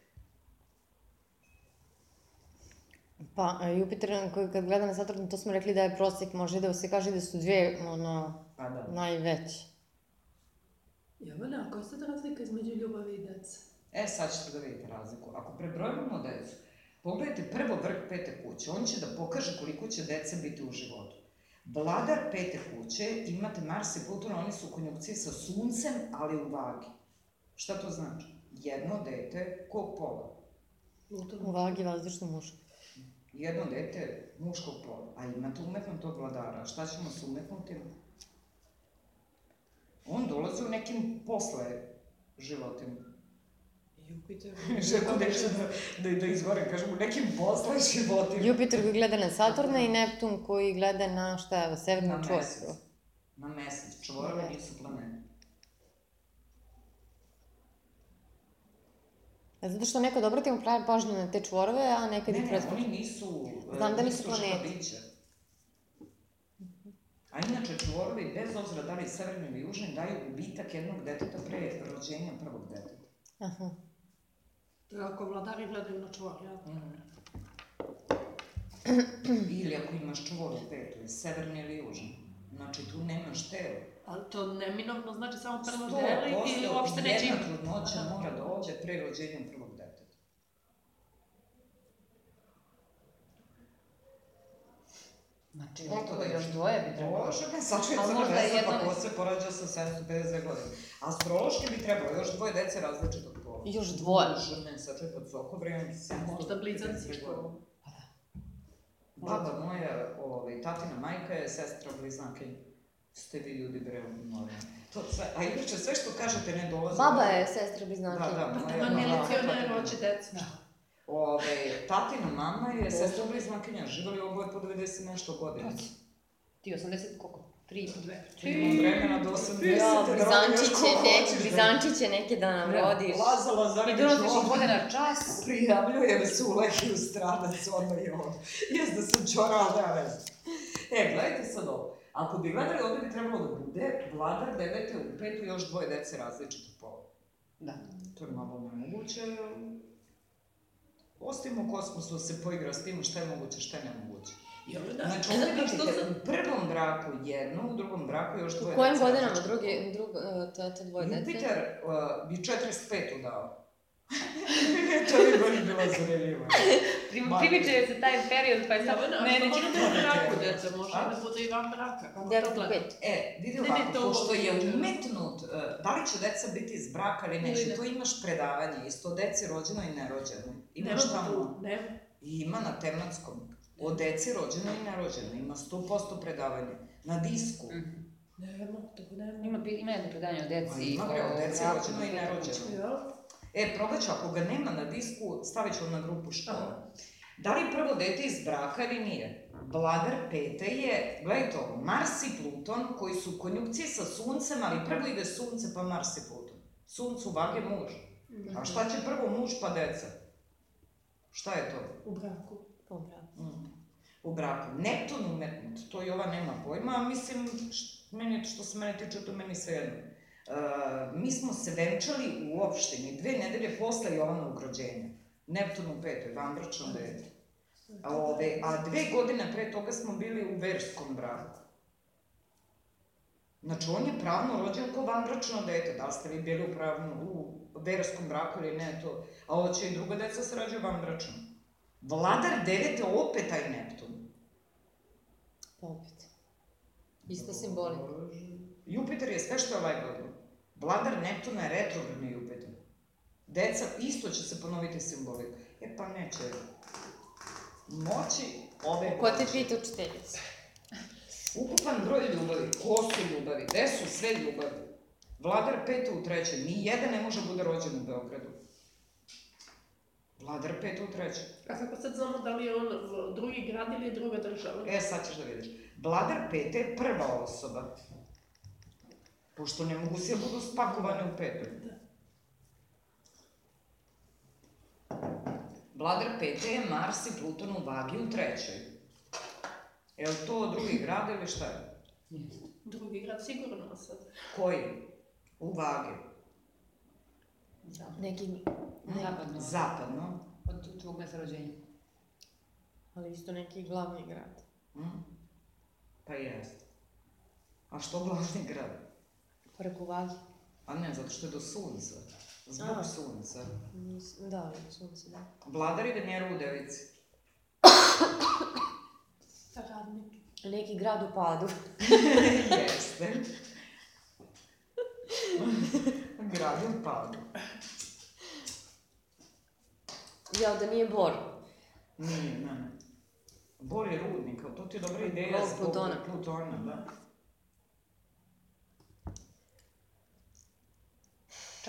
Pa, Jupiter koji kad gleda na Saturn, to smo rekli da je prosjek, može da se kaže da su dvije, ono, Pa da. najveće. Jovana, a koja sad razlika između ljubavi i dece? E, sad ćete da vidite razliku. Ako prebrojimo decu, pogledajte prvo vrh pete kuće, on će da pokaže koliko će dece biti u životu. Vladar pete kuće, imate Mars i Pluton, oni su u konjunkciji sa Suncem, ali u vagi. Šta to znači? Jedno dete, kog pola? Pluton. U vagi vazdušno muško. Jedno dete muškog pola, a imate umetnutog vladara. Šta ćemo s umetnutim? On dolazi u nekim posle životima. Jupiter. Želim nešto da, da, da izgovorim, kažem, u nekim posle životima. Jupiter koji gleda na Saturna i Neptun koji gleda na šta, severnu Na čvor. mesec. Na mesec. Čvorove nisu planete. Zato što nekad obratimo pravi pažnju na te čvorove, a nekad Ne, ih ne, preskočimo. oni nisu... e, Znam da nisu živa planete. bića. A inače, čvorovi, bez obzira da li severni ili južni, daju gubitak jednog deteta pre rođenja prvog deteta. Aha. To je ako vladari gledaju na čvor, jel? Ili ako imaš čvor u petu, je severni ili južni. Znači, tu nemaš telo. Ali to neminovno znači samo prvo deli ili uopšte neće jedna imati? trudnoća Aha. mora da ode pre rođenja prvog deteta. Znači, Koliko je? još dvoje bi trebalo? Bože, me sačuje A crna možda veza, jedno pa ne- ko se porađa sa 752 godine. Astrološki bi trebalo još dvoje dece različitog pola. Još dvoje. Bože, me sačuje pod soko vremena 752 Možda blizanci što... Baba moja, ovaj, tatina majka je sestra blizanke. Ste vi ljudi bre, molim. To sve, a inače sve što kažete ne dolazi. Baba je sestra Da, bliznake. da, Pa moja mama, milicioner hoće decu. Ove, tatina mama je sestra bliznankinja, živali oboje po 90 nešto godina. Ti 80, koliko? 3, 2. Imam vremena do 80. Ja, da Bizančiće, neki, da- Bizančiće neke da nam Da. rodiš. Laza Lazarević I ih ovdje vode na čas. prijavljujem se u Lehiju stradac, ono i ono. Jes da sam čorala, da ne znam. E, gledajte sad ovo. Ako bi gledali, ovdje bi trebalo da bude vladar devete u petu i još dvoje dece različitog pola. Da. To je malo nemoguće. Ostavimo u kosmosu da se poigra s tim šta je moguće, šta je nemoguće. Da? Znači, ovdje A što sam- u prvom braku jedno, u drugom braku još dvoje U kojim dece godinama drugi, drug, te, te dvoje dece? Jupiter uh, bi 45 dao. To bi baš bilo zanimljivo. Primiče se taj period, pa je sad... Da? Ne, Ne, neće... može da je braku deca, može A? da bude i van braka. Kako to 9 gleda? 5. E, vidi Ne, ne, ovako, to pošto je umetnut, uh, da li će deca biti iz braka ili neće, ne. to imaš predavanje, isto deci rođenoj i nerođenoj. Nema Imaš tamo, i ima na tematskom, o deci rođenoj i nerođenoj, ima 100% predavanje. Na disku. Mhm. Nema, tako nema. Ima, ima jedno predanje o deci. Ma ima, bre, o deci braku, rođenoj i nerođenoj. E, probat ću, ako ga nema na disku, stavit ću na grupu škola. Da li je prvo dete iz braka ili nije? Vladar pete je, gledaj to, Mars i Pluton, koji su u konjukciji sa Suncem, ali prvo ide Sunce pa Mars i Pluton. Suncu vage muž. A šta će prvo muž pa deca? Šta je to? U braku. Dobro. Mm. U braku. Neptun umetnut, to i ova nema pojma, a mislim, št, meni, što se mene tiče, to meni sve jedno. Mi smo se venčali u opštini dve nedelje posle Jovanovog rođenja. Neptun u petoj, vanbračno dete. A, ove, a dve godine pre toga smo bili u verskom braku. Znači, on je pravno rođen kao vanbračno dete. Da li ste vi bili u, pravno, u verskom braku ili ne, to. A ovo će i druga deca se rađaju vanbračno. Vladar devete opet taj Neptun. Opet. Ista simbolika. Jupiter je sve što je ovaj godin. Vladar Neptuna je retrogradni Jupiter. Deca, isto će se ponoviti simbolika. E pa neće. Moći ove Ko te pita učiteljica? Ukupan broj ljubavi, ko su ljubavi, gde su sve ljubavi? Vladar pete u trećem, ni jedan ne može bude rođen u Beogradu. Vladar pete u trećem. A kako sad znamo da li je on drugi grad ili je druga država? E, sad ćeš da vidiš. Vladar pete je prva osoba. Pošto ne mogu sve budu spakovane u petoj. Vladar pete je Mars i Pluton u vagi u trećoj. Je li to drugi grad ili šta je? Drugi grad sigurno sad. Koji? U vagi. Neki, ne, Zapadno. Zapadno. Od tvog mesta rođenja. ali isto neki glavni grad. Mm. Pa jeste. A što glavni grad? Preko vagi. A ne, zato što je do sunca. Zbog A. sunca. Da, sunce, da. Vladar i Venera u devici. Radnik. Neki grad u padu. Jeste. Grad u padu. Jao, da nije Bor. Nije, ne, ne. Bor je rudnik, ali to ti je dobra ideja Zbog zbog Plutona. Plutona, da.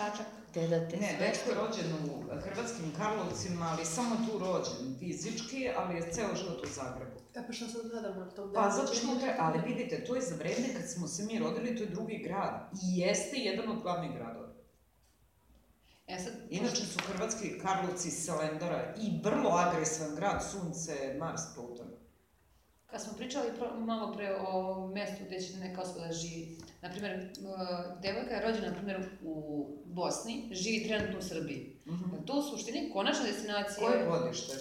Čačak. Deda te Ne, sve. dečko je rođen u Hrvatskim Karlovcima, ali samo tu rođen fizički, ali je ceo život u Zagrebu. E pa šta sad gledamo na tom Pa zato što, tre- ali vidite, to je za vreme kad smo se mi rodili, to je drugi grad. I jeste jedan od glavnih gradova. E sad, Inače su Hrvatski Karlovci Selendara i vrlo agresivan grad, sunce, Mars, Pluton. Kad smo pričali pro, malo pre o mestu gde će neka osoba da živi, na primjer, devojka je rođena, na primjer, u Bosni, živi trenutno u Srbiji. Mhm. Je To u suštini konačna destinacija... Koje godište?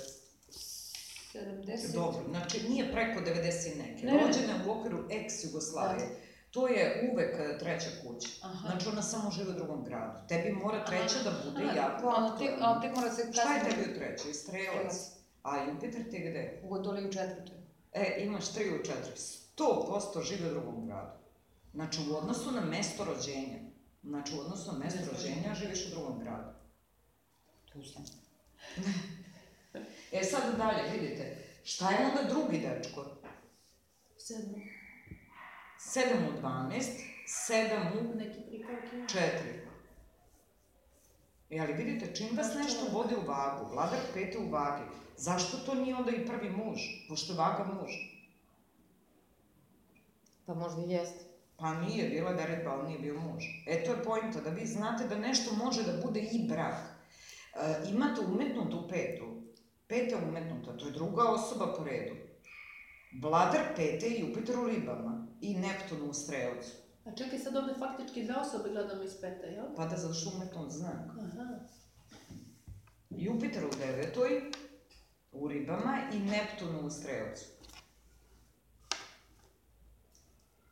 70... Dobro, znači nije preko 90 i neke. Ne, ne. Rođena je u okviru ex-Jugoslavije. To je uvek e, treća kuća. Aha. Znači ona samo živi u drugom gradu. Tebi mora treća da bude Aha, jako ali aktualna. ali tek mora se Šta je tebi u trećoj? Strelac. A Jupiter ti gde? U Godoli u četvrtoj. E, imaš tri u četiri. 100% žive u drugom gradu. Znači, u odnosu na mesto rođenja. Znači, u odnosu na mesto rođenja živiš u drugom gradu. Tu sam. E, sad dalje, vidite. Šta je onda drugi dečko? Sedmo. 7 u 12, 7 u Neki prikavke. 4. E, ali vidite, čim vas nešto vodi u vagu, vladar pete u vagi, zašto to nije onda i prvi muž, pošto je vaga muž? Pa možda i jeste. Pa nije, bila veredba, ali nije bio muž. E, to je pojenta, da vi znate da nešto može da bude i brak. E, imate umetnutu petu. Peta umetnuta, to je druga osoba po redu. Vladar pete je Jupiter u ribama i Neptun u strelcu. A čekaj, sad ovde faktički dve osobe gledamo iz pete, jel? Pa da zašto umetnut znak. Aha. Jupiter u devetoj, u ribama i Neptun u strelcu.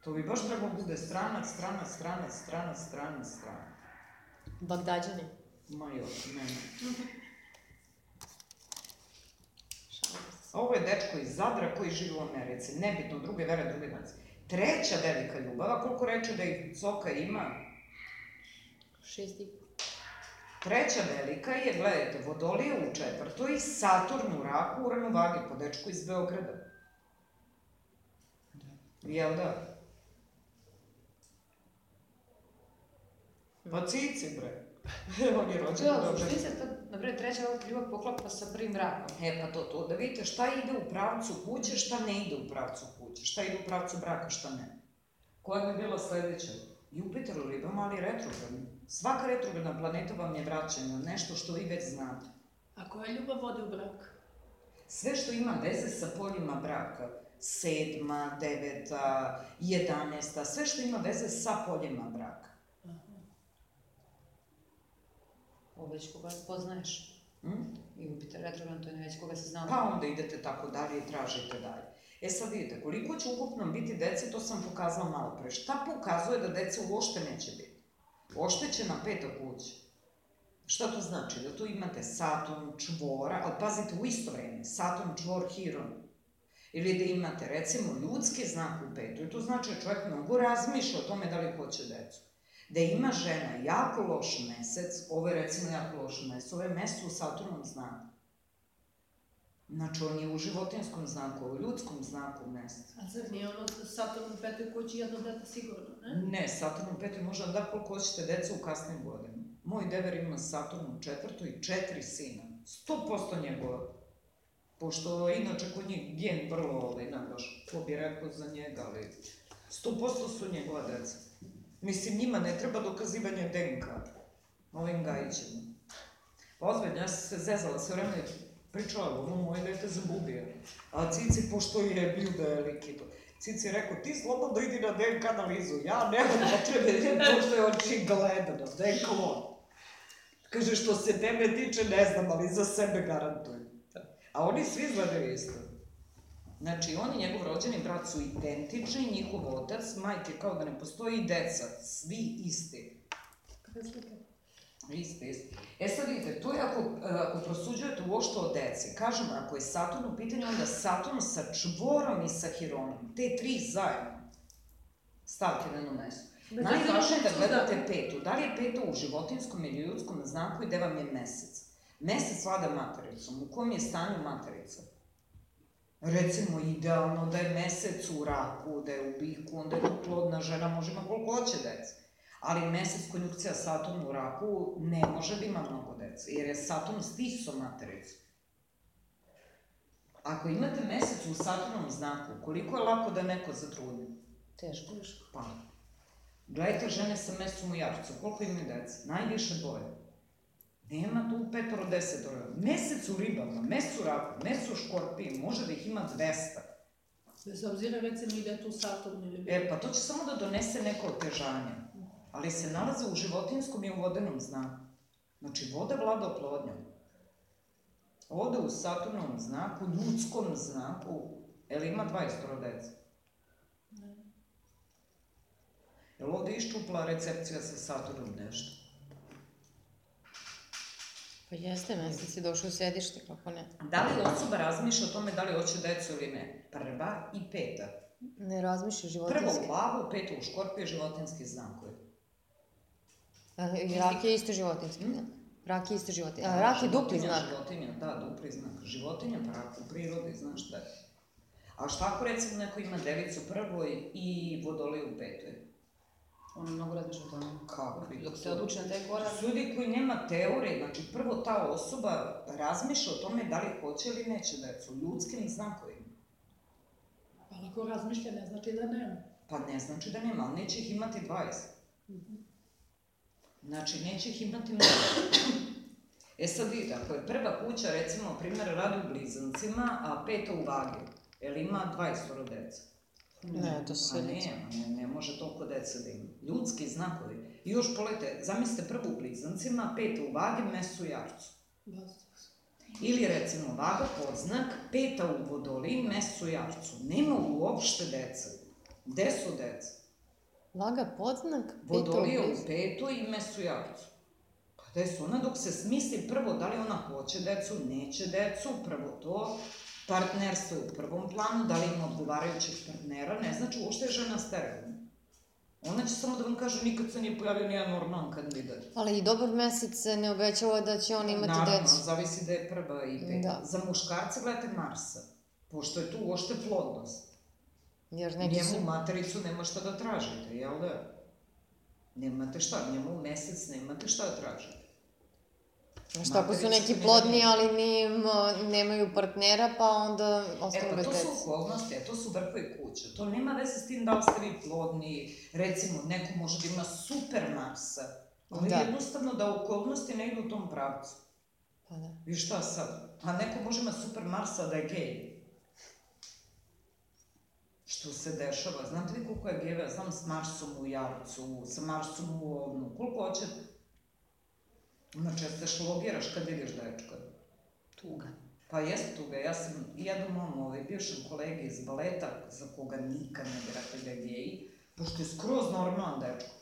To bi baš trebalo bude stranac, stranac, stranac, stranac, stranac, stranac. Bagdađani. Ma još, ne, ne. Ovo je dečko iz Zadra koji živi u Americi. Nebitno, druge vere, druge nacije. Treća velika ljubav, a koliko reče da ih Coka ima? Šest i po. Treća velika je, gledajte, Vodolija u četvrtoj, Saturn u raku, Uran u vagi, po dečku iz Beograda. Jel da? Pa cici, bre. On je rođen Da, Beogradu. suštini se to, na primjer, treća velika ljubav poklapa sa prvim brakom. E pa to, to, da vidite šta ide u pravcu kuće, šta ne ide u pravcu kuće, šta ide u pravcu braka, šta ne. Koja bi bila sledeća? Jupiter u ribama, ali retrogradni. Svaka retrogradna planeta vam je vraćena, nešto što vi već znate. A koja ljubav vodi u brak? Sve što ima veze sa poljima braka, sedma, deveta, jedanesta, sve što ima veze sa poljima braka. Ovo već koga poznaješ. Hm? I Jupiter retrogradno, to je već koga se znamo. Pa onda idete tako dalje i tražite dalje. E sad vidite, koliko će ukupno biti dece, to sam pokazala malo pre. Šta pokazuje da dece uopšte neće biti? Oštećena peta kuća. Šta to znači? Da tu imate Saturn, čvora, ali pazite u isto vreme, Saturn, čvor, Hiron. Ili da imate, recimo, ljudski znak u petu. I to znači da čovjek mnogo razmišlja o tome da li hoće decu. Da ima žena jako loš mesec, ovo je recimo jako loš mesec, ovo je mesec u Saturnom znaku. Znači, on je u životinskom znaku, u ljudskom znaku mesta. A zar nije ono Saturn u petoj kući jedno dete sigurno, ne? Ne, Saturn u petoj može da koliko hoćete deca u kasnim godinama. Moj dever ima Saturn u četvrtoj i četiri sina. 100% njegova. Pošto inače kod njih gen vrlo, ovaj, ne baš, ko bi rekao za njega, ali 100% su njegova deca. Mislim, njima ne treba dokazivanje DNK. Ovim gajićima. Pa ozbiljno, ja sam se zezala sve vreme, pričala, ono moje dete zabubio. A Cici, pošto je bio veliki, to, Cici je rekao, ti slobodno idi na DNK analizu, ja nemam potrebe, pošto je očigledno, da je klon. Kaže, što se tebe tiče, ne znam, ali za sebe garantujem. A oni svi izgledaju isto. Znači, on i njegov rođeni brat su identični, njihov otac, majke kao da ne postoji i deca, svi isti. Kakve Isti, isti. E sad vidite, to je ako, e, ako prosuđujete uopšte o deci. Kažem, ako je Saturn u pitanju, onda Saturn sa čvorom i sa Hironom. Te tri zajedno. Stavke na jedno mesto. Bez Najvažnije je da obzira gledate petu. Da li je peta u životinskom ili ljudskom znaku i gde vam je mesec? Mesec vlada matericom. U kom je stanju materica? Recimo, idealno da je mesec u raku, da je u biku, onda je plodna žena, može ima koliko hoće dece. Ali mesec konjukcija Saturn u raku ne može da ima mnogo dece, jer je Saturn stiso matericu. Ako imate mesec u Saturnom znaku, koliko je lako da neko zatrudni? Teško. Pa, gledajte žene sa mesom u jarcu, koliko imaju dece? Najviše dvoje. Nema tu petoro desetoro. Mesec u ribama, mesec u raku, mesec u škorpiji, može da ih ima 200. Bez obzira recimo ide tu Saturn ili... E, pa to će samo da donese neko otežanje. Ali se nalaze u životinskom i u vodenom znaku. Znači, voda vlada oplodnjom. Ode u Saturnovom znaku, ljudskom znaku, jel ima 20 dece? Jel ovde iščupla recepcija sa Saturnom nešto? Pa jeste, mesec je došao u sedište, kako ne. Da li osoba razmišlja o tome da li hoće decu ili ne? Prva i peta. Ne razmišlja Prvo životinski. u lavu, peta u škorpiju, životinski znakovi. I rak je isto životinski Hmm? znak. Rak je isto životinski. A, rak je dupli Životinja, znak. Životinja, da, dupli znak. Životinja, pa rak u prirodi, znaš šta je. A šta ako recimo neko ima devicu prvoj i vodolej u petoj? Ono mnogo razmišlja o tome. Kako bi Dok se odluči na taj korak, Ljudi koji nema teorije, znači prvo ta osoba razmišlja o tome da li hoće ili neće decu, ljudskim znakovima. Ali ako razmišlja, ne znači da nema. Pa ne znači da nema, ali neće ih imati 20. Znači, neće ih imati mnogo. E sad vidite, ako je prva kuća, recimo, primjer, radi u blizancima, a peta u vagi, jel ima 20 deca? Ne, to su sve djeca. ne, ne, ne može toliko dece da ima. Ljudski znakovi. I još polete, zamislite prvu u blizancima, peta u vagi, mesu u jarcu. Ili recimo vaga podznak, peta u vodoliji, mesu u jarcu. Nema uopšte dece. Gde su deca? Vaga podznak, peta Vodolija u petu i mesu u jarcu. Pa gde su ona dok se smisli prvo da li ona hoće decu, neće decu, prvo to, partnerstvo je u prvom planu, da li ima odgovarajućih partnera, ne znači uopšte je žena sterilna. Ona će samo da vam kaže nikad se nije pojavio nijedan normalan kandidat. Ali i dobar mesec ne obećava da će on imati Naravno, decu. zavisi da je prva i peta. Da. Za muškarce gledate Marsa, pošto je tu uošte plodnost. Jer neki Njemu su... matericu nema šta da tražite, jel da? Nemate šta, njemu mesec nemate šta da tražite. Znaš, tako su matericu neki ne plodni, nema. ali ni, m, nemaju partnera, pa onda E ostanu pa bez to su dece. okolnosti, a to su vrhovi kuće. To nema veze s tim da li ste vi plodni, recimo neko može da ima super Marsa, ali Da. jednostavno da okolnosti ne idu u tom pravcu. Pa da. I šta sad? A neko može ima super Marsa da je gej. Što se dešava? Znate li koliko je gejeva? Znam s Marsom u Jarcu, sa Marsom u Ovnu. Koliko hoćete? Znači, ja se šlogiraš kad vidiš dečka. tuga. Pa jeste tuga, ja sam jednom mom ovaj, bivšem kolegi iz baleta, za koga nikad ne bi rekla da je gej, pošto je skroz normalan dečko.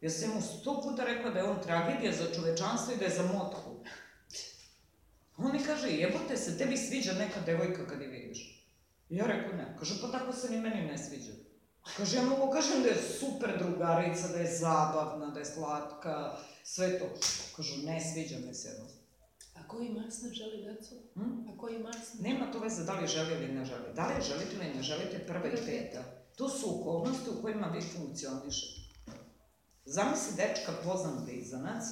Ja sam mu sto puta rekla da je on tragedija za čovečanstvo i da je za motku. On mi kaže, jebote se, tebi sviđa neka devojka kad je vidiš. I ja rekao ne. Kaže, pa tako se ni meni ne sviđa. Kaže, ja mogu kažem da je super drugarica, da je zabavna, da je slatka, sve to. Kažu, ne sviđa mi se jednostavno. A koji Mars ne želi decu? Hm? A koji Mars ne Nema to veze da li želi ili ne želi. Da li želite ili ne želite prva i peta. To su okolnosti u kojima vi funkcionišete. Zamisli dečka poznan blizanac,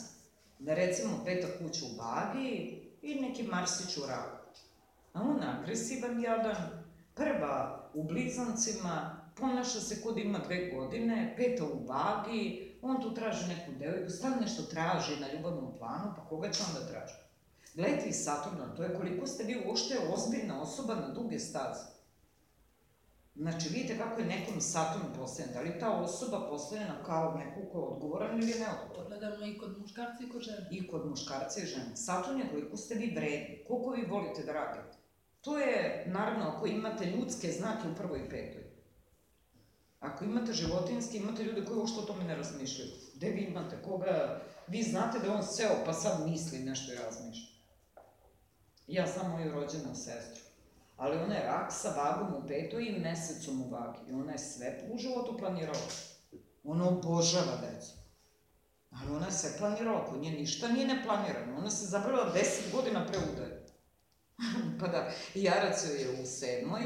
da recimo peta kuća u bagi i neki Marsić u raku. A on agresivan jadan, prva u blizancima, ponaša se kod ima dve godine, peta u bagi, on tu traži neku devojku, stalno nešto traži na ljubavnom planu, pa koga će onda traži? Gledajte i Saturna, to je koliko ste vi uopšte ozbiljna osoba na duge staze. Znači, vidite kako je nekom Saturn postavljen. Da li ta osoba postavljena kao neko ko je odgovoran ili neodgovoran? Gledamo i kod muškarca i kod žene. I kod muškarca i žene. Saturn je koliko ste vi vredni, koliko vi volite da radite. To je, naravno, ako imate ljudske znake u prvoj i petoj. Ako imate životinski, imate ljude koji uopšte o tome ne razmišljaju. Gde vi imate? Koga? Vi znate da on seo pa sad misli nešto i razmišlja. Ja sam moju rođenu sestru. Ali ona je rak sa vagom u petoj i mesecom u vagi. I ona je sve u životu planirala. Ona obožava decu. Ali ona je sve planirala, kod nje ništa nije neplanirano. Ona se zabrala 10 godina pre udaje. Pa da, i Jarac je u sedmoj,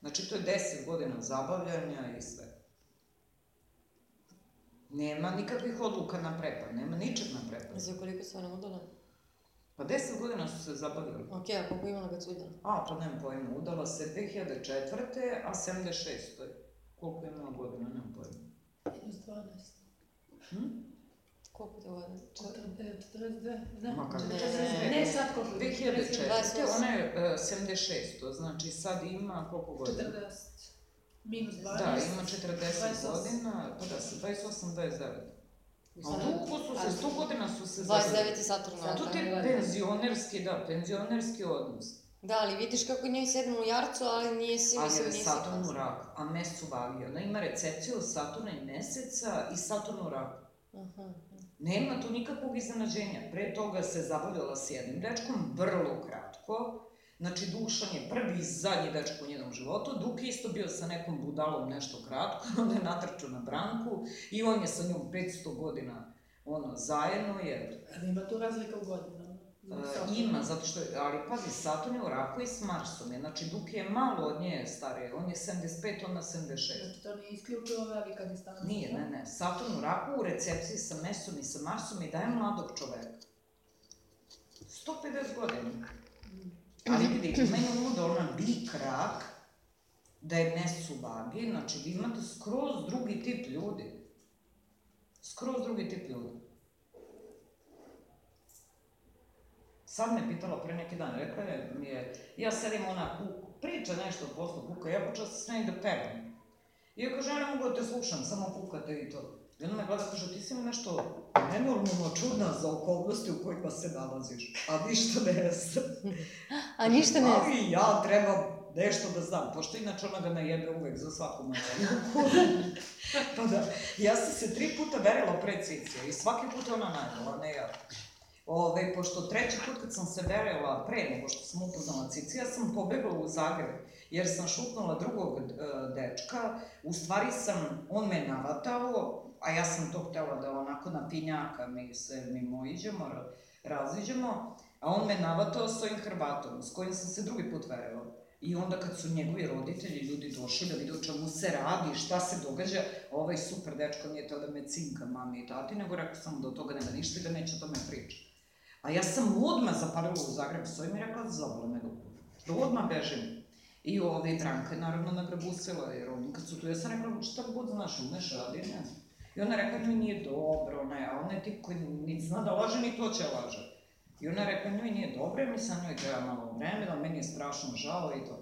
znači to je 10 godina zabavljanja i sve. Nema nikakvih odluka na prepad, nema ničeg na prepad. Za koliko se ona udala? Pa 10 godina su se zabavili. Ok, a koliko imala kad su udala? A, pa nemam pojma, udala se 2004. a 76. Koliko je imala godina, nemam pojma. Minus 12. Hm? Koliko te godina? 42, ne, Ma kako? 42. Ne, sad koliko? 2004. 28. Ona je e, 76. To znači sad ima koliko godina? 40. Minus 12. Da, ima 40 28. godina, pa da, sa 28, 29. A dugo su se, 100 godina su se 29. Saturn. A to je penzionerski, da, penzionerski odnos. Da, ali vidiš kako njoj sedmo u jarcu, ali nije si, Ali mislim, Saturn u raku, a mes u vagi. Ona ima recepciju Saturna i meseca i Saturn u. Aha. Nema tu nikakvog iznenađenja. Pre toga se zabavljala s jednim dečkom, vrlo kratko. Znači, Dušan je prvi i zadnji dečko u njenom životu. Duk je isto bio sa nekom budalom nešto kratko, onda je natrčao na branku i on je sa njom 500 godina ono, zajedno, jer Ali ima tu razlika u godinama. E, ima, zato što, je- ali pazi, Saturn je u raku i s Marsom je, znači Duk je malo od nje starije, on je 75, ona 76. Znači, to nije isključivo velika distanca. Nije, ne, ne, Saturn u raku u recepciji sa Mesom i sa Marsom i daje mladog čoveka. 150 godina. Ali vidi, imaju ono da ona blik rak, da je Mes u vagi, znači vi imate skroz drugi tip ljudi. Skroz drugi tip ljudi. Sad me pitala pre neki dan, rekla je mi je, ja sedim ona, kuku, priča nešto o poslu, kuka, ja počela se s njim da pevam. I ja kaže, ja ne mogu da te slušam, samo kukate i to. I ona me gleda, kaže, ti si mi nešto nenormalno čudna za okolnosti u kojima se nalaziš, a ništa ne znam. A ništa ne... Ali ja trebam nešto da znam, pošto inače ona ga najebe uvek za svaku moju pa da, ja sam se tri puta verila pred Cicija i svaki put ona najbala, ne ja. Ove, pošto treći put kad sam se verila pre nego što sam upoznala Cicija, sam pobegla u Zagreb, jer sam šutnula drugog e, dečka, u stvari sam, on me navatao, a ja sam to htela da onako na pinjaka mi se mimo iđemo, ra- raziđemo, a on me navatao s ovim Hrvatom, s kojim sam se drugi put verila. I onda kad su njegovi roditelji, ljudi došli da vide o čemu se radi, šta se događa, ovaj super dečko nije to da me cinka mami i tati, nego rekao sam da od toga nema ništa i da neće o tome priča. A ja sam odmah zaparila u Zagreb s ovim i rekla zabole me. Da odmah bežim. I ovaj Branka je naravno nagrebusila, jer oni kad su tu, ja sam rekla, šta god znaš, umeš radi, ne znam. I ona je rekla, njoj nije dobro, ne, a ona je tip koji ni zna da laže, ni to će laže. I ona je rekla, njoj nije dobro, mi sa njoj treba malo vremena, meni je strašno žao i to.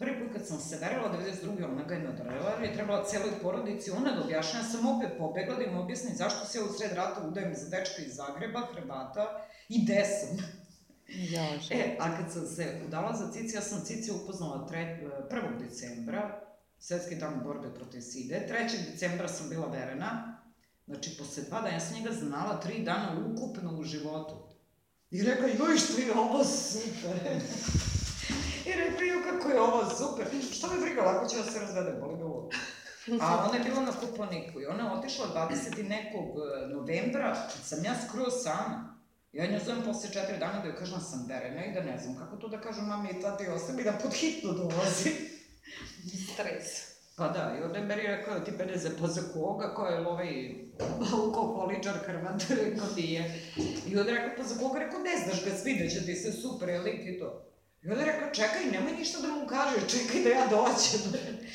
Prvi put kad sam se verila, 92. ona ga je nadrela, jer je trebala celoj porodici ona da objašnja, ja sam opet pobegla da im objasnim zašto se ja u sred rata udajem za dečka iz Zagreba, Hrvata i desam. Ja, E, a kad sam se udala za Cici, ja sam Cici upoznala tre, 1. decembra, Svetski dan borbe protiv side. 3. decembra sam bila verena, znači posle dva dana, ja sam njega znala tri dana ukupno u životu. I rekla, joj što je ovo super. I rekla, joj kako je ovo super. Što me briga, lako će da se razvede, boli ga ovo. A ona je bila na Kuponiku i ona je otišla 20. nekog e, novembra, kad sam ja skroz sama. Ja nju zovem posle četiri dana da joj kažem da sam verena i da ne znam kako to da kažem mami i tati ostavi da pod hitno dolazi. Stres. Pa da, i onda je meni rekao ti mene za poza koga, ko je ovaj alkoholičar Hrvat, rekao nije. I onda je rekao, pa za koga, rekao, ne znaš ga, svideće ti se, super je lik i to. I onda je rekao, čekaj, nemoj ništa da mu kažeš, čekaj da ja dođem.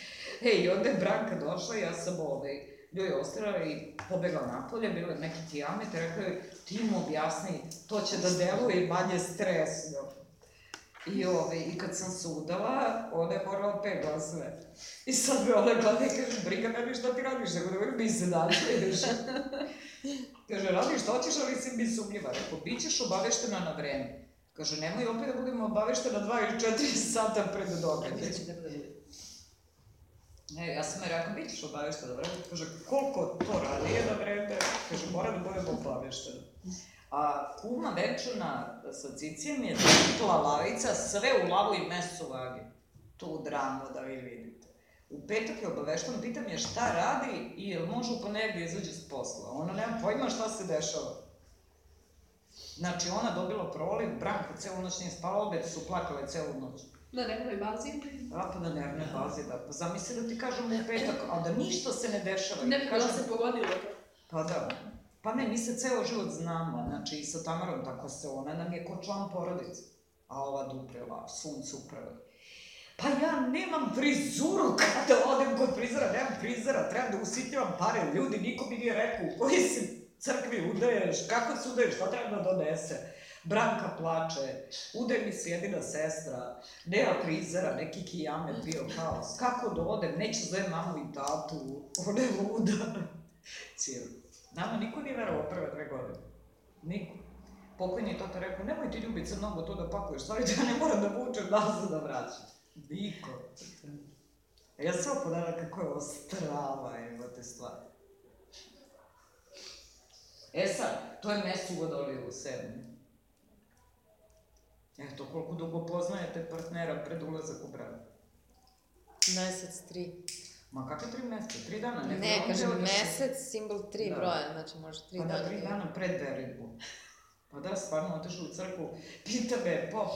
e, i onda je Branka došla, ja sam ovaj, njoj ostavila i pobegla napolje, bilo je neki kijamet, i rekao je, ti mu objasni, to će da deluje manje stresno. I, ove, I kad sam se udala, ona je morala pegla sve. I sad me ona gleda i kaže, briga meni šta ti radiš, nego da mi se ideš. kaže, radiš šta hoćeš, ali si mi sumnjiva. Rekao, bit ćeš obaveštena na vreme. Kaže, nemoj opet da budemo obaveštena 2 ili 4 sata pred događaj. Da bude. E, ja sam je rekao, bit ćeš obaveštena na vreme. Kaže, koliko to radi je na vreme? Kaže, mora da budemo obaveštena. A kuma večana sa Cicijem je dupla lavica, sve u lavu i mesu vagi. Tu dramu da vi vidite. U petak je obaveštena, pitam je šta radi i jel može u ponedje izađe s posla. Ona nema pojma šta se dešava. Znači, ona dobila proliv, Branka celu noć nije spala, obe su plakale celu noć. Na nekoj bazi? A pa na nervne bazi, da. Pa zamisli da ti kažem u petak, a da ništa se ne dešava. Ne bi kažem, bilo se pogodilo. Pa da. Pa ne, mi se ceo život znamo, znači i sa Tamarom tako se, ona nam je ko član porodice. A ova duprela, sunce upravo. Pa ja nemam frizuru kada odem kod frizera, nemam frizera, treba da usitnjavam pare, ljudi, niko mi nije rekao koji se crkvi udaješ, kako se udaješ, šta treba da donese. Branka plače, ude mi se jedina sestra, nema frizera, neki kijamet bio haos. Kako da odem, neću zove mamu i tatu, ona je luda. Cijelo. Nama niko nije verovao prve dve godine. Niko. Pokojni je tata rekao, nemoj ti ljubice mnogo to da pakuješ, stvari da ne moram da vučem nazad da vraćam. Niko. A ja sam podala kako je strava, evo te stvari. E sad, to je mesto u Vodoliju, sedmi. Eto, koliko dugo poznajete partnera pred ulazak u brak. Mesec, tri. Ma kakve tri meseca? Tri dana? Ne, on kažem da mesec, simbol tri Da. broja, znači može tri Pa dana. da, tri dana pred veritbu. Pa da, stvarno otišao u crkvu, pita me, pop,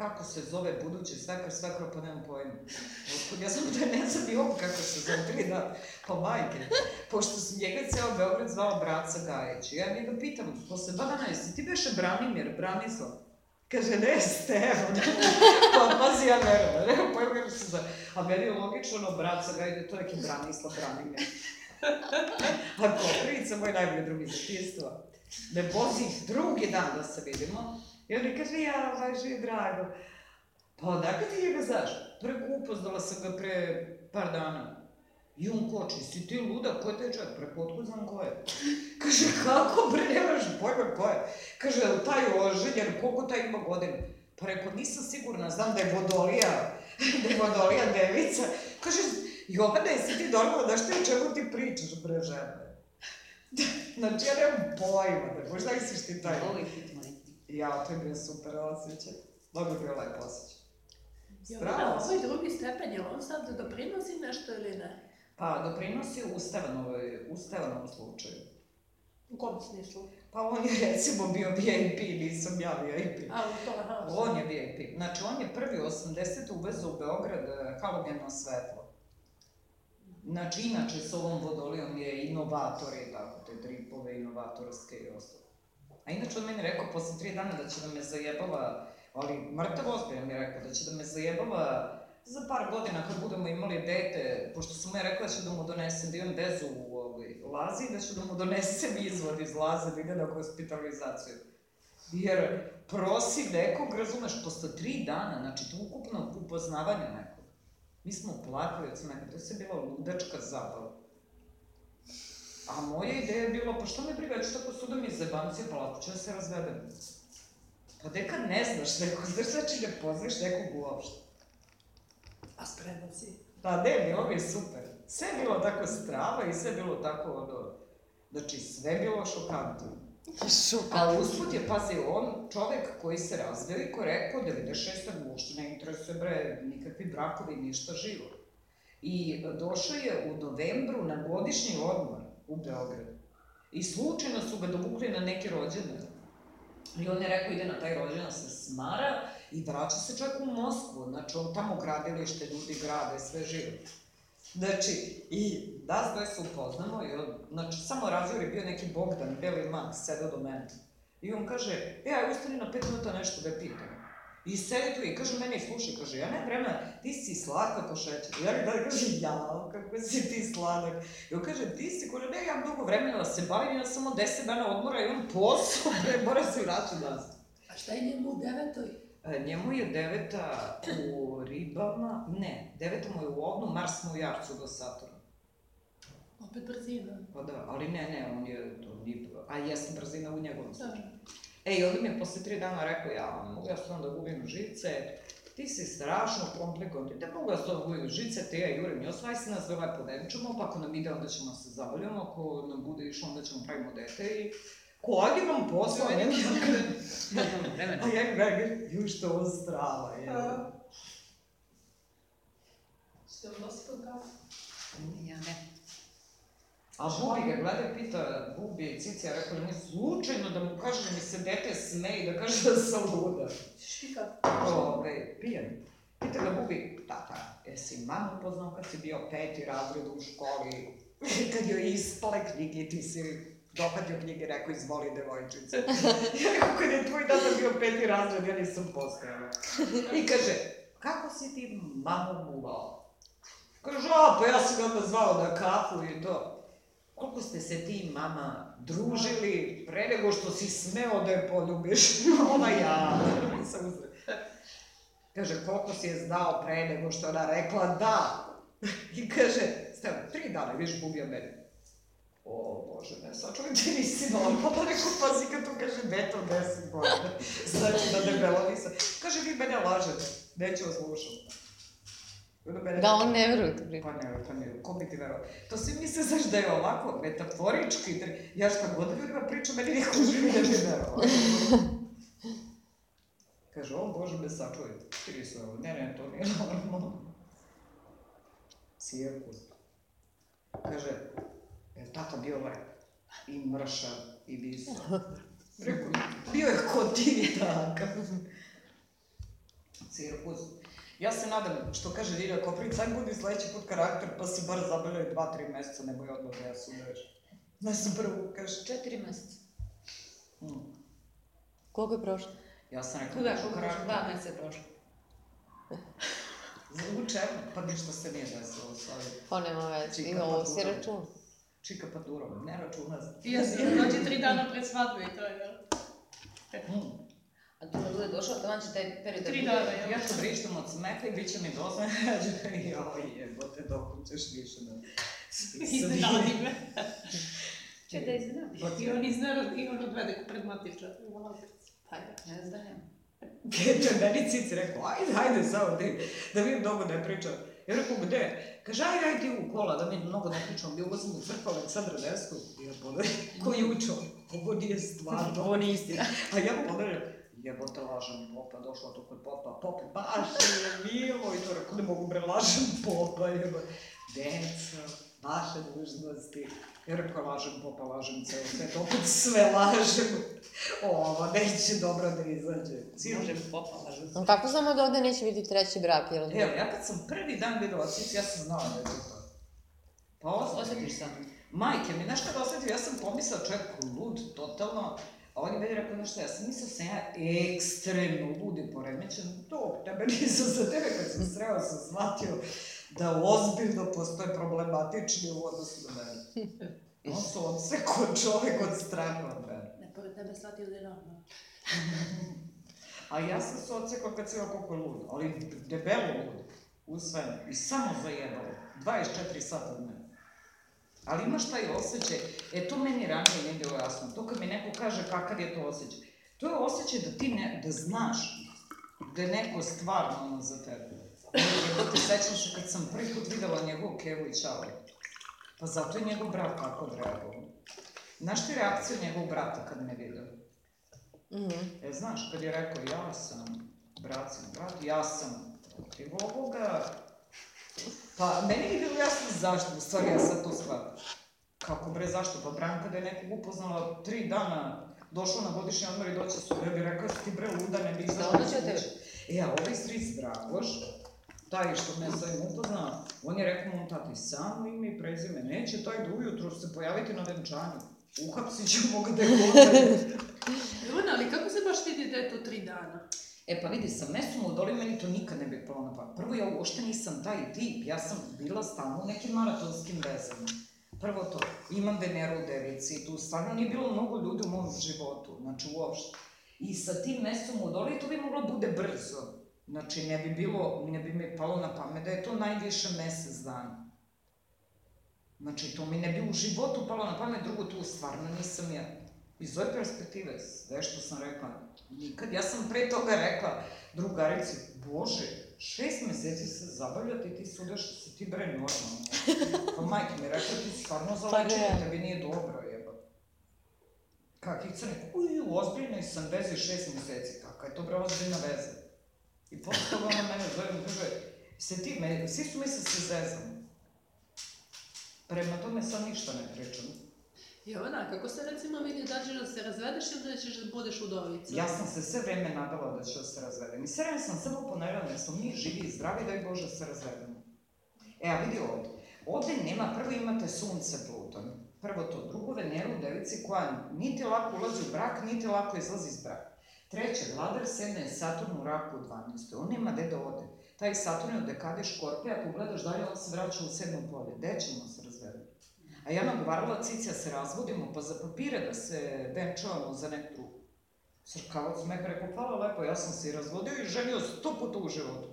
kako se zove budući svekar, svekar, pa nemam pojma. Ja sam da ne znam i on kako se zove, tri dana, pa majke. Pošto sam njega ceo Beograd zvao Braca Gajić. Ja njega pitam, posle dva dana, jesi ti beše Branimir, Branislav? Kaže, ne, Stefan. pa, pazi, ja verujem, ne, pojma kako se zove. A meni je logično, ono, Braca Gajić, to je neki Branislav, Branimir. A Koprivica, moj najbolji drugi iz me vozi drugi dan da se vidimo. I on mi kaže, ja, važi je drago. Pa odakle ti njega znaš? Preko upoznala sam ga pre par dana. I on koči, si ti luda, ko je taj čovjek? Preko otkud znam ko je? Kaže, kako bre, nemaš pojma ko je? Kaže, "Jel taj oženjen, koliko taj ima godina? Pa rekao, nisam sigurna, znam da je Vodolija, da je Vodolija devica. Kaže, Jovana, jesi ti normalna, znaš ti o čemu ti pričaš, bre, žene? znači, ja nemam pojma, da možda misliš ti taj. Ovo je. Ja, to je bio super osjećaj. Dobro je bio lep osjećaj. Strava. ovaj drugi stepen, je on sad doprinosi nešto ili ne? Pa, doprinosi ovaj, u slučaju. U kom smislu? Pa on je recimo bio VIP, nisam ja VIP. A, u to, aha. On je VIP. Znači, on je prvi u 80. uvezao u Beograd eh, halogeno svetlo. Znači, inače s ovom vodolijom je inovator i tako, te dripove inovatorske i ostalo. A inače on meni rekao posle tri dana da će da me zajebava, ali mrtav ozbiljan mi je rekao da će da me zajebava za par godina kad budemo imali dete, pošto mu ja rekla da ću da mu donesem, da imam vezu u ovoj lazi, da ću da mu donesem izvod iz laze, da ide na hospitalizaciju. Jer prosi nekog, razumeš, posle tri dana, znači to ukupno upoznavanje nekog. Mi smo plakali od smeha, to je bila ludačka zabava. A moja ideja je bila, pa što me briga, ću tako sudom iz zebancije, pa lako ću da se razvedem. Pa dekad ne znaš nekog, znaš znači ne poznaš nekog uopšte. A spreman si. Pa ne, bilo mi je super. Sve je bilo tako strava i sve je bilo tako, ono, znači sve je bilo šokantno. A usput je, pazi, on čovek koji se razveo i ko je rekao 96. mu uopšte ne interesuje bre nikakvi brakovi, ništa živo. I došao je u novembru na godišnji odmor u Beograd. I slučajno su ga dovukli na neki rođendan. I on je rekao ide na taj rođendan se smara i vraća se čak u Moskvu. Znači, on tamo gradilište, ljudi grade, sve živo. Znači, i nas dvoje se upoznamo i on, znači, samo razgovor je bio neki Bogdan, beli mak, sedao do mene. I on kaže, e, aj, ustani na pet minuta nešto da pitam. I sedi tu i kaže meni, slušaj, kaže, ja ne vremena, ti si slatka ko šećer. I ja da kaže, ja, kako si ti sladak. I on kaže, ti si, kaže, ne, ja imam dugo vremena da se bavim, ja samo deset dana odmora i on posao, bre, mora se vraća nazad. A šta je njemu u devetoj? E, Njemu je deveta u ribama, ne, deveta mu je u ovnu, Mars mu u jarcu do Saturna. Opet brzina. Pa da, ali ne, ne, on je to nije, a jesam brzina u njegovom Da. E, i onda mi je posle tri dana rekao, ja mogu ja sam da gubim žice, ti si strašno komplikovan, ti ne mogu ja sam da gubim žice, te ja jurim, ja svaj se nas denčamo, pa ako nam ide, onda ćemo se zabavljamo, ako nam bude išlo, onda ćemo pravimo dete i ko ajde vam posla, ne, ne, Nemamo vremena. A ja gledam, ju što ovo strava je. A. Ste vam nosili kafu? Ja ne. A Bubi ga gleda, pita, Bubi, Cicija, rekao da mi slučajno da mu kaže da mi se dete smeje, da kaže da sam luda. Štika. Ove, pijan. Pita ga Bubi, tata, jesi mamu upoznao kad si bio peti razred u školi? I kad joj ispale knjige, ti si dohvatio knjige, rekao, izvoli devojčice. ja rekao, kad je tvoj tata bio peti razred, ja nisam postojala. I kaže, kako si ti mamu muvao? Kaže, a, pa ja sam ga zvao na kafu i to. Koliko ste se ti mama družili pre nego što si smeo da je poljubiš? Ona ja, nisam. Kaže, koliko si je znao pre nego što ona rekla da. I kaže, Steva, tri dana, viš gubio mene. O, Bože, ne, sačuvaj ti nisi normalno, rekao, pazi kad tu kaže beto 10 godina, znači da debelo nisam. Kaže, vi mene lažete, neću vas slušam. Da, on ne veruje u tu priču. Pa ne, pa ne, ko bi ti verovao? To svi misle, znaš, da je ovako, metaforički, da- ja šta god ljudima pričam, meni niko živi ne bi verovao. Kaže, o Bože, me sačuvaj, ti nisi ovo, ne, ne, to nije normalno. Cirkus. Kaže, je tata bio lep, i mršav, i visok. Rekao, bio je ko ti takav. Cirkus. Ja se nadam, što kaže Lilja Koprivic, aj budi sledeći put karakter, pa si bar zabavljaju dva, tri meseca, nemoj odmah da ja sudaš. Ne sam prvo, kaže. Četiri meseca. Hmm. Koliko je prošlo? Ja sam rekao, Koga, da koliko prošlo? Dva meseca je prošlo. Zvuče, pa ništa se nije desilo, sorry. Pa nema veze. Čika, I pa ovo si račun. Čika pa duro, ne računa se. Ja sam dođe tri dana pred svadbu i to je, jel? Hmm. A tu kad bude došao, taman će taj period... Tri da dana, bude- jel? Ja ću vrištam od smeha i bit će mi dosta. I ovo jebote, dok ćeš više da... Iznenadi me. Čekaj da iznenadiš. I on iznenadi, i on odvede pred matiča. Pa ne znam, je meni cici rekao, ajde, ajde, samo ti, da mi mnogo ne pričam. Ja rekao, gde? Kaže, ajde, ajde u kola, da mi mnogo ne pričam. Bio sam u crkvu Aleksandra Desku. I ja podarim, ko je učio? Ovo nije stvarno. Ovo nije istina. A ja podarim, jebote, lažem popa, došla tu kod popa, pop, baš je milo. I to rekao, ne mogu bre, lažem popa, jebote. Deco, vaše dužnosti. Ja rekao, lažem popa, lažem ceo svet, opet sve lažem. Ovo, neće dobro da izađe. Može popa, lažem. No, kako znamo da ovde neće biti treći brak, jel? Evo, ja kad sam prvi dan vidio Ocic, ja sam znala da je to. Pa osjetiš. Sam. Majke mi, znaš kad osetio, ja sam pomislila čovjek lud, totalno, a on je meni rekao, znaš šta, ja sam mislila sam ja ekstremno lud i poremećen, to, tebe nisam za tebe kad sam sreo, sam shvatio da ozbiljno postoje problematični u odnosu na mene. On se odsekao čovjek od straha od mene. Ne, pored tebe shvatio da je normalno. A ja sam se odsekao kad sam koliko je lud, ali debelo lud, u svemu, i samo zajebalo, 24 sata od mene. Ali imaš taj osjećaj, e to meni ranije nije bilo jasno, to kad mi neko kaže kakav je to osjećaj, to je osjećaj da ti ne, da znaš da je neko stvarno ono za tebe. Jebote, sećam se kad sam prvi put videla njegovu Kevu i Čao. Pa zato je njegov brat tako odreagovao. Znaš ti reakciju njegovog brata kad me vidio? Mhm. E, znaš, kad je rekao, ja sam, brat sam, brat, ja sam protiv ovoga, pa meni nije bilo jasno zašto, u stvari ja sad to shvatim. Kako bre, zašto? Pa Branka da je nekog upoznala tri dana, došla na godišnji odmor i doći su, ja bih rekao, "Jesi ti bre luda, ne bi izašla. Šta on će od tebe? E, a ovaj stric Dragoš, taj što me sa ovim upoznao, on je rekao mom tati, samo ime i prezime, neće taj da ujutro se pojaviti na venčanju. Uhapsit ćemo ga da je. Ivana, ali kako se baš vidi da je to tri dana? E pa vidi, sa mesom u doli meni to nikad ne bi palo na pamet. Prvo, ja uopšte nisam taj tip, ja sam bila stalno u nekim maratonskim vezama. Prvo to, imam Veneru u devici, tu stvarno nije bilo mnogo ljudi u mom životu, znači uopšte. I sa tim mesom u doli to bi moglo bude brzo. Znači, ne bi bilo, ne bi mi palo na pamet da je to najviše mesec dana. Znači, to mi ne bi u životu palo na pamet, drugo tu stvarno nisam ja. Iz ove perspektive, sve što sam rekla, nikad. Ja sam pre toga rekla drugarici, bože, šest meseci se zabavljati i ti sudaš da si ti bre normalno. Pa majke mi rekla, ti si stvarno zalečena, Pa tebi nije dobro, jeba. Kakvi crni, uj, u ozbiljnoj sam vezi šest meseci, kakva je to bre ozbiljna veza. I posle toga ona mene zove i kaže, se ti, me, svi su mi se zezali. Prema tome sad ništa ne pričam. Jovana, kako se recimo vidi da ćeš da se razvedeš ili da ćeš da budeš udovica? Ja sam se sve vreme nadala da ću da se razvedem. I sve sam samo ponavljala da smo mi živi i zdravi, daj Bože da se razvedemo. E, a vidi ovdje. Ovde nema, prvo imate sunce Pluton, prvo to, drugo Veneru u devici koja niti lako ulazi u brak, niti lako izlazi iz braka. Treće, vladar sedne Saturn u raku u 12. On nema gde da ode. Taj Saturn je u dekadi škorpija, ako gledaš dalje, on se vraća u sedmo polje. Gde ćemo se? A ja nagovarala Cicija se razvodimo, pa za papire da se venčavamo za neku drugu. Srkavac me rekao, hvala lepo, ja sam se i razvodio i ženio sto puta u životu.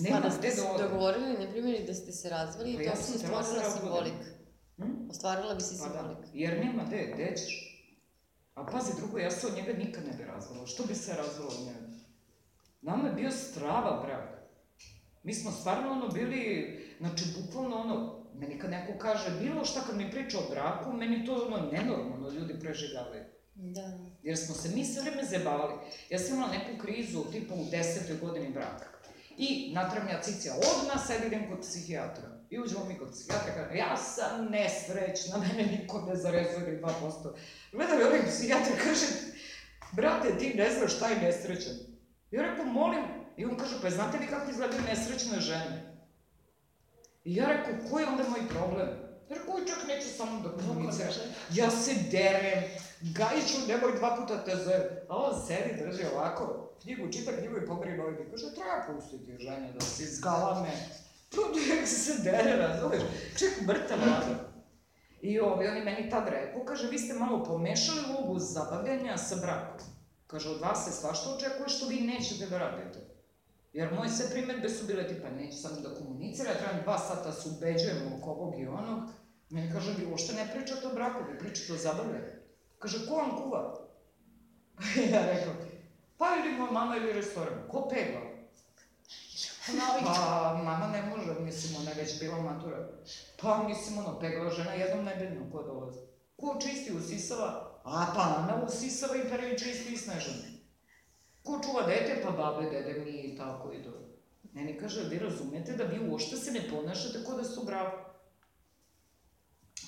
Nema pa da ste se da ode. dogovorili, na primjer, da ste se razvali, Pa to ja bi sam se da se stvorila simbolik. Hm? Ostvarila bi se Pa da, simbolik. jer nema gde, gde ćeš? A pazi, drugo, ja se od njega nikad ne bi razvala. Što bi se razvala od njega? Nama je bio strava brak. Mi smo stvarno ono bili, znači bukvalno ono, meni kad neko kaže bilo šta kad mi priča o braku, meni to ono nenormalno ljudi preživljavaju. Da. Jer smo se mi sve vreme zebavali. Ja sam imala neku krizu, tipa u desetoj godini braka. I natravnja cicija, odmah sad idem kod psihijatra. I uđemo mi kod psihijatra, kaže, ja sam nesrećna, mene niko ne zarezuje ni 2%. Gleda mi onaj psihijatar, kaže, brate, ti ne znaš šta je nesrećan. Ja rekao, molim, i on kaže, pa znate vi kako izgledaju nesrećne žene? I ja rekao, koji je onda moj problem? Ja rekao, "Oj, čak neću samo da komuniciram. Ja se derem, Gajiću, nemoj dva puta te zovem. A on sedi, drži ovako, knjigu, čita knjigu i pogri novi. Kaže, treba pustiti žene da se izgalame. Tu uvijek se dere, razumeš? Ček, mrtav rada. I ovi, on je meni tad rekao, kaže, vi ste malo pomešali ulogu zabavljanja sa brakom. Kaže, od vas se svašta očekuje što vi nećete da radite. Jer moje sve primetbe su bile tipa, neću samo da komunicira, ja trebam dva sata se ubeđujem oko ovog i onog. Meni kaže, vi uopšte ne pričate o braku, vi pričate o zabavljanju. Kaže, ko vam kuva? ja rekao, pa ili moja mama ili restoran. Ko pegla? Pa, mama ne može, mislim, ona je već bila matura. Pa, mislim, ono, pegla žena jednom nedeljno ko dolazi. Ko čisti usisava? A, pa, Ana usisava i prvi čisti i snežana. Ko čuva dete? Pa, babe, dede, mi i tako i to. Meni kaže, vi razumete da vi uopšte se ne ponašate ko da ste u braku.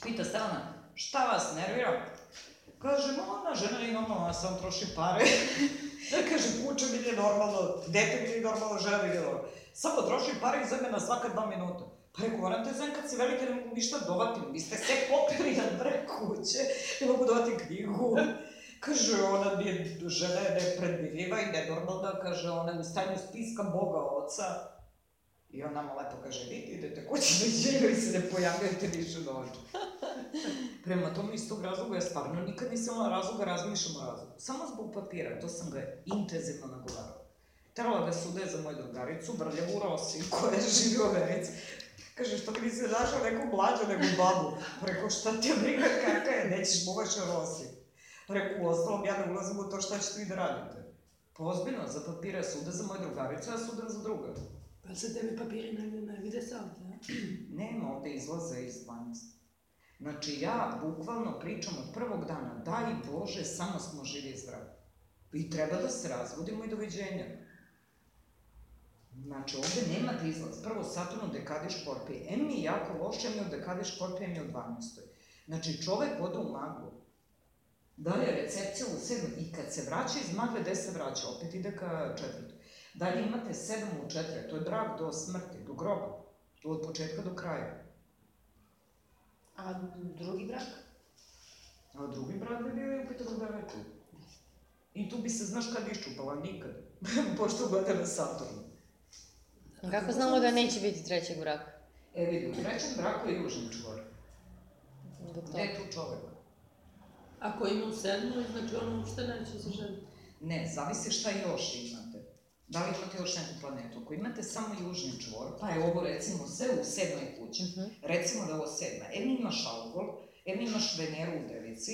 Pita Stana, šta vas nervira? Kaže, ma ona žena je normalna, sam troši pare. da kaže, kuća mi nije normalno, dete mi nije normalno, žena mi nije normalno. Samo troši pare i zeme na svaka dva minuta. Pa rekao, moram te zem kad si velike, ne mogu ništa dovatim, vi ste sve popili na bre kuće, ne mogu dovati knjigu. Kaže, ona nije, žena je nepredvidljiva i nenormalna, kaže, ona je u stanju spiska Boga Oca. I on nama lepo kaže, vi idete kući na dželju i se ne pojavljujete više dođe. Prema tome iz tog razloga ja stvarno nikad nisam imala razloga razmišljam o razlogu. Samo zbog papira, to sam ga intenzivno nagovarala. Trebala da se udaje za moju drugaricu, Brljavu Rosi, koja živi u Americi. Kaže, što mi nisi našao neku mlađu nego babu? Rekao, šta ti je briga kakva je, nećeš mogaš Rosi. Rekao, uostalom, ja ne ulazim u to šta ćete vi da radite. Pa ozbiljno, za papira suda za moju drugaricu, ja sudam za druga. Pa se tebi papiri ne, ne vide se ovde? Nema ovde izlaza iz 12. Znači, ja bukvalno pričam od prvog dana, daj Bože, samo smo živi i zdravi. I treba da se razvodimo i doviđenja. Znači, ovde nemate izlaz. Prvo, Saturn u dekadi škorpije. M mi je jako loše, M je u dekadi škorpije, M je u 12. Znači, čovek ode u maglu. Dalje, recepcija u 7. I kad se vraća iz magle, gde se vraća? Opet ide ka četvrtoj. Dalje imate 7 u 4. To je brak do smrti, do groba. Od početka do kraja. A drugi brak? A drugi brat bi bio i opet u devetu. I tu bi se, znaš kad iščupala? Nikad. Pošto gleda na Saturn. Kako znamo da neće biti trećeg braka? E vidi, u trećem braku je južni čvor. Gde je tu čovek? Ako ima u sedmoj, znači on uopšte neće se ženiti. Ne, zavisi šta još imate. Da li imate još neku planetu? Ako imate samo južni čvor, pa je ovo recimo sve u sedmoj kući, Mhm. recimo da je ovo sedma, em imaš alkohol, em imaš Veneru u devici,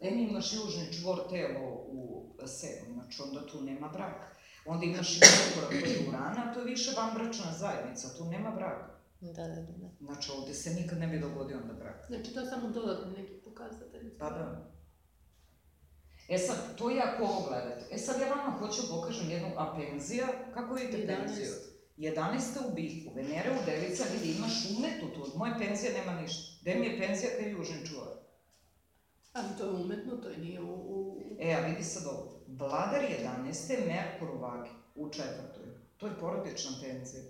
em imaš južni čvor telo u sedmoj, znači onda tu nema braka. Onda imaš i Merkura koji je Urana, to je više vanbračna zajednica, tu nema braka. Da, da, da. da. Znači ovde se nikad ne bi dogodio onda brak. Znači to je samo dodatni neki pokazatelj. Pa da. E sad, to je ako ovo gledate. E sad ja vama hoću pokažem jednu apenzija. Kako vidite 11. penziju? 11. u bihu, Venere u devica, vidi, imaš umetu tu, od moje penzije nema ništa. Gde mi je penzija kad je južni čuvar? Ali to je umetno, to je nije u... u... E, a vidi sad ovo. Vladar 11. Merkur u vagi, u četvrtoj. To je porodična penzija.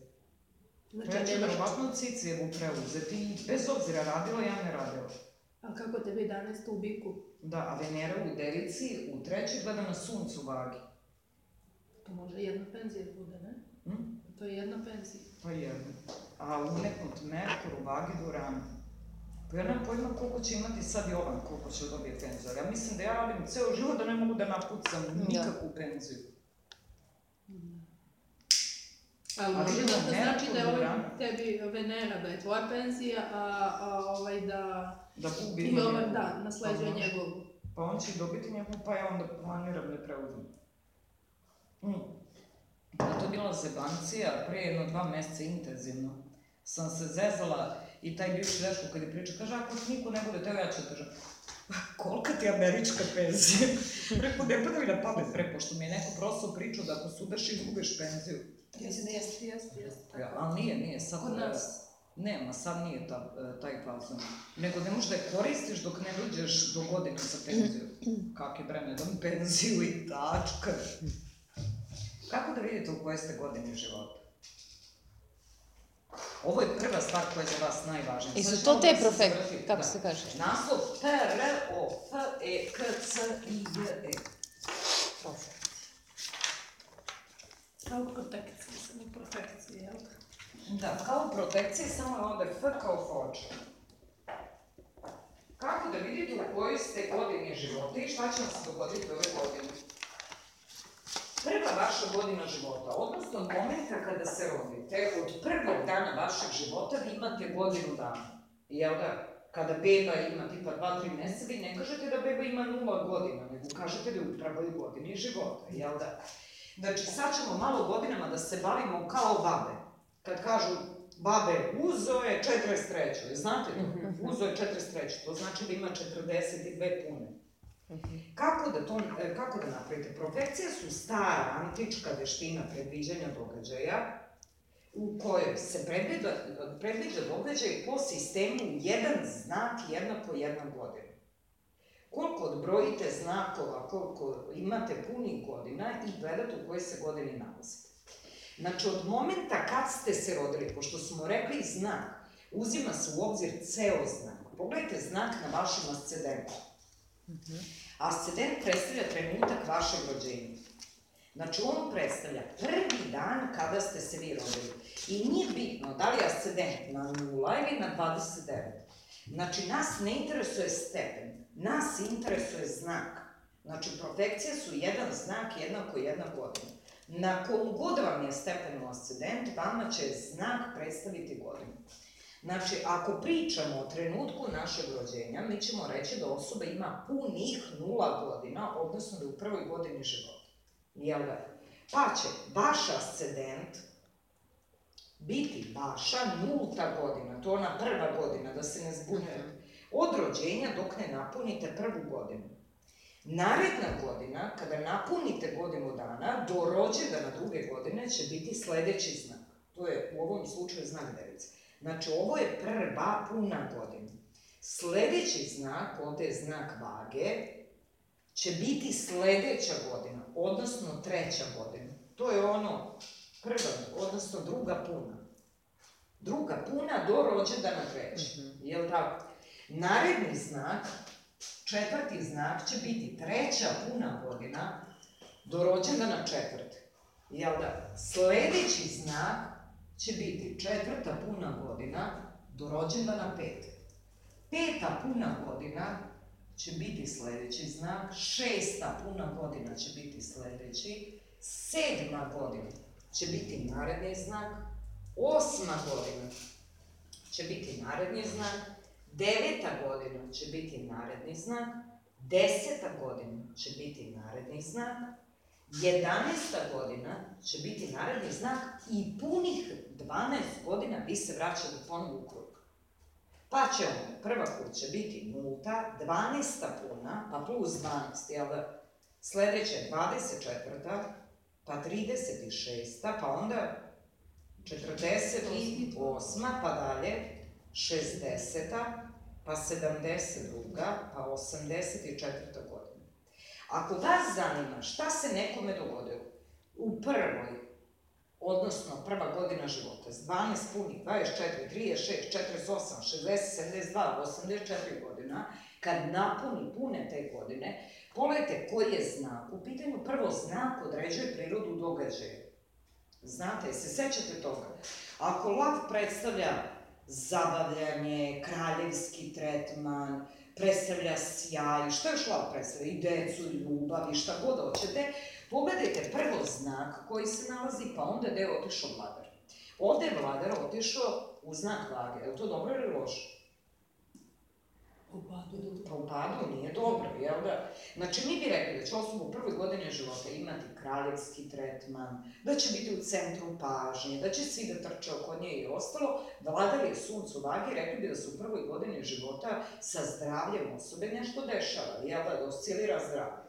Znači, Treće, nemaš... verovatno Cicijevu preuzeti i bez obzira radila, ja ne radila. A kako tebi 11 u biku? Da, a Venera u Devici u trećoj gleda na suncu vagi. To može jedna penzija da bude, ne? Hm? To je jedna penzija. Pa jedno. A umetnut Merkur u vagi do rana. Pa ja nemam pojma koliko će imati sad Jovan, koliko će dobije penziju. Ja mislim da ja radim ceo život da ne mogu da napucam nikakvu penziju. Ali može da, znači da je ovaj tebi Venera, da je tvoja penzija, a, a ovaj da... Da gubi I ovaj, da, nasleđuje Pa njegovu. Pa on će dobiti njegovu, pa ja onda planiram da preuzmem. Mm. Da to je bila zebancija, pre jedno dva meseca intenzivno. Sam se zezala i taj bivši dečko kad je pričao, kaže, ako ti niko ne bude teo, ja ću da držam. Kolika ti američka penzija? Preko ne pada mi na pamet, pre, pošto mi je neko prosto pričao da ako sudaš izgubiš penziju. Jeste, jeste, jeste, jeste. Ja, ali nije, nije, sad... Kod nas. Nema, sad nije ta, e, taj fazon. Nego ne možeš da je koristiš dok ne dođeš do godine za penziju. Kak je bre, ne dam penziju i tačka. Kako da vidite u koje ste godine života? Ovo je prva stvar koja je za vas najvažnija. I su to te da zavrti- kako da. se kaže? Naslov P, R, O, F, E, K, C, I, J, E. Kao protekcija, samo protekcija, jel? Da, kao protekcija, samo je onda F kao foča. Kako da vidite u kojoj ste godini života i šta će vam se dogoditi ove godine? Prva vaša godina života, odnosno od momenta kada se rodite, od prvog dana vašeg života vi imate godinu dana. Jel da? Kada beba ima tipa 2-3 meseca, vi ne kažete da beba ima 0 godina, nego kažete da je u prvoj godini života, jel da? Znači, sad ćemo malo godinama da se bavimo kao babe. Kad kažu babe, uzo je 43. Znate to? Uzo je 43. To znači da ima 42 pune. Kako da, to, e, kako da napravite? Profekcije su stara, antička veština predviđanja događaja, u kojoj se predviđa, predviđa događaj po sistemu jedan znak jednako jedna godina. Koliko odbrojite znakova, koliko imate punih godina i gledate u kojoj se godini nalazite. Znači, od momenta kad ste se rodili, pošto smo rekli znak, uzima se u obzir ceo znak. Pogledajte znak na vašem ascendentu. Ascendent predstavlja trenutak vašeg rođenja. Znači, on predstavlja prvi dan kada ste se vi rodili. I nije bitno da li je ascendent na 0 ili na 29. Znači, nas ne interesuje stepen, nas interesuje znak. Znači, protekcije su jedan znak jednako jedna godina. Na kom god vam je stepen u ascendent, vama će znak predstaviti godinu. Znači, ako pričamo o trenutku našeg rođenja, mi ćemo reći da osoba ima punih nula godina, odnosno da je u prvoj godini života. Jel da? Pa će vaš ascendent biti vaša nulta godina, to je ona prva godina, da se ne zbunjujete. Od rođenja dok ne napunite prvu godinu. Naredna godina, kada napunite godinu dana, do rođendana druge godine će biti sledeći znak. To je u ovom slučaju znak device. Znači, ovo je prva puna godina. Sledeći znak, ovde je znak vage, će biti sledeća godina, odnosno treća godina. To je ono prva, odnosno druga puna. Druga puna do rođendana treće. Jel tako? Naredni znak, četvrti znak će biti treća puna godina do rođendana četvrte. Jel da? Sledeći znak će biti četvrta puna godina do rođendana pete. Peta puna godina će biti sledeći znak, šesta puna godina će biti sledeći, sedma godina će biti naredni znak, osma godina će biti naredni znak, deveta godina će biti naredni znak, deseta godina će biti naredni znak, 11. godina će biti naredni znak i punih 12 godina vi se vraćate ponovo u krug. Pa će onda, prva kuća biti nulta, 12. puna, pa plus 12, jel da? Sledeća je 24. pa 36. pa onda 48. pa dalje 60. pa 72. pa 84. Ako vas zanima šta se nekome dogodilo u prvoj, odnosno prva godina života, s 12 punih, 24, 36, 48, 60, 72, 84 godina, kad napuni pune te godine, pogledajte koji je znak. U pitanju prvo znak određuje prirodu događaja. Znate, se sećate toga? Ako lav predstavlja zabavljanje, kraljevski tretman, predstavlja sjaj, što još lav predstavlja? I decu, i ljubav, i šta god hoćete. Pogledajte prvo znak koji se nalazi, pa onda gde je otišao vladar. Ovde je vladar otišao u znak vage. Je li to dobro ili loše? U padu. Pa u padu nije dobro, jel da? Znači, mi bi rekli da će osoba u prvoj godini života imati kraljevski tretman, da će biti u centru pažnje, da će svi da trče oko nje i ostalo. Vladar je suncu vagi, rekli bi da se u prvoj godini života sa zdravljem osobe nešto dešava, jel da, da oscilira zdravlje.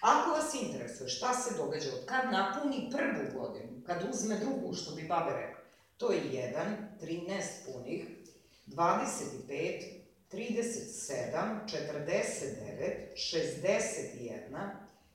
Ako vas interesuje šta se događa od kad napuni prvu godinu, kad uzme drugu, što bi babe rekla, to je 1, 13 punih, 25, 37, 49, 61,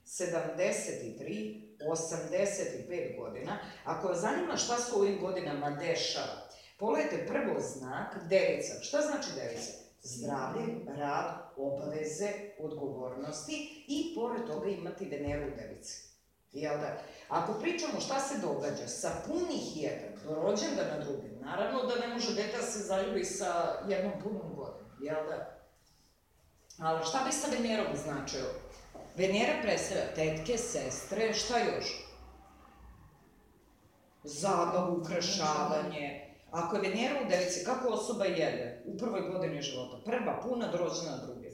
73, 85 godina. Ako vas zanima šta se u ovim godinama dešava, pogledajte prvo znak devica. Šta znači devica? Zdravlje, rad, obaveze, odgovornosti i pored toga imati Veneru u devici. Jel da? Ako pričamo šta se događa sa punih jedan do rođendana drugim, naravno da ne može deta se zaljubi sa jednom punom godinom, jel da? Ali šta bi sa Venerom značio? Venera predstavlja tetke, sestre, šta još? Zabavu, ukrašavanje. Ako je Venera u devici, kako osoba jede u prvoj godini života? Prva, puna, do rođena druge.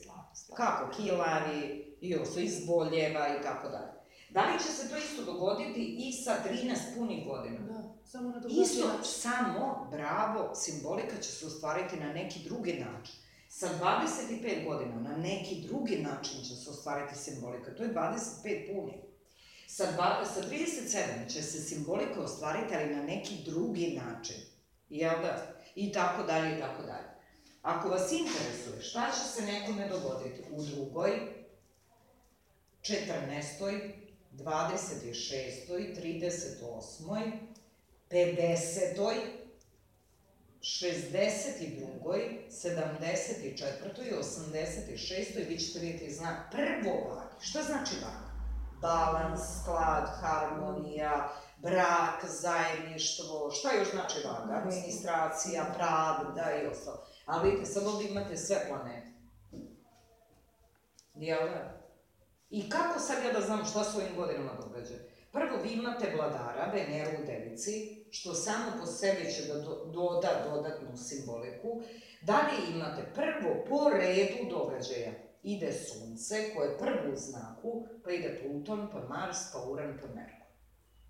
Kako? Kilari, i oso, izboljeva i tako dalje. Da li će se to isto dogoditi i sa 13 punih godina? Da, samo na drugačiji Isto, način. samo, bravo, simbolika će se ostvariti na neki drugi način. Sa 25 godina na neki drugi način će se ostvariti simbolika, to je 25 punih. Sa, dva, sa 37 će se simbolika ostvariti, ali na neki drugi način. Jel da? I tako dalje, i tako dalje. Ako vas interesuje šta će se nekome dogoditi u drugoj, 14. 26. 38. 50. 62. 74. i 86. i vi ćete vidjeti znak prvo vagi. Šta znači vaga? Balans, sklad, harmonija, brak, zajedništvo, šta još znači vaga? Administracija, pravda i ostalo. Ali vidite, sad ovdje imate sve planete. Jel da? I kako sad ja da znam šta ovim godinama događa? Prvo, vi imate vladara, Veneru u devici, što samo po sebi će da do, doda dodatnu simboliku. Dalje imate prvo po redu događaja. Ide sunce, koje je prvo u znaku, pa ide Pluton, pa Mars, pa Uran, pa Merkur.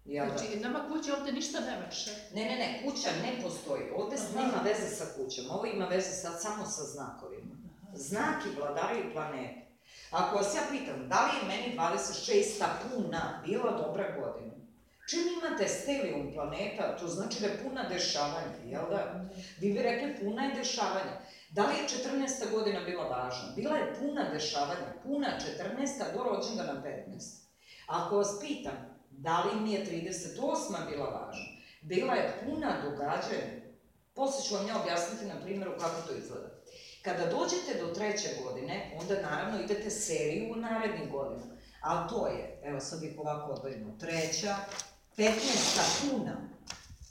Jel da? Znači, nama kuće ovde ništa ne vrše. Ne, ne, ne, kuća ne postoji. Ovde Aha. nema veze sa kućom, ovo ima veze sad samo sa znakovima. Znak i vladari i planete. Ako vas ja pitam, da li je meni 26. puna bila dobra godina? Čim imate stelijum planeta, to znači da je puna dešavanja, jel da? Vi bi rekli puna je dešavanja. Da li je 14. godina bila važna? Bila je puna dešavanja, puna 14. do rođendana 15. Ako vas pitam, da li mi je 38. bila važna? Bila je puna događanja. Posle ću vam ja objasniti na primjeru kako to izgleda. Kada dođete do treće godine, onda naravno idete seriju u narednih godina. A to je, evo sad ih ovako odvojimo, treća, 15. puna,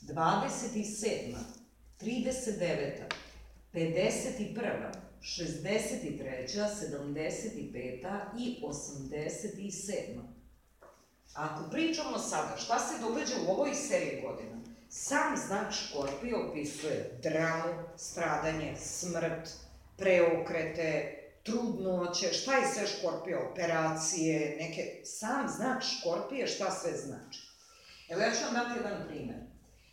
27. 39. 51. 63. 75. i 87. Ako pričamo sada šta se događa u ovoj seriji godina, sam znak Škorpio opisuje dramu, stradanje, smrt, preokrete, trudnoće, šta je sve Škorpio, operacije, neke, sam znak Škorpije šta sve znači. Evo ja ću vam dati jedan primer.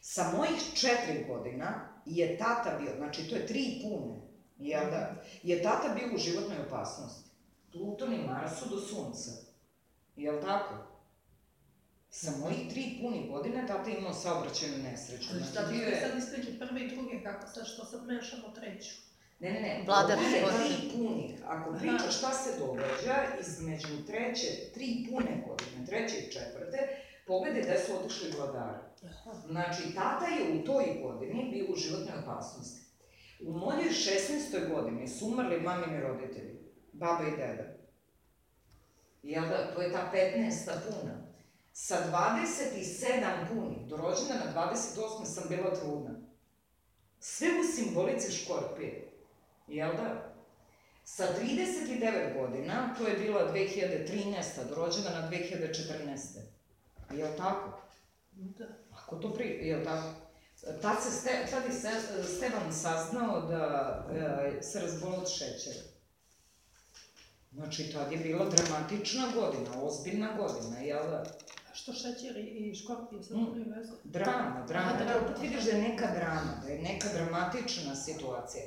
Sa mojih četiri godina je tata bio, znači to je tri pune, jel da, je tata bio u životnoj opasnosti. Pluton i Mars su do sunca. Jel tako? Sa mojih tri puni godine tata je imao saobraćajnu nesreću. Ali Znači, šta ti je sad između prve i druge, kako sad, što sad mešamo treću? Ne, ne, ne. Vladar Škorpija. tri punih. Ako pričaš šta se događa između treće, tri pune godine, treće i četvrte, Pogledaj gde su otišli vladari. Znači, tata je u toj godini bio u životnoj opasnosti. U mojoj 16. godini su umrli mamini roditelji, baba i deda. Jel da, to je ta 15. puna. Sa 27 puni, do rođena na 28. sam bila trudna. Sve u simbolici škorpije. Jel da? Sa 39 godina, to je bila 2013. do rođena na 2014. Jel tako? Da. Ako to pri... Jel tako? Tad, se ste, tad je Stevan saznao da e, se razbolao od šećera. Znači, tad je bila dramatična godina, ozbiljna godina, jel da? Što šećer i- škorpije sad Mm. vezu? Drama, drama. Aha, Da, drama. opet vidiš da je neka drama, da je neka dramatična situacija.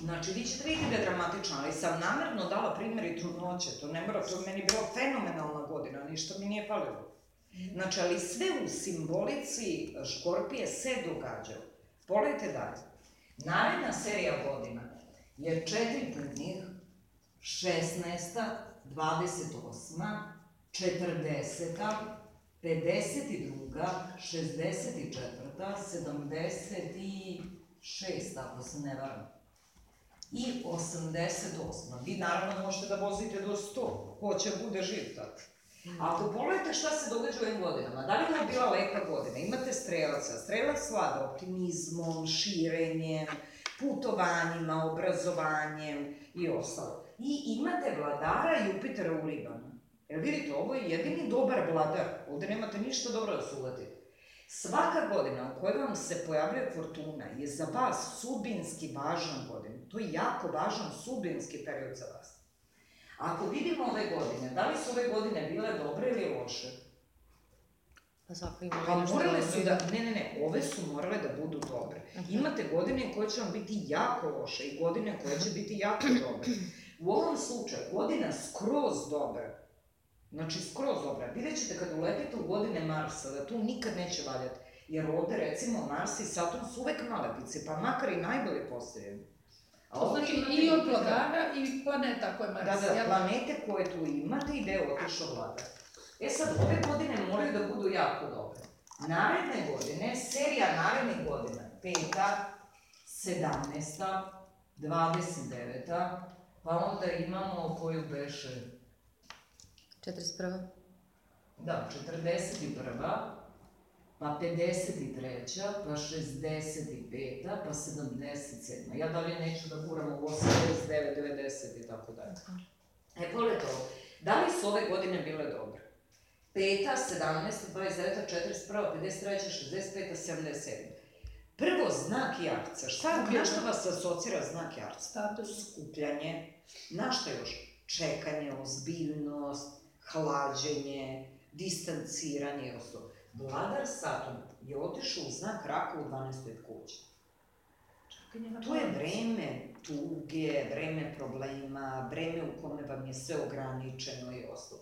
Znači, vi ćete vidjeti da je dramatična, ali sam namerno dala primjer i trudnoće, to ne mora, to je meni bila fenomenalna godina, ništa mi nije falilo. Znači, ali sve u simbolici škorpije se događalo. Pogledajte dalje. Naredna serija godina je četiri punih, 16, 28, 40, 52, 64, 76, ako se ne varam. I 88. Vi naravno možete da vozite do 100, ko će bude živ tako. Ako pogledate šta se događa u ovim godinama, da li je bila lepa godina? Imate strelaca, strelac vlada optimizmom, širenjem, putovanjima, obrazovanjem i ostalo. I imate vladara Jupitera u Libanu. Jel vidite, ovo je jedini dobar vladar, ovde nemate ništa dobro da se. Svaka godina u kojoj vam se pojavljuje fortuna je za vas sudbinski važan godin. To je jako važan sudbinski period za vas. Ako vidimo ove godine, da li su ove godine bile dobre ili loše? Pa svako ima Pa morale su da, ne, ne, ne, ove su morale da budu dobre. Imate godine koje će vam biti jako loše i godine koje će biti jako dobre. U ovom slučaju, godina skroz dobra, znači skroz dobra, vidjet ćete kad uletite u godine Marsa, da tu nikad neće valjati. Jer ovde, recimo, Mars i Saturn su uvek malepice, pa makar i najbolje postavljeni. A To znači i od vladara i planeta koje Mars. Da, da, jel? planete koje tu imate i gde je otišao vladar. E sad, ove godine moraju da budu jako dobre. Naredne godine, serija narednih godina, peta, sedamnesta, dvadeset deveta, pa onda imamo koju beše, 41. da, 41. pa 53. pa 65. pa 77. Ja dalje neću da guram u 89, 90 i tako dalje. E, pogledajte ovo. Da li su ove godine bile dobre? Peta, 17, 29, 41, 53, 65, 77. Prvo, znak jarca. Šta, na što vas asocira znak jarca? Status. Skupljanje. Na šta još? Čekanje, ozbiljnost, hlađenje, distanciranje i ostalo. Vladar Saturn je otišao u znak raka u 12. kući. To je vreme tuge, vreme problema, vreme u kome vam je sve ograničeno i ostalo.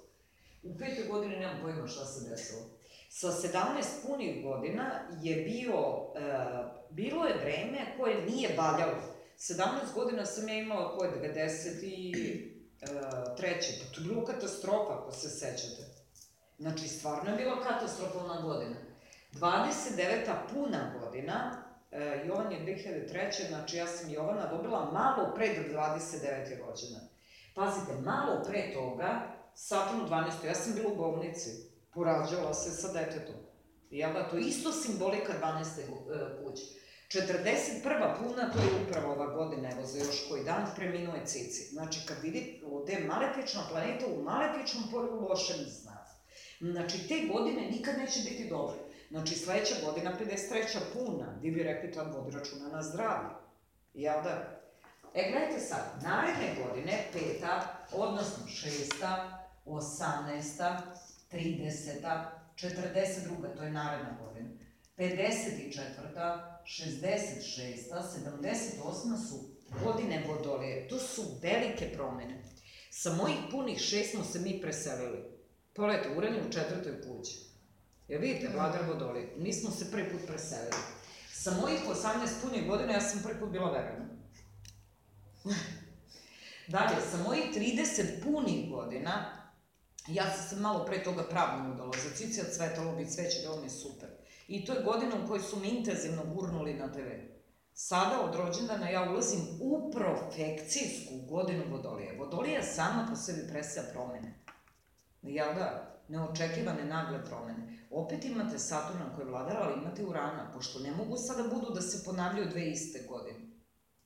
U petoj godini nemam pojma šta se desilo. Sa 17 punih godina je bio, e, bilo je vreme koje nije valjalo. 17 godina sam ja imala koje 93. pa to je bilo katastrofa, ako se sećate. Znači, stvarno je bila katastrofalna godina. 29. puna godina, e, Jovan je 2003. Znači, ja sam Jovana dobila malo pre 29. rođena. Pazite, malo pre toga, Saturn u 12. Ja sam bila u bolnici, porađala se sa detetom. Jel da, to isto simbolika 12. gu- e, kuće. 41. puna, to je upravo ova godina, evo za još koji dan, preminuo je Cici. Znači, kad vidite, ovde malefična planeta u malefičnom polju lošem znaku. Znači, te godine nikad neće biti dobre. Znači, sledeća godina, 53. puna, vi bi rekli tad vodi računa na zdravlje. Jel da? E, gledajte sad, naredne godine, peta, odnosno šesta, osamnesta, trideseta, 42. to je naredna godina, 54. 66. 78. su godine vodolije. To su velike promene. Sa mojih punih šest smo se mi preselili. Pogledajte, Uranij u četvrtoj kući. Jel vidite, vladar vodolije? Mi smo se prvi put preselili. Sa mojih 18 punih godina ja sam prvi put bila verana. Dalje, sa mojih 30 punih godina Ja sam se malo pre toga pravno udala za cicija cvetalo bi cveće, bilo mi je super. I to je godina u kojoj su me intenzivno gurnuli na TV. Sada od rođendana ja ulazim u profekcijsku godinu Vodolije. Vodolija sama po sebi presija promene. Jel da? Neočekivane nagle promene. Opet imate Saturna koji je vladar, ali imate Urana, pošto ne mogu sada budu da se ponavljaju dve iste godine.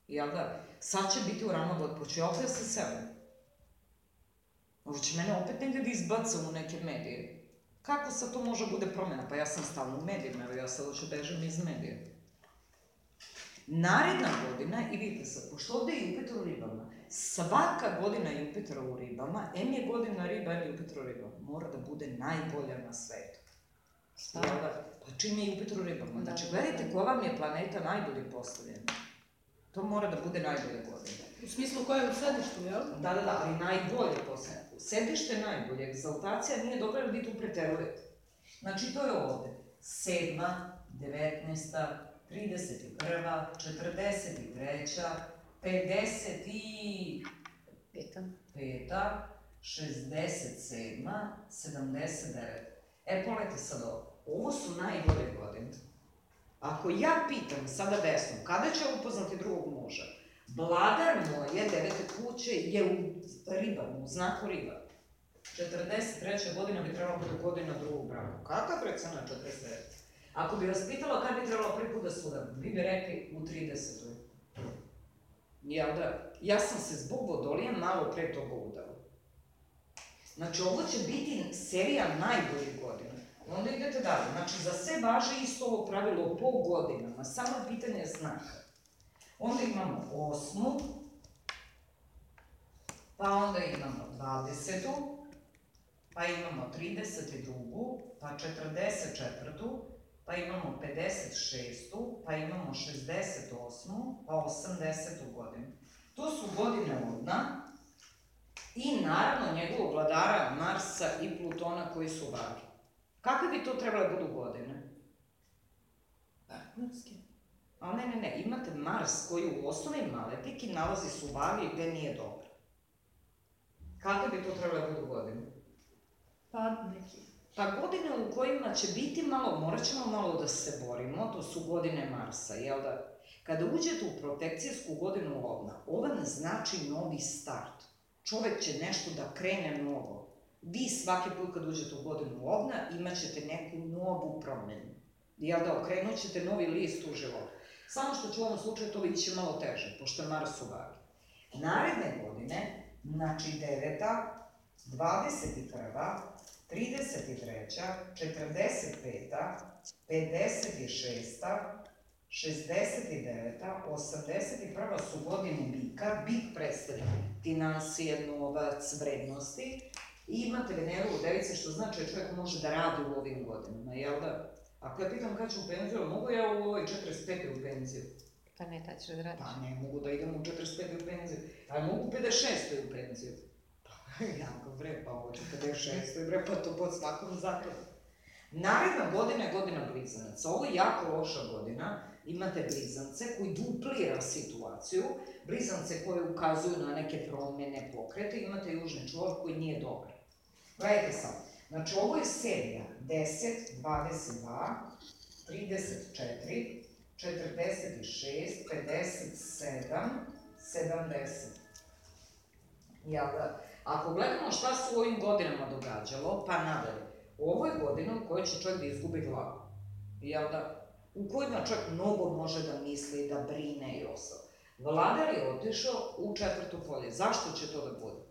Jel da? Sad će biti Uranova, poću ja opet sa sebe. Ovo će mene opet negde da izbaca u neke medije. Kako sad to može bude promena? Pa ja sam stalno u medijima, evo ja sad hoću bežem iz medija. Naredna godina, i vidite sad, pošto ovde je Jupiter u ribama, svaka godina Jupitera u ribama, em je godina riba, je Jupiter u ribama, mora da bude najbolja na svetu. Jel da? Pa čim je Jupiter u ribama? Da, Znači, da, gledajte da. ko vam je planeta najbolje postavljena. To mora da bude najbolje godine. U smislu koje je u sedištu, jel? Da, da, da, ali najbolje postavljena. Sedište je najbolje, egzaltacija nije dobra jer vi tu preterujete. Znači, to je ovde. Sedma, devetnesta, 31. 43. 55. Pitam. 67. 79. E, pogledajte sad ovo. Ovo su najbolje godine. Ako ja pitam sada Vesnu, kada će upoznati drugog muža? Vladar moje devete kuće je u ribama, u znaku riba. 43. godina bi trebalo bude godina drugog braka. Kakav recena 43. Ako bi vas pitala kad bi trebalo prvi put da se udam, vi bi rekli u 30. Jel da? Ja sam se zbog vodolija malo pre toga udala. Znači, ovo će biti serija najboljih godina. Onda idete dalje. Znači, za sve važi isto ovo pravilo po godinama, samo pitanje znaka. Onda imamo osmu, pa onda imamo 20. pa imamo 32. pa 44. pa imamo 56. pa imamo 68. pa 80. godinu. To su godine odna i naravno njegovog vladara Marsa i Plutona koji su vagi. Kakve bi to trebale budu godine? Partnerski. A ne, ne, ne, imate Mars koji u osnovi maletik i nalazi se u vagi gde nije dobro. Kakve bi to trebale budu godine? Pad neki. Pa godine u kojima će biti malo, morat ćemo malo da se borimo, to su godine Marsa, jel da? Kada uđete u protekcijsku godinu ovna, ovan znači novi start. Čovek će nešto da krene novo. Vi svaki put kad uđete u godinu ovna, imat ćete neku novu promenu. Jel da, okrenut ćete novi list u životu. Samo što ću u ovom slučaju to vidit će malo teže, pošto je Mars u vagi. Naredne godine, znači 9. 21. 33. 45. 56. 69. 81. su godine bika, bik predstavlja finansije, novac, vrednosti. I imate Veneru u devici, što znači da čovjek može da radi u ovim godinama, jel da? Ako ja pitam kad ću u penziju, mogu ja u ovoj 45. u penziju? Pa ne, tad ćeš da radiš. Pa ne mogu da idem u 45. u penziju. A mogu u 56. u penziju. Jako bre, pa ovo 46. bre, pa to pod svakom zakonu. Naredna godina je godina blizanaca. Ovo je jako loša godina. Imate blizance koji duplira situaciju, blizance koje ukazuju na neke promjene pokrete, imate južni čvor koji nije dobar. Gledajte sad, znači ovo je serija 10, 22, 34, 46, 57, 70. Jel da? Ako gledamo šta se u ovim godinama događalo, pa nadalje, ovo je godina u kojoj će čovjek da izgubi glavu. Jel da? U kojima čovjek mnogo može da misli, da brine i ostalo. Vladar je otišao u četvrto polje. Zašto će to da bude?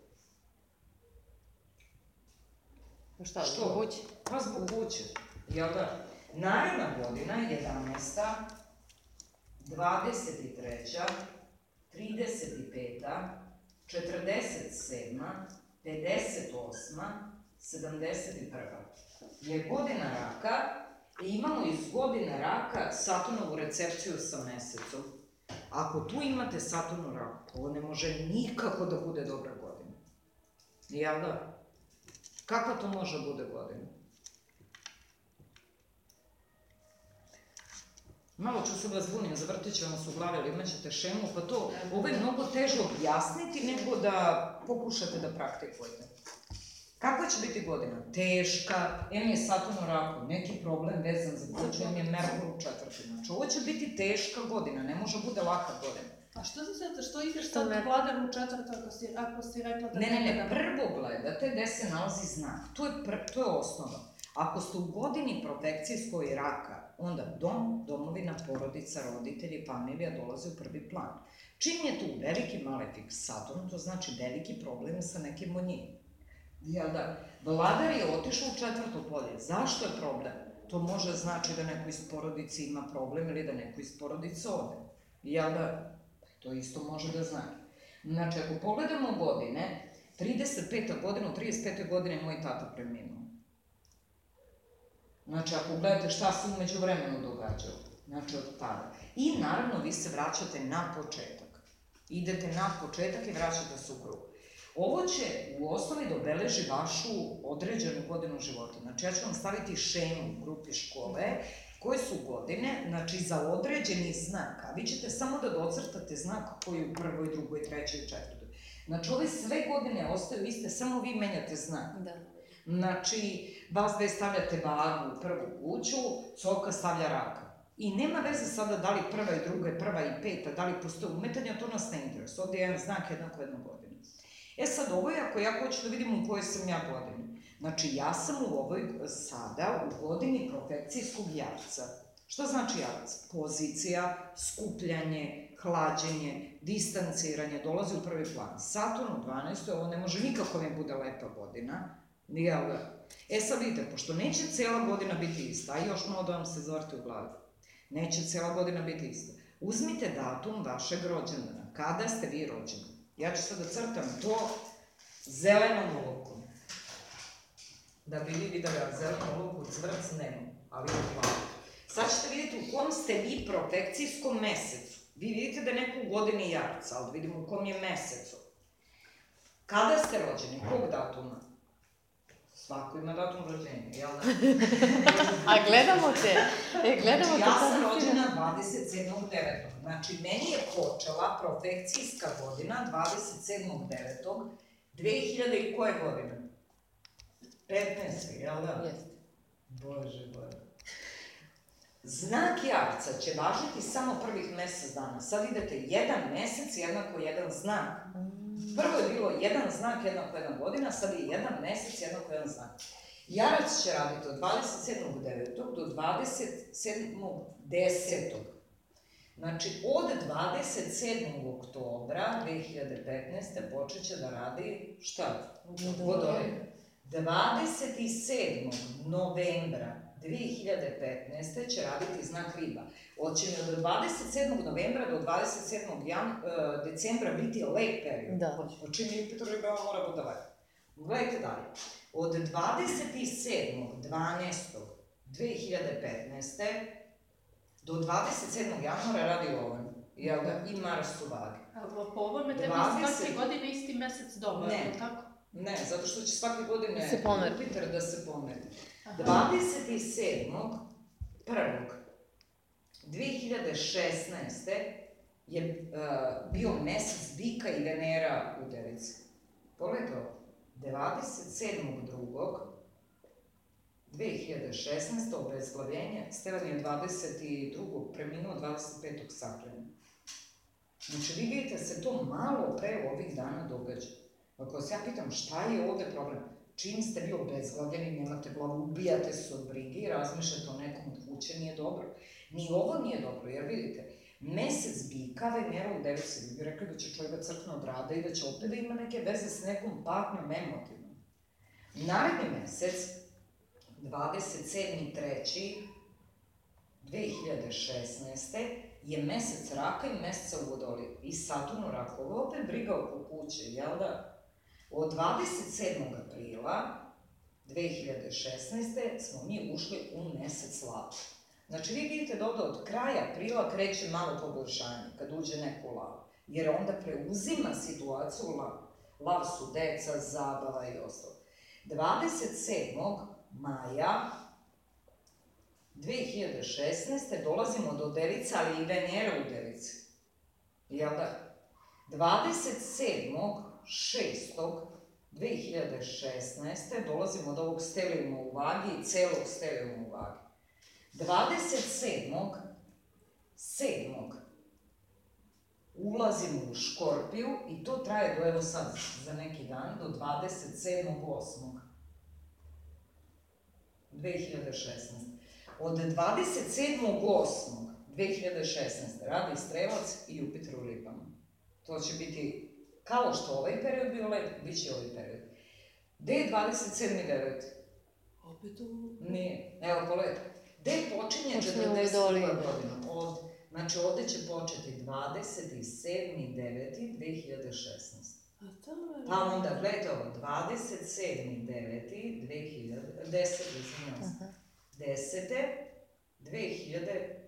Pa šta, Što? zbog kuće? Pa zbog kuće. Jel da? Naredna godina, 11. 23. 35. 47. 58. 71. Je godina raka i imamo iz godine raka Saturnovu recepciju sa mesecom. Ako tu imate Saturn u raku, ovo ne može nikako da bude dobra godina. Jel da? Kakva to može da bude godina? Malo ću se vas zbunim, zavrtit će vam se u glavi, ali imat ćete šemu, pa to, ovo je mnogo teže objasniti nego da pokušate da praktikujete. Kakva će biti godina? Teška, em je Saturn u raku, neki problem vezan za kuću, em je Merkur u četvrti. Znači, ovo će biti teška godina, ne može bude laka godina. A što ti sad, što ideš sad ne- vladar u četvrtu ako si, ako si rekla da Ne, ne, ne, prvo gledate gde se nalazi znak. To je, pr, to je osnova. Ako ste u godini protekcijskoj raka, onda dom, domovina, porodica, roditelji, familija dolaze u prvi plan. Čim je tu veliki malefik Saturn, to znači veliki problem sa nekim od njih. Jel da? Vladar je otišao u četvrto polje. Zašto je problem? To može znači da neko iz porodice ima problem ili da neko iz porodice ode. Jel da? To isto može da znači. Znači, ako pogledamo godine, 35. godina, u 35. godine moj tata preminuo. Znači, ako gledate šta se umeđu vremenu događalo, znači od tada. I naravno, vi se vraćate na početak. Idete na početak i vraćate se u krug. Ovo će u osnovi da obeleži vašu određenu godinu života. Znači, ja ću vam staviti šemu u grupi škole, koje su godine, znači za određeni znak, a vi ćete samo da docrtate znak koji je u prvoj, drugoj, trećoj četvrtoj. Znači, ove sve godine ostaju iste, samo vi menjate znak. Da. Znači, vas dve stavljate vagu u prvu kuću, coka stavlja raka. I nema veze sada da li prva i druga prva i peta, da li postoje umetanja, to nas ne interesuje. Ovde je jedan znak jednako jedna godina. E sad, ovo je ako ja hoću da vidim u kojoj sam ja godini. Znači, ja sam u ovoj sada u godini profekcijskog jarca. Šta znači jarac? Pozicija, skupljanje, hlađenje, distanciranje, dolazi u prvi plan. Saturn u 12. ovo ne može nikako ne bude lepa godina, Jel da? E sad vidite, pošto neće cela godina biti ista, a još malo da vam se zavrte u glavi. Neće cela godina biti ista. Uzmite datum vašeg rođendana. Kada ste vi rođeni? Ja ću sad da crtam to zelenom lukom. Da bi vi videli, a zelenu luku cvrc nemam, ali plavu. Sad ćete vidjeti u kom ste vi profekcijskom mesecu. Vi vidite da je neko u godini jarca, ali da vidimo u kom je mesecu. Kada ste rođeni? Kog datuma? Svako ima datum rođenja, jel da? A gledamo te. E, gledamo Znači, te. ja sam rođena 27.9. Znači, meni je počela profekcijska godina 27.9. 2000 i koje godine? 15. jel da? Jeste. Bože, bože. Znak jarca će važiti samo prvih mesec dana. Sad idete jedan mesec jednako jedan znak. Prvo je bilo jedan znak jednako jedna godina, sad je jedan mesec jednako jedan znak. Jarac će raditi od 27.9. do 27.10. Znači, od 27. oktobra 2015. počet će da radi šta? Vodolej. 27. novembra 2015. će raditi znak riba. Hoće mi od 27. novembra do 27. Jan, e, decembra biti lep period. Da. Hoće mi Jupiter riba mora lep. Gledajte dalje. Od 27.12.2015. do 27. januara radi ovan. Jel da? I Mars u vagi. Ali po ovome tebi 20. svake godine isti mesec dobar, Ne. tako? Ne, zato što će svake godine Da. Jupiter da se pomeri. Aha. 27. 1. 2016. je uh, bio mesec bika i Venera u Devici. Pogledajte ovo. 27.2. 2016. obezglavljenje, Stevan je 22. preminuo 25. sahrana. Znači, vi vidite se to malo pre ovih dana događa. Ako vas ja pitam šta je ovde problem, čim ste vi obezglavljeni, nemate glavu, ubijate se od brige i razmišljate o nekom od kuće, nije dobro. Ni ovo nije dobro, jer vidite, mesec bika, Venera u devici, vi bi rekli da će čovjek da crkne od rada i da će opet da ima neke veze s nekom patnjom emotivnom. Naredni mesec, 27.3.2016. je mesec raka i meseca u vodoli. I Saturn u raku. Ovo je opet briga oko kuće, jel da? Od 27. aprila 2016. smo mi ušli u mesec lav. Znači, vi vidite da ovde od kraja aprila kreće malo poboljšanje, kad uđe neko u lav. Jer onda preuzima situaciju lav. Lav su deca, zabava i ostalo. 27. maja 2016. dolazimo do Device, ali i Venera u Devici. Jel da? 27. 6. 2016. dolazimo do ovog stelijuma u vagi i celog stelijuma u vagi. 27. 7. ulazimo u Škorpiju i to traje do, evo sad, za neki dan, do 27.8. 2016. Od 27.8.2016. radi strelac i Jupiter u ribama. To će biti, kao što ovaj period bio lep, bit će ovaj period. Gde je 27.9. Opet u... Nije. Evo, pogledaj. Gde počinje Počinje u 42. Vidoliji. godina? Od, znači, ovde će početi 27.9.2016. A tamo je... Pa onda, gledajte ovo, 27.9.2010, izvinjam se, Aha. 10. 2016.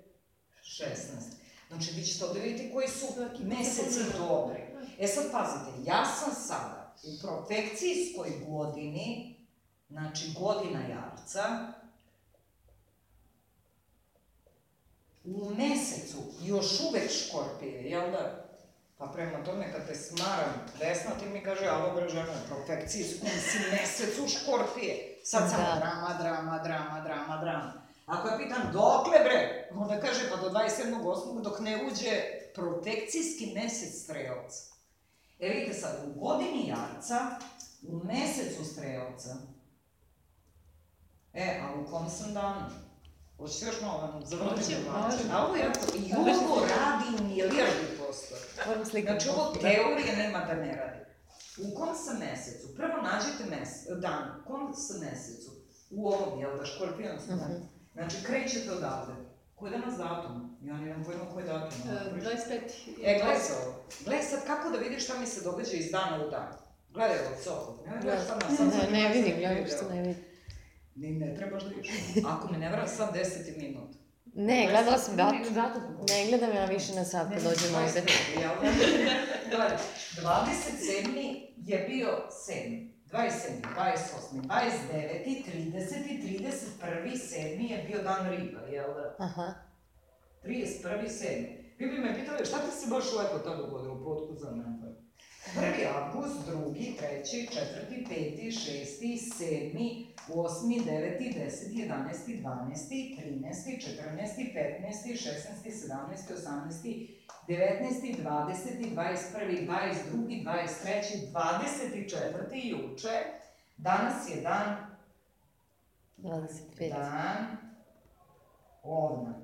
Znači, vi ćete ovde vidjeti koji su meseci dobri. E sad pazite, ja sam sada u profekcijskoj godini, znači godina jarca, u mesecu još uvek škorpije, jel da? Pa prema tome kad te smaram desno, ti mi kaže, alo bre žena, profekcijskom si mesecu škorpije. Sad samo Da. drama, drama, drama, drama, drama. Ako ja pitam, dokle bre? Onda kaže, pa do 27.8. dok ne uđe protekcijski mesec strelca. E vidite sad, u godini jarca, u mesecu strelca, e, a u kom sam danu? Hoćete još malo da može. A ovo jako, i ovo radi milijardi posto. Moram slikati. Znači, ovo teorije nema da ne radi. U kom sam mesecu? Prvo nađite mes, dan, u kom sam mesecu? U ovom, jel da, škorpionskom Mhm. danu. Znači, krećete odavde. Koji je danas datum? Ja nemam pojma koji je datum. E, 25. E, gledaj se ovo. Gledaj sad kako da vidiš šta mi se događa iz dana u dan. Gledaj ovo, Soko. Ne, gledaj šta na sad. Ne, ne vidim, ja uopšte ne vidim. Ni ne trebaš da vidiš. Ako me ne vara sad 10 minut. Ne, gledala sam datum. Datum. Ne gledam ja više na sat kad dođem ovde. Da? Gledaj, 27. je bio 7. 27. 28. 29. 30. 31. 7. je bio dan riba, jel da? Aha. 31. 7. Vi bi me pitali šta ti se baš lepo to dogodilo, potkud za mene? 1. avgust, 2. 3. 4. 5. 6. 7. 8. 9. 10. 11. 12. 13. 14. 15. 16. 17. 18. 19. 20. 21. 22. 23. 24. juče. Danas je dan 25. Dan ovna.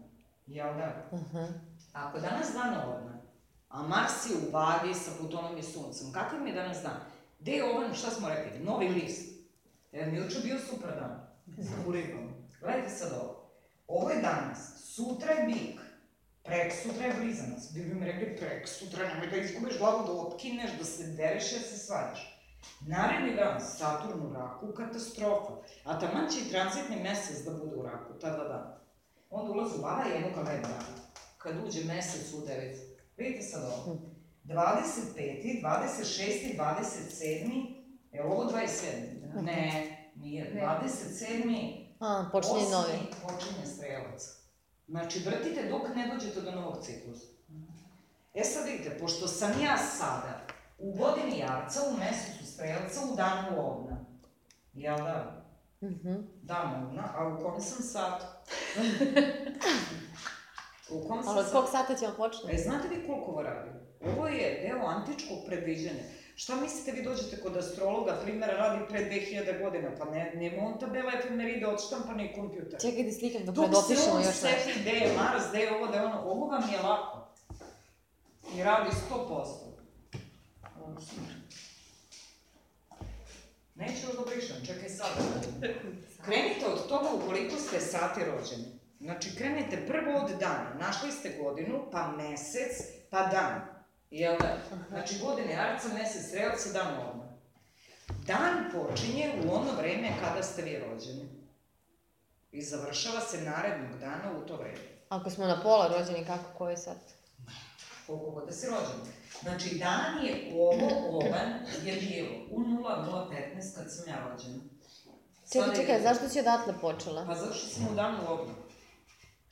Jel da? Aha. Ako je danas dan ovna, a Mars je u vagi sa Plutonom i Suncem, kakav mi je danas dan? Gde je ovan, šta smo rekli? Novi list. Jer mi je juče bio super dan. U ribama. Gledajte sad ovo. Ovo je danas, sutra je bik, prek sutra je blizanac. Vi bi mi rekli prek sutra, nemoj da izgubiš glavu, da otkineš, da se dereš, da se svađaš. Naredni dan, Saturn u raku, katastrofa. A taman će i transitni mesec da bude u raku, ta dva dana. Onda ulazi lava i jednog kalendara. Kad uđe mesec u devicu. Vidite sad ovo. 25. 26. 27. Je ovo 27? Ne, nije. Ne. 27. A, počinje novi. Počinje strelac. Znači, vrtite dok ne dođete do novog ciklusa. E sad vidite, pošto sam ja sada u godini jarca, u mesecu strelca, u danu ovna. Jel da? Mhm. Dan ovna, a u kom sam satu? u kom sam Ali od kog sata ćemo početi? E, znate vi koliko ovo radi? Ovo je deo antičkog predviđanja. Šta mislite vi dođete kod astrologa, primjera radi pre 2000 godina, pa ne, nema on tabela efemeride odštampane i kompjuter. Čekaj da slikam dok Dok ne se dopišemo on još nešto. seti gde je Mars, gde je ovo, gde je ono, ovo vam je lako. I radi 100%. Neću još da brišem, čekaj sad. Krenite od toga ukoliko ste sati rođeni. Znači, krenete prvo od dana. Našli ste godinu, pa mesec, pa dan. Jel da? Znači, godine jarca, mesec, strelca, dan odmah. Dan počinje u ono vreme kada ste vi rođeni. I završava se narednog dana u to vreme. Ako smo na pola rođeni, kako, koji je sat? Koliko god da si rođen. Znači, dan je ovo, ovan, je bilo u 0015 kad sam ja rođena. Čekaj, čekaj, zašto si odatle počela? Pa zašto sam u danu ovdje?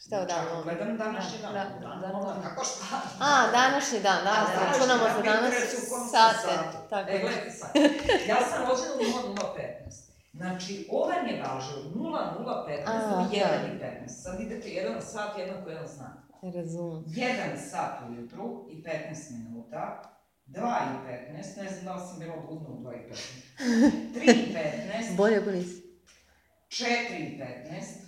Šta je Znači, dan? Gledam današnji dan. Da, dan, da, onda, da. Kako šta? A, današnji dan, A, danas današnji računamo za danas sate. Tako E, gledajte sad. Ja sam rođena u 0015. Znači, ovaj je važio 0015 A, i 1 da. i 15. Sad idete jedan sat, jednako jedan znak. Razumem. 1 sat ujutru i 15 minuta, 2 i 15, ne znam da li sam bila budna u 2 i 15, 3 i 15, Bolje ako nisi. 4 i 15,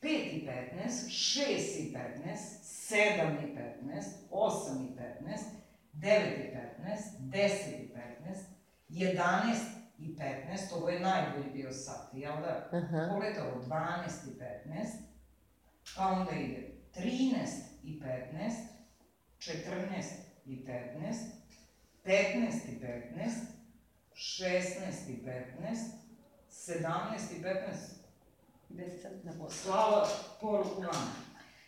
5 i 15, 6 i 15, 7 i 15, 8 i 15, 9 i 15, 10 i 15, 11 i 15, ovo je najbolji bio sat, jel da? Aha. Pogledajte ovo, 12 i 15, pa onda ide 13 i 15, 14 i 15, 15 i 15, 16 i 15, 17 i 15, 10 sati na poslu. slava poruku.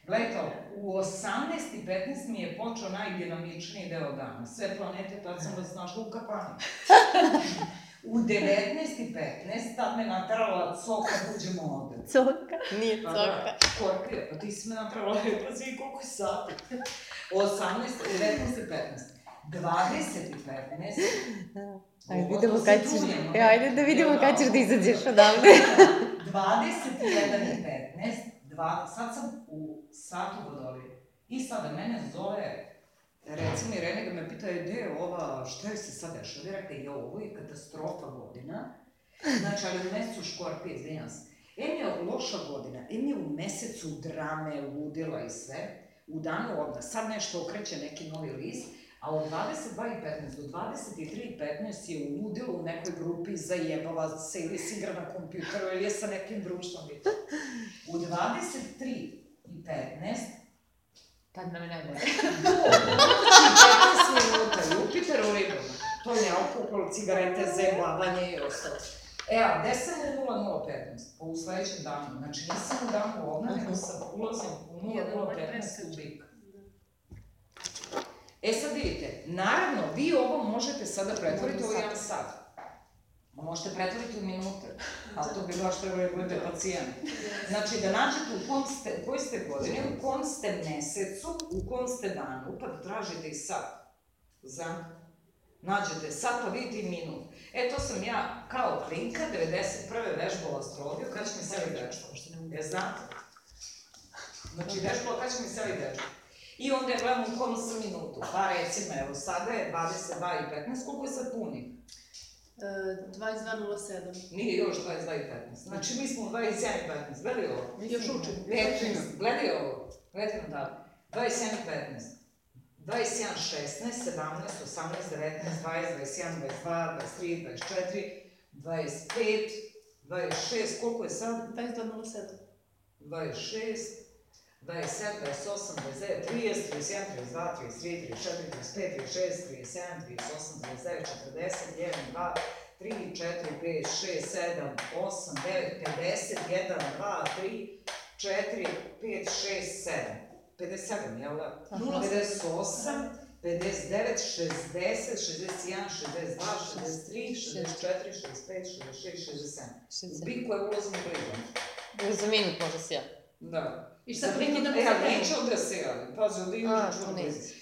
Gledajte, ovo, u 18 i 15 mi je počeo najdinamičniji deo dana. Sve planete, tad sam vas našla u kafani. U 19 i 15, tad me natrala coka, uđemo ovde. Coka. Nije Pa coka. da, Skorpio, pa ti si me napravila, pa svi koliko sati. 18, 19 i 15. 20 i 15. Ajde, vidimo to kad se ćeš, e, ajde da vidimo kad ćeš da izađeš odavde. 21 i 15. Dva, sad sam u satu vodolije. I sada mene zove, recimo Irene ga me pita, "E, gde je ova, šta je se sad dešava? Ja rekla, jo, ovo je katastrofa godina. Znači, ali u mesecu škorpije, izvinjam se. Em je loša godina, em je u mesecu drame, ludila i sve. U danu odmah, sad nešto okreće neki novi list, a od 22 i 15 do 23 i 15 je u ludilu u nekoj grupi zajebava se ili se igra na kompjuteru ili je sa nekim društvom. U 23 i 15 Tad nam je najbolje. do noći 15 minuta Jupiter u ribama. To je alkohol, cigarete, zebavanje i ostalo. E, a gde sam u 0015? Pa u sledećem danu. Znači, nisam u danu ovna, nego sam ulazim u 0015 u bik. E sad vidite, naravno, vi ovo možete sada pretvoriti u jedan sat. Možete pretvoriti u minute, ali to bi baš trebalo da budete pacijent. Znači, da nađete u kom ste, u kojoj ste godini, u kom ste mesecu, u kom ste danu, pa da tražite i sat. Za nađete sat, pa vidite i minut. E, to sam ja, kao klinka, 91. vežbala astrologiju, kad će mi seli dečko. E, znate? Znači, vežbala kad će mi seli dečko. I onda ja gledam u kom sam minutu. Pa recimo, evo, sada je 22 i 15, koliko je sad punih? E, 22.07. Nije još 22 i 15. Znači, mi smo u 27 i 15. Gledaj ovo. Još učim. 15. Gledaj ovo. Gledaj nam da. 27 i 15. 21, 16, 17, 18, 19, 20, 21, 22, 23, 24, 25, 26, koliko je sad? 22.07. 26, 27, 28, 29, 30, 31, 32, 33, 34, 35, 36, 37, 38, 39, 40, 1, 2, 3, 4, 5, 6, 7, 8, 9, 50, 1, 2, 3, 4, 5, 6, 7. 57, jel da? Aha. 58, 59, 60, 61, 62, 63, 64, 65, 66, 67. U biku je ulazim u blizu. Za minut možda si ja. Da. I prekidamo minut- za E, minut? neće onda se javi. Pazi, onda A, čudo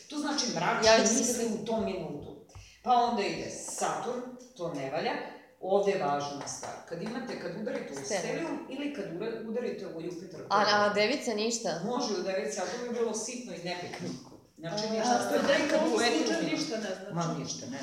to znači Ja mračni već misli u tom minutu. Pa onda ide Saturn, to ne valja. Ovde je važna stvar. Kad imate, kad udarite u. Stellium ili kad udarite u Jupiter. A, a devica ništa? Može u devici, ali to bi bilo sitno i nebitno. Znači, ništa. A To je student nekad u ovom uleti u slučaju minut. ništa ne znači. Ma ništa, ne.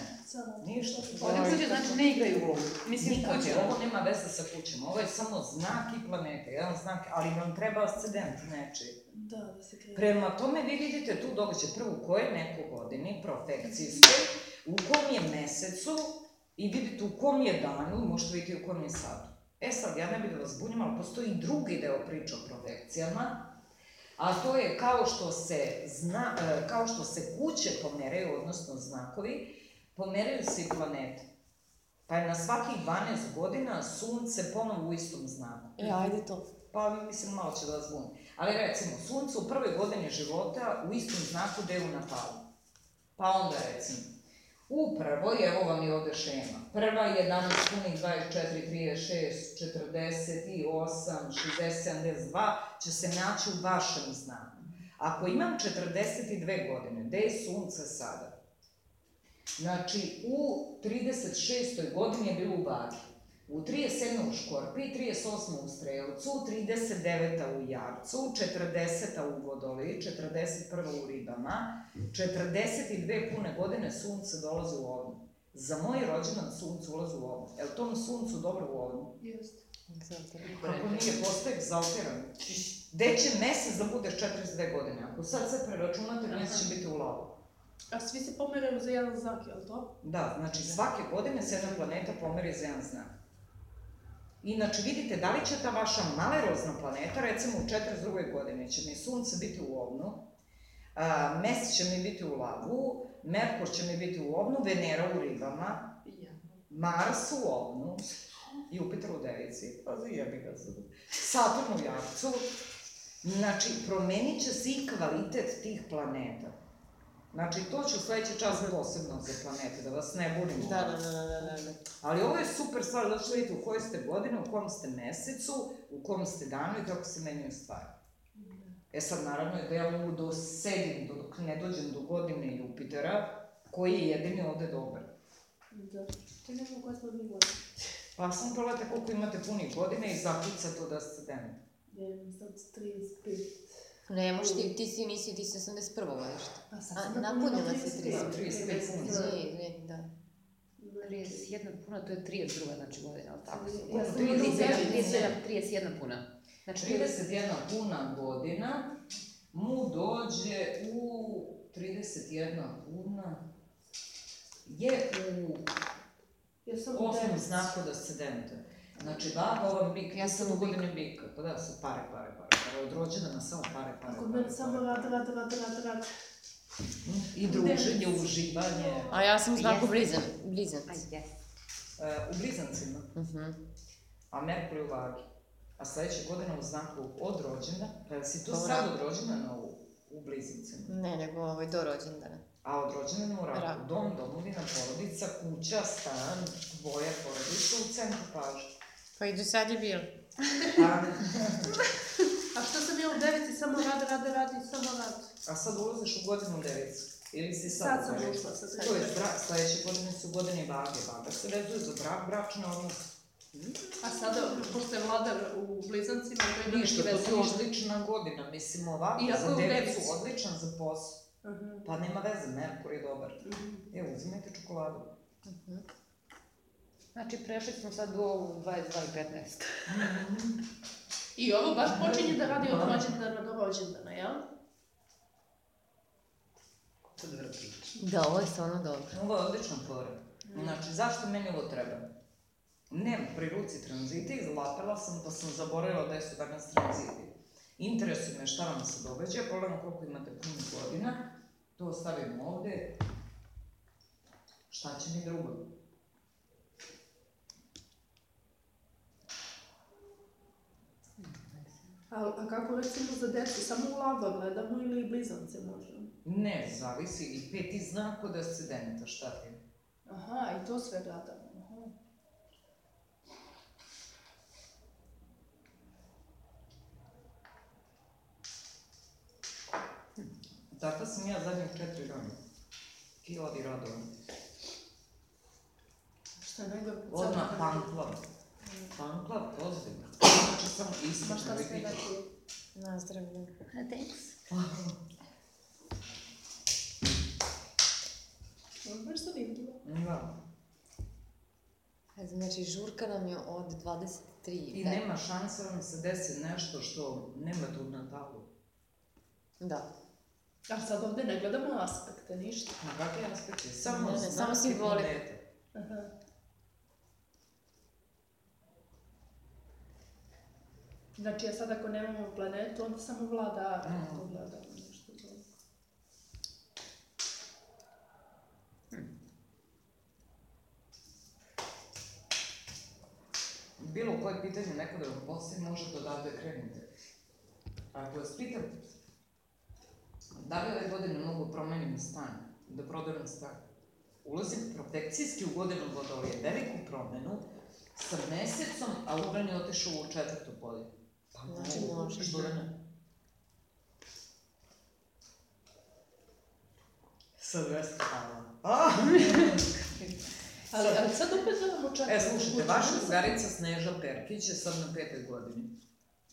Ništa. Ovdje kuće znači ne igraju u ovu. Mislim, kuće. ovo nema veze sa kućama, ovo je samo znak i planete, jedan znak, ali nam treba ascendent nečiji. Da, da se krije. Prema tome vi vidite tu događaj prvo u kojoj nekoj godini, profekcijskoj, u kom je mesecu i vidite u kom je danu, možete vidjeti u kom je satu. E sad, ja ne bih da vas bunjam, ali postoji drugi deo priče o profekcijama, a to je kao što se, zna, e, kao što se kuće pomeraju, odnosno znakovi, pomeraju se i planete. Pa je na svakih 12 godina sunce ponovo u istom znaku. E, ajde to. Pa mislim malo će da vas. Ali recimo, sunce u prvoj godini života u istom znaku gde je u Natalu. Pa onda recimo, Upravo, i evo vam i ovde šema. Prva je danas punih 24, 36, 48, 60, 72, će se naći u vašem znaku. Ako imam 42 godine, gde je sunce sada? Znači, u 36. godini je bilo u vagi. U 37. u škorpiji, 38. u strelcu, 39. u jarcu, 40. u vodoliji, 41. u ribama, 42 pune godine sunce dolazi u ovnu. Za moj rođendan sunce ulazi u ovnu. Je li tom suncu dobro u ovnu? Jeste. Kako nije, postoje egzaltiran. Gde će mesec da budeš 42 godine? Ako sad sve preračunate, mesec će biti u lavu. A svi se pomeraju za jedan znak, je li to? Da, znači svake godine se jedna planeta pomeri za jedan znak. Inače, vidite, da li će ta vaša malerozna planeta, recimo u 42. godine, će mi sunce biti u ovnu, a, mesec će mi biti u lavu, Merkur će mi biti u ovnu, Venera u ribama, Mars u ovnu, Jupiter u devici, pa zajebi ga sad. Saturn u jarcu. Znači, promenit će se i kvalitet tih planeta. Znači, to ću sledeći čas posebno za planete, da vas ne budim. Da, da, da, da, da, da. Ali ovo je super stvar, zato što vidite u kojoj ste godine, u kom ste mesecu, u kom ste danu i kako se menjaju stvari. E sad, naravno, da ja mogu da sedim dok ne dođem do godine Jupitera, koji je jedini ovde dobar. Da. Čekaj, ne smo mi godine. Pa sam prolete koliko imate punih godine i zakuca to da ste. Ne, imam sad 35. Ne, možeš ti, ti si, nisi, ti si 81. godište. Pa sad A, sam napunila si 35. 35 puni. Izvini, izvini, da. 31 puna, to je 32 znači godina, ali tako? Ja sam 37, imala 37, 31 puna. Znači, 31 puna godina mu dođe u 31 puna je u Ja sam osmom znaku da se dente. Znači, baba, vam bik, ja sam u godini bika. Pa da, sa pare, pare. pare. Od rođendana samo pare, pare, Kod pare, mene samo pare. rad, rad, rad, rad, rad. I druženje, uživanje. A ja sam u znaku Jeste. blizan, blizanac. Aj, jes. E, u blizancima, Mhm. a Merkur je u vagi. A sledeće godine u znaku od rođena, pa jel si to Dobro. sad od rođendana u, u blizancima? Ne, nego ovaj, do rođendana. A od rođendana u raku, Rak. dom, domovina, porodica, kuća, stan, tvoja porodica u centru pažnje. Pa i do sad je bilo. A, A što sam ja u devici, samo rad, rad, rad i samo rad. a sad ulaziš u godinu devicu. Ili si sad, Sad sam ušla, sad sam To je brak, sledeće godine su godine vage. Vaga se vezuje za brak, bračne odnose. A sada, pošto je vladar u blizancima, to je Ništa, neki to ti je veze. odlična godina. Mislim, ovako, Iako za devicu odličan za posao. Aha. Pa nema veze, Merkur je dobar. Mhm. Evo, uzimajte čokoladu. Znači, prešli smo sad u 22 i 15. I ovo baš počinje da radi od rođendana do rođendana, jel? To dobro priča. Da, ovo je stvarno dobro. Ovo je odlična fora. Znači, zašto meni ovo treba? Nemam pri ruci tranzite, izlapela sam pa sam zaboravila da su danas tranziti. Interesuje me šta vam se događa, pogledam koliko imate punih godina, to ostavim ovde. Šta će mi drugo? A, a kako recimo za decu, samo u lava gledamo ili blizance možemo? Ne, zavisi i peti znak od ascendenta, šta ti? Aha, i to sve gledamo. Aha. Tako sam ja zadnjih četiri dana. Kiladi radovan. Šta je najgore? Odmah sad- panklav. Panklav, ozbiljno. Znači isto. šta sve da ti... Nazdravljam. Thanks. Ovo je baš zanimljivo. Da. Znači, žurka nam je od 23. I nema šanse da vam se desi nešto što nemate u natalu. Da. A sad ovde ne gledamo aspekte, ništa. Na kakve aspekte? Samo Ne, ne, samo simbole. planete. Aha. Znači, ja sad ako nemamo planetu, onda samo vlada Mm. to gledamo nešto drugo. Bilo koje pitanje neko da vam postavi, možete odavde krenite. Ako vas pitam, da li ove godine mogu promenim stan, da prodam stan? ulazi protekcijski u godinu vodolije, veliku promenu, sa mesecom, a Uran je otišao u četvrtu polje. Znači, mogu, može. što da ne? Sa 200 pala. A! Ali, ali sad opet imamo četiri. E, slušajte, vaša drugarica Sneža Perkić je sad na petoj godini.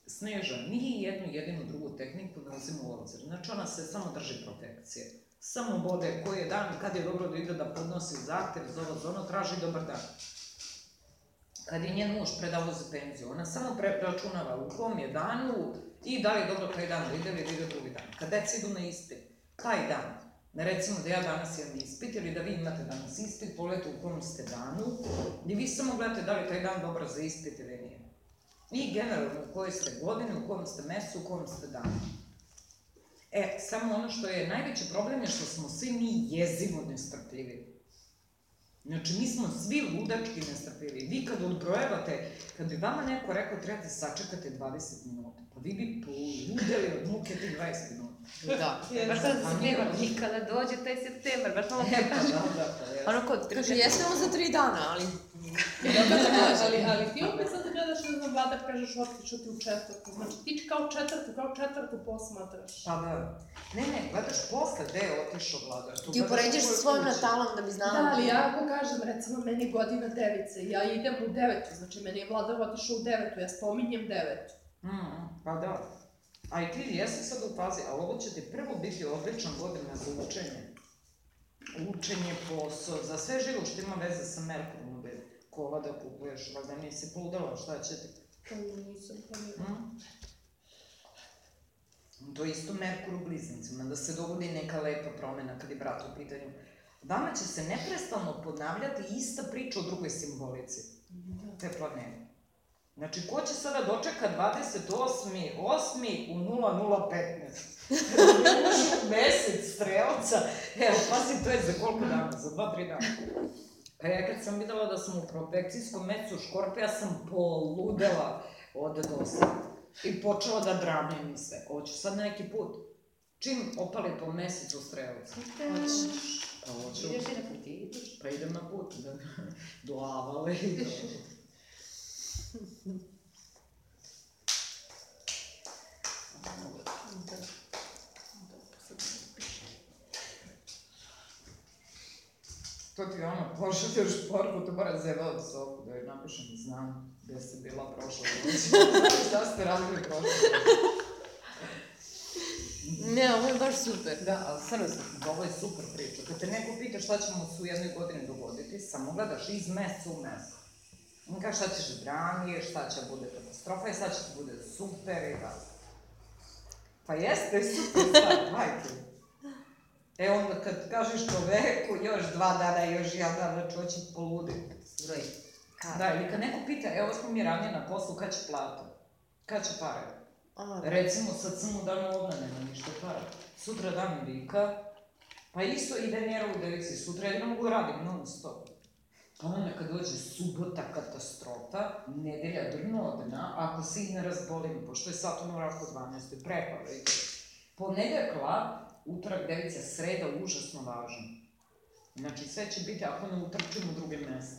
Sneža nije jednu jedinu drugu tehniku ne uzima u obzir. Znači, ona se samo drži protekcije. Samo bode koji je dan, kad je dobro da ide da podnosi zahtev za ovo, za ono, traži dobar dan. Kad je njen muž predao za penziju, ona samo preračunava u kom je danu i da li je dobro taj dan da ide ili da ide drugi dan. Kad deca idu na ispit, taj dan, ne recimo da ja danas imam ispit ili da vi imate danas ispit, pogledajte u kom ste danu i vi samo gledate da li je taj dan dobar za ispit ili nije. I generalno u kojoj ste godini, u kojem ste mesecu, u kojem ste danu. E, samo ono što je najveći problem je što smo svi mi jezivo nestrpljivi. Znači, mi smo svi ludački nestrpljivi. Vi kad odbrojevate, kad bi vama neko rekao trebate sačekate 20 minuta, pa vi bi poludeli od muke tih 20 minuta. Da. Baš sad baš. i kada dođe taj septembar, baš malo E, pa da, da, pa. Ono kod Kaže, jesmo za tri dana, ali... Dobro, ali, ali ti opet sad gledaš, ne znam, vladar kažeš otišao ti u četvrtu. Znači ti kao četvrtu, kao četvrtu posmatraš. Pa da. Ne, ne, gledaš posle gde je otišao vladar. Tu Ti upoređaš sa svojim natalom da bi znala. Da, ali ja ako kažem, recimo, meni je godina device, ja idem u devetu, znači meni je vladar otišao u devetu, ja spominjem devetu. Mm, pa da. A i ti jesi sad u fazi, ali ovo će ti prvo biti odlična godina za učenje. Učenje, posao, za sve živo što ima veze sa Merkurom, ovde kola da kupuješ, valjda nisi poludela, šta će ti? To nisam planirala. Mm? To je isto Merkur u bliznicima, da se dogodi neka lepa promena kad je brat u pitanju. Vama će se neprestano ponavljati ista priča o drugoj simbolici Da. te planete. Znači, ko će sada dočeka 28. 8. u 0015? Ušu mesec strelca. Evo, pazi, to je za koliko dana? Za 2-3 dana. Pa ja kad sam videla da sam u protekcijskom mesecu škorpe, ja sam poludela od dosta. I počela da dramim i sve. Hoću sad neki put. Čim opali po mesecu strelca. Hoćeš. Pa hoću. Ideš ti na put, ideš. Pa idem na put, da, do Avale i do... To ti ono, pošalješ poruku, to mora zeva od soku, da joj napišem, znam gde ste bila prošla noć. Šta ste radili prošle noć. Ne, ovo je baš super. Da, ali stvarno, ovo je super priča. Kad te neko pita šta će mu se u jednoj godini dogoditi, samo gledaš iz meseca u mesec. On kaže šta ćeš dramije, šta će bude katastrofa i šta će ti bude super i tako. Pa jeste, super stvar, majke. E onda kad kažeš čoveku, još dva dana, još jedan dan, znači hoće poluditi. Kad? Da, ili kad neko pita, evo smo mi ranije na poslu, kad će plata? Kad će pare? A, da. Recimo, sad sam u danu ovna, nema ništa para. Sutra dan vika, pa isto i Venera u devici, sutra ne mogu da radim non stop. Pa onda kad dođe subota katastrofa, nedelja drnodna, ako se i ne razbolim, pošto je Saturn u raku 12. prepala i Ponedeljkla, utorak, devica, sreda, užasno važno. Znači, sve će biti, ako ne utrčim u drugi mesec.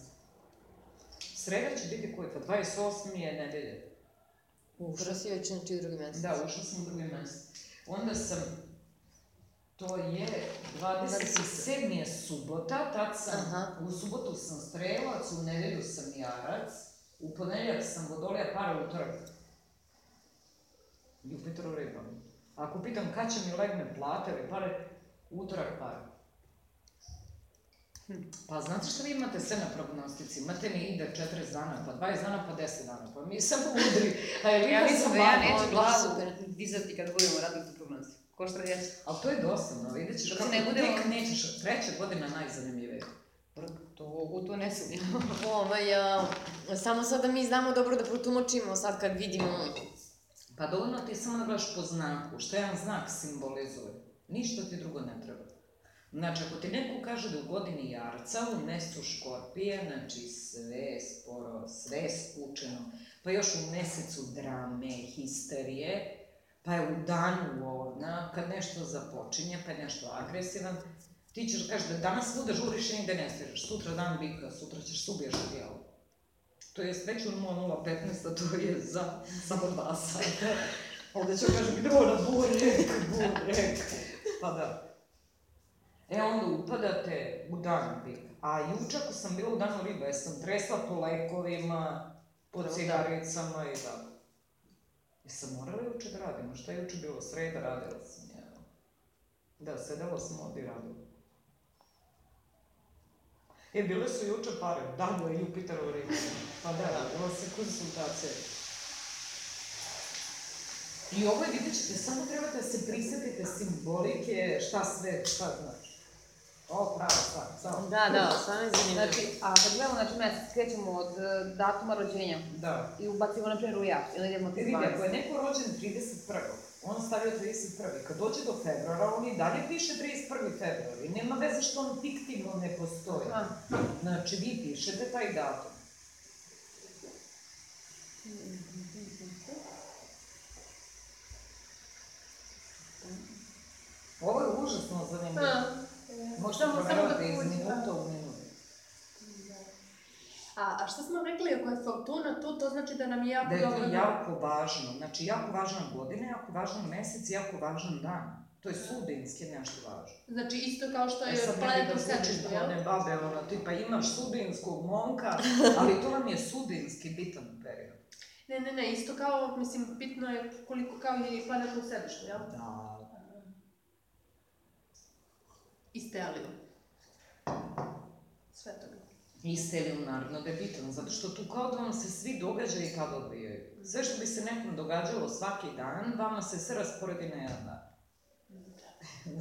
Sreda će biti koji, pa 28. je nedelja. Ušla si već znači u drugi mesec. Da, ušla sam u drugi mesec. Onda sam, to je 27. je subota, tad sam, Aha. u subotu sam strelac, u nedelju sam jarac, u ponedeljak sam vodolija para utorak. Jupiter u ribama. Ako pitam kad će mi legne plate ili pare, utorak para. Pa znate što vi imate sve na prognostici? Imate mi ide 40 dana, pa 20 dana, pa 10 dana, pa mi samo udri. A je Ja li mislim da ja neću glavu dizati kad budemo radili tu prognozu. Ko šta reći? Ali to je dosadno, vidjet ćeš kako ne budemo- tek nećeš, treća godina najzanimljivije. To, u to ne sumnjam. Ovaj, a, samo sad da mi znamo dobro da protumačimo sad kad vidimo... Pa dovoljno ti je samo da gledaš po znaku, što jedan znak simbolizuje. Ništa ti drugo ne treba. Znači, ako ti neko kaže da u godini jarca, u mesecu škorpije, znači sve sporo, sve skučeno, pa još u mesecu drame, histerije, pa je u danu ovna, kad nešto započinje, pa je nešto agresivan, Ti ćeš da kažeš da danas svuda žuriš i nigde ne stižeš, sutra dan bika, sutra ćeš se ubiješ u bijelu. To je već u 0015, a to je za samo dva sata. Ovde ću kažem, gde mora burek, burek. Pa da. E, onda upadate u dan bika. A juče ako sam bila u danu riba, jesam tresla po lekovima, po cigaricama i tako. Jesam morala juče da radimo, šta je juče bilo? Sreda radila sam, ja. Da, sedela sam ovde i radila. E, bile su juče pare, dan je Jupiterov ring. Pa da, radila se konsultacija. I ovo je, vidjet ćete, samo trebate da se prisetite simbolike, šta sve, šta znači. O, pravo, stvar, samo. Da, da, stvarno je zanimljivo. Znači, a kad gledamo, znači, mesec, krećemo od e, datuma rođenja Da. i ubacimo, na primjer, u ja, ili idemo E, ti vidi, ako 12. je neko rođen 31. On stavio 31. Kad dođe do februara, on i dalje piše 31. februar. I nema veze što on fiktivno ne postoji. A. Znači, vi pišete taj datum. Ovo je užasno zanimljivo. A, Možete samo- da u minutu. A, a šta smo rekli, ako je Fortuna tu, to znači da nam je jako Da je dobro... to jako važno. Znači, jako važan godina, jako važan mesec, jako važan dan. To je sudinski nešto važno. Znači isto kao što E je sad bi planet u kao jel? one babe, ono, tipa imaš sudinskog momka, ali to vam je sudinski bitan period. Ne, ne, ne, isto kao, mislim, bitno je koliko kao je planet u sedištu, jel? Da. Istelio. Sve toga. Istelium naravno da je bitan, zato što tu kao da vam se svi događaji kad odvijaju. Sve što bi se nekom događalo svaki dan, vama se sve rasporedi na jedan dan.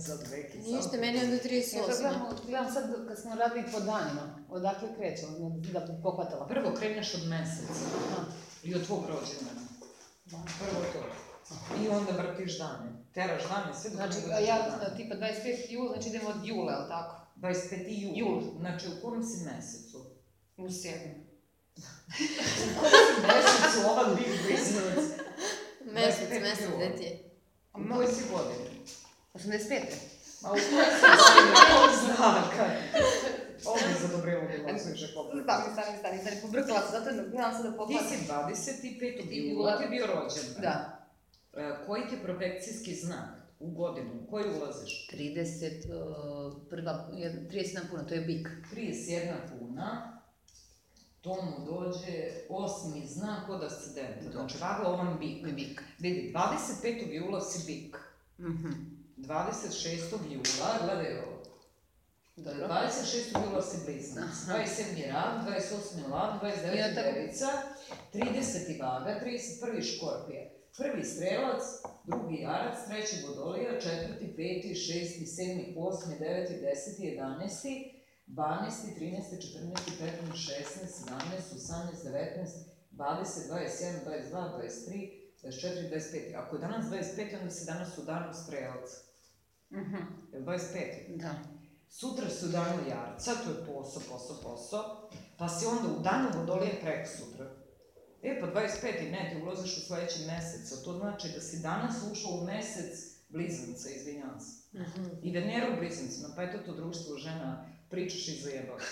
Za dve kisalte. Ništa, meni je do Ja sad 38. gledamo, gledam sad kad smo radili po danima, odakle krećemo, da bi pohvatala. Prvo kreneš od meseca Aha. i od tvog rođendana. Da. Prvo to. I onda vrtiš dane. Teraš dane, sve dok Znači, ne a dođeš ja, do dana. tipa 25. jul, znači idemo od jula, jel tako? 25. jul. Jul. Znači, u kom si mesecu? U sedmom. U kom si mesecu ova big business? Mesec, 25 mesec, gde ti je? U kojoj si godini? 85. Ma u kojoj si godini? Ko zna kad? Ovo je za Dobrelu bilo suviše komplikacije. Stani, stani, stani, stani, pobrkala se, zato da gledam sad da Ti pohvatam. si 25. Jula. ti je bio rođendan. Da. E, koji ti je profekcijski znak u godinu? U koji ulaziš? 30, uh, prva, je- 30 nam puno, to je bik. 31 puna, to mu dođe osmi znak od ascendenta. Znači, vaga ovan bik. Bik. Vidi, 25. jula si bik. Mhm. 26. jula, gledaj ovo. Dobro. 26. jula si blizanac, Aha. 27. rak, 28. lav, 29. I onda tako- devica, 30. vaga, 31. škorpija, prvi strelac, drugi jarac, treći vodolija, četvrti, peti, šesti, sedmi, osmi, deveti, deseti, jedanesti, 12, 13, 14, 15, 16, 17, 18, 19, 20, 21, 22, 23, 24, 25. Ako je danas 25, onda si danas u danu strelaca. Mhm. Je li 25? Da. Sutra si u danu jarca, to je posao, posao, posao, pa si onda u danu vodolije preko sutra. E, pa 25. ne, ti ulaziš u sledeći mesec, a to znači da si danas ušao u mesec blizanca, izvinjavam se. Mhm. I Venera u blizancima, pa eto to društvo žena, pričaš i zajebavaš.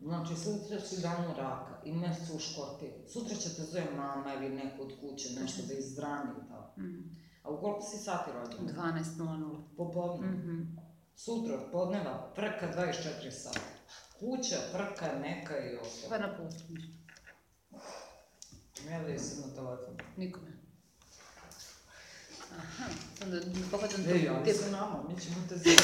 Znači, sutra si u danu raka i mesec u škorpiju. Sutra će te zove mama ili neko od kuće, nešto da izdrani i tako. Mhm. A u koliko si sati rođena? 12.00. Popodne. Mhm. Sutra od podneva prka 24 sata. Kuća, prka, neka i Pa ostalo. na putu. Da se na telefon. Nikome. Aha, onda pohvatam E, javi te se nama, mi ćemo te zeti.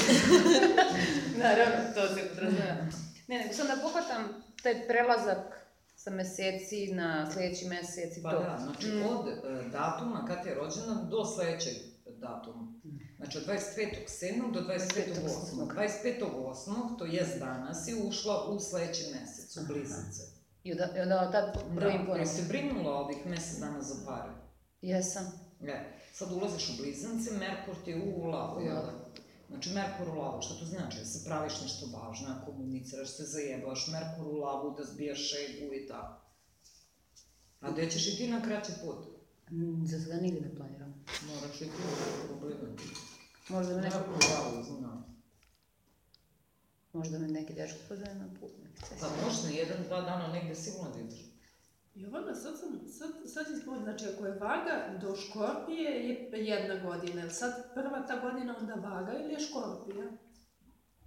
Naravno, to se podrazumeva. Ne, nego sam da pohvatam taj prelazak sa meseci na sledeći mesec i Pa to. da, znači Mm. od e, datuma kad je rođena do sledećeg datuma. Znači od 25.7. do 25.8. 25.8. to jest danas je ušla u sledeći mesec, u bliznice. I onda, i onda tad prvim Da, ponovno. jesi brinula ovih mesec dana za pare? Jesam. E, sad ulaziš u blizance, Merkur ti je u lavu, jel da? Znači, Merkur u lavu, šta to znači? Da se praviš nešto važno, da komuniciraš, se zajebaš, Merkur u lavu, da zbijaš šegu i tako. A gde ćeš i ti na kraći put? Mm, Za sada nigde ne planiram. Moraš i ti u. Možda me neko... Merkur u lavu, znam. Možda me neki dečko pozove na put. cest. Pa možda jedan, dva dana negde sigurno da ideš. Jovana, sad sam, sad, sad ću spomenuti, znači ako je vaga do škorpije je jedna godina, jel sad prva ta godina onda vaga ili je škorpija?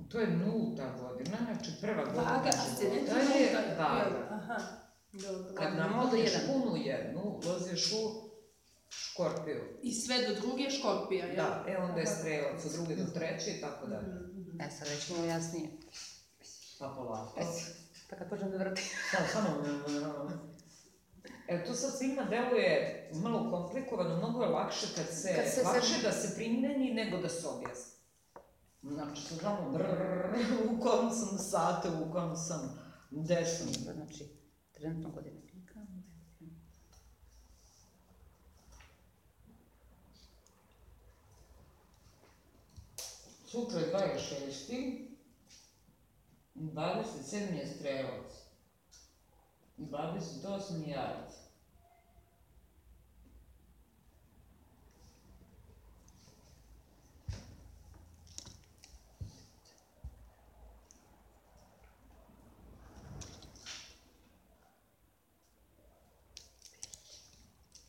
To je nulta godina, znači prva godina Vaga, života je je nulta, vaga. Aha, dobro. Kad nam nam ode odeš jedan. punu jednu, ulaziš u škorpiju. I sve do druge je škorpija, jel? Da, e onda je strelac, od druge do treće i tako dalje. Mhm, mhm. E, sad već malo jasnije. Pa polako. E, pa kad počnem da vrtim. Samo, samo. E, to sad svima deluje malo komplikovano, mnogo je lakše kad se, Kad se- lakše da se primeni nego da se objasni. Znači, to znamo, u kom sam satu, u kom sam, gde sam. Znači, trenutno godine. Sutra je 26. 27 стрелец, 28 ярец.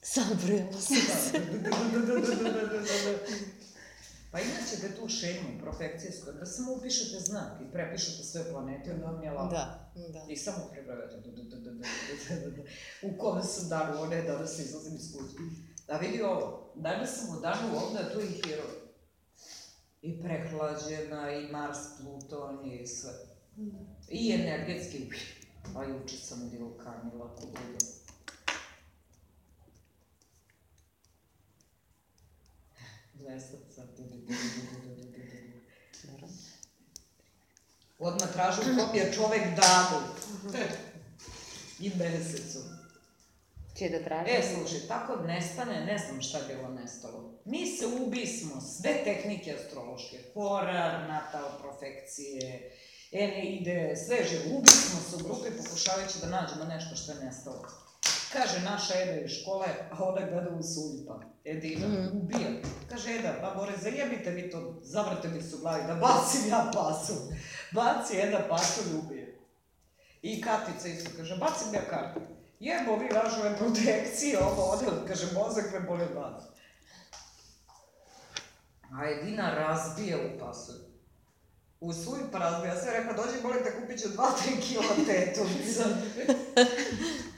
Събрила се. Pa imaćete da tu šemu profekcijsku, da samo upišete znak i prepišete sve planete, onda vam je lako. Da, da. I samo prebrojete, da, da, u kome su danu, one se izlazim iz kuće. Da vidi ovo, danas sam u danu ovde, tu i hero. I prehlađena, i Mars, Pluton, i sve. Da. I energetski, a pa juče sam kako kod Dobro. Odmah tražu kopija čovek danu. I mesecu. Čije da tražim? E, slušaj, tako nestane, ne znam šta je bilo nestalo. Mi se ubismo, sve tehnike astrološke, fora, natal, profekcije, Eneide, sve živo, ubismo se u grupi pokušavajući da nađemo nešto što je nestalo. Kaže naša Eda iz škole, a ona gleda u sulpa. Edina, Mhm. ubija. Kaže Eda, pa more, zajebite mi to, zavrte mi se u glavi, da bacim ja pasu. Baci Eda pasu i ubije. I Katica isto kaže, bacim ja kartu. Jebo vi važove protekcije, ovo, ono, kaže, mozak me boli od vas. A Edina razbije u pasu. U svoj pa razbija, ja sam rekla, dođi, molite, kupit ću 2-3 kila tetovca.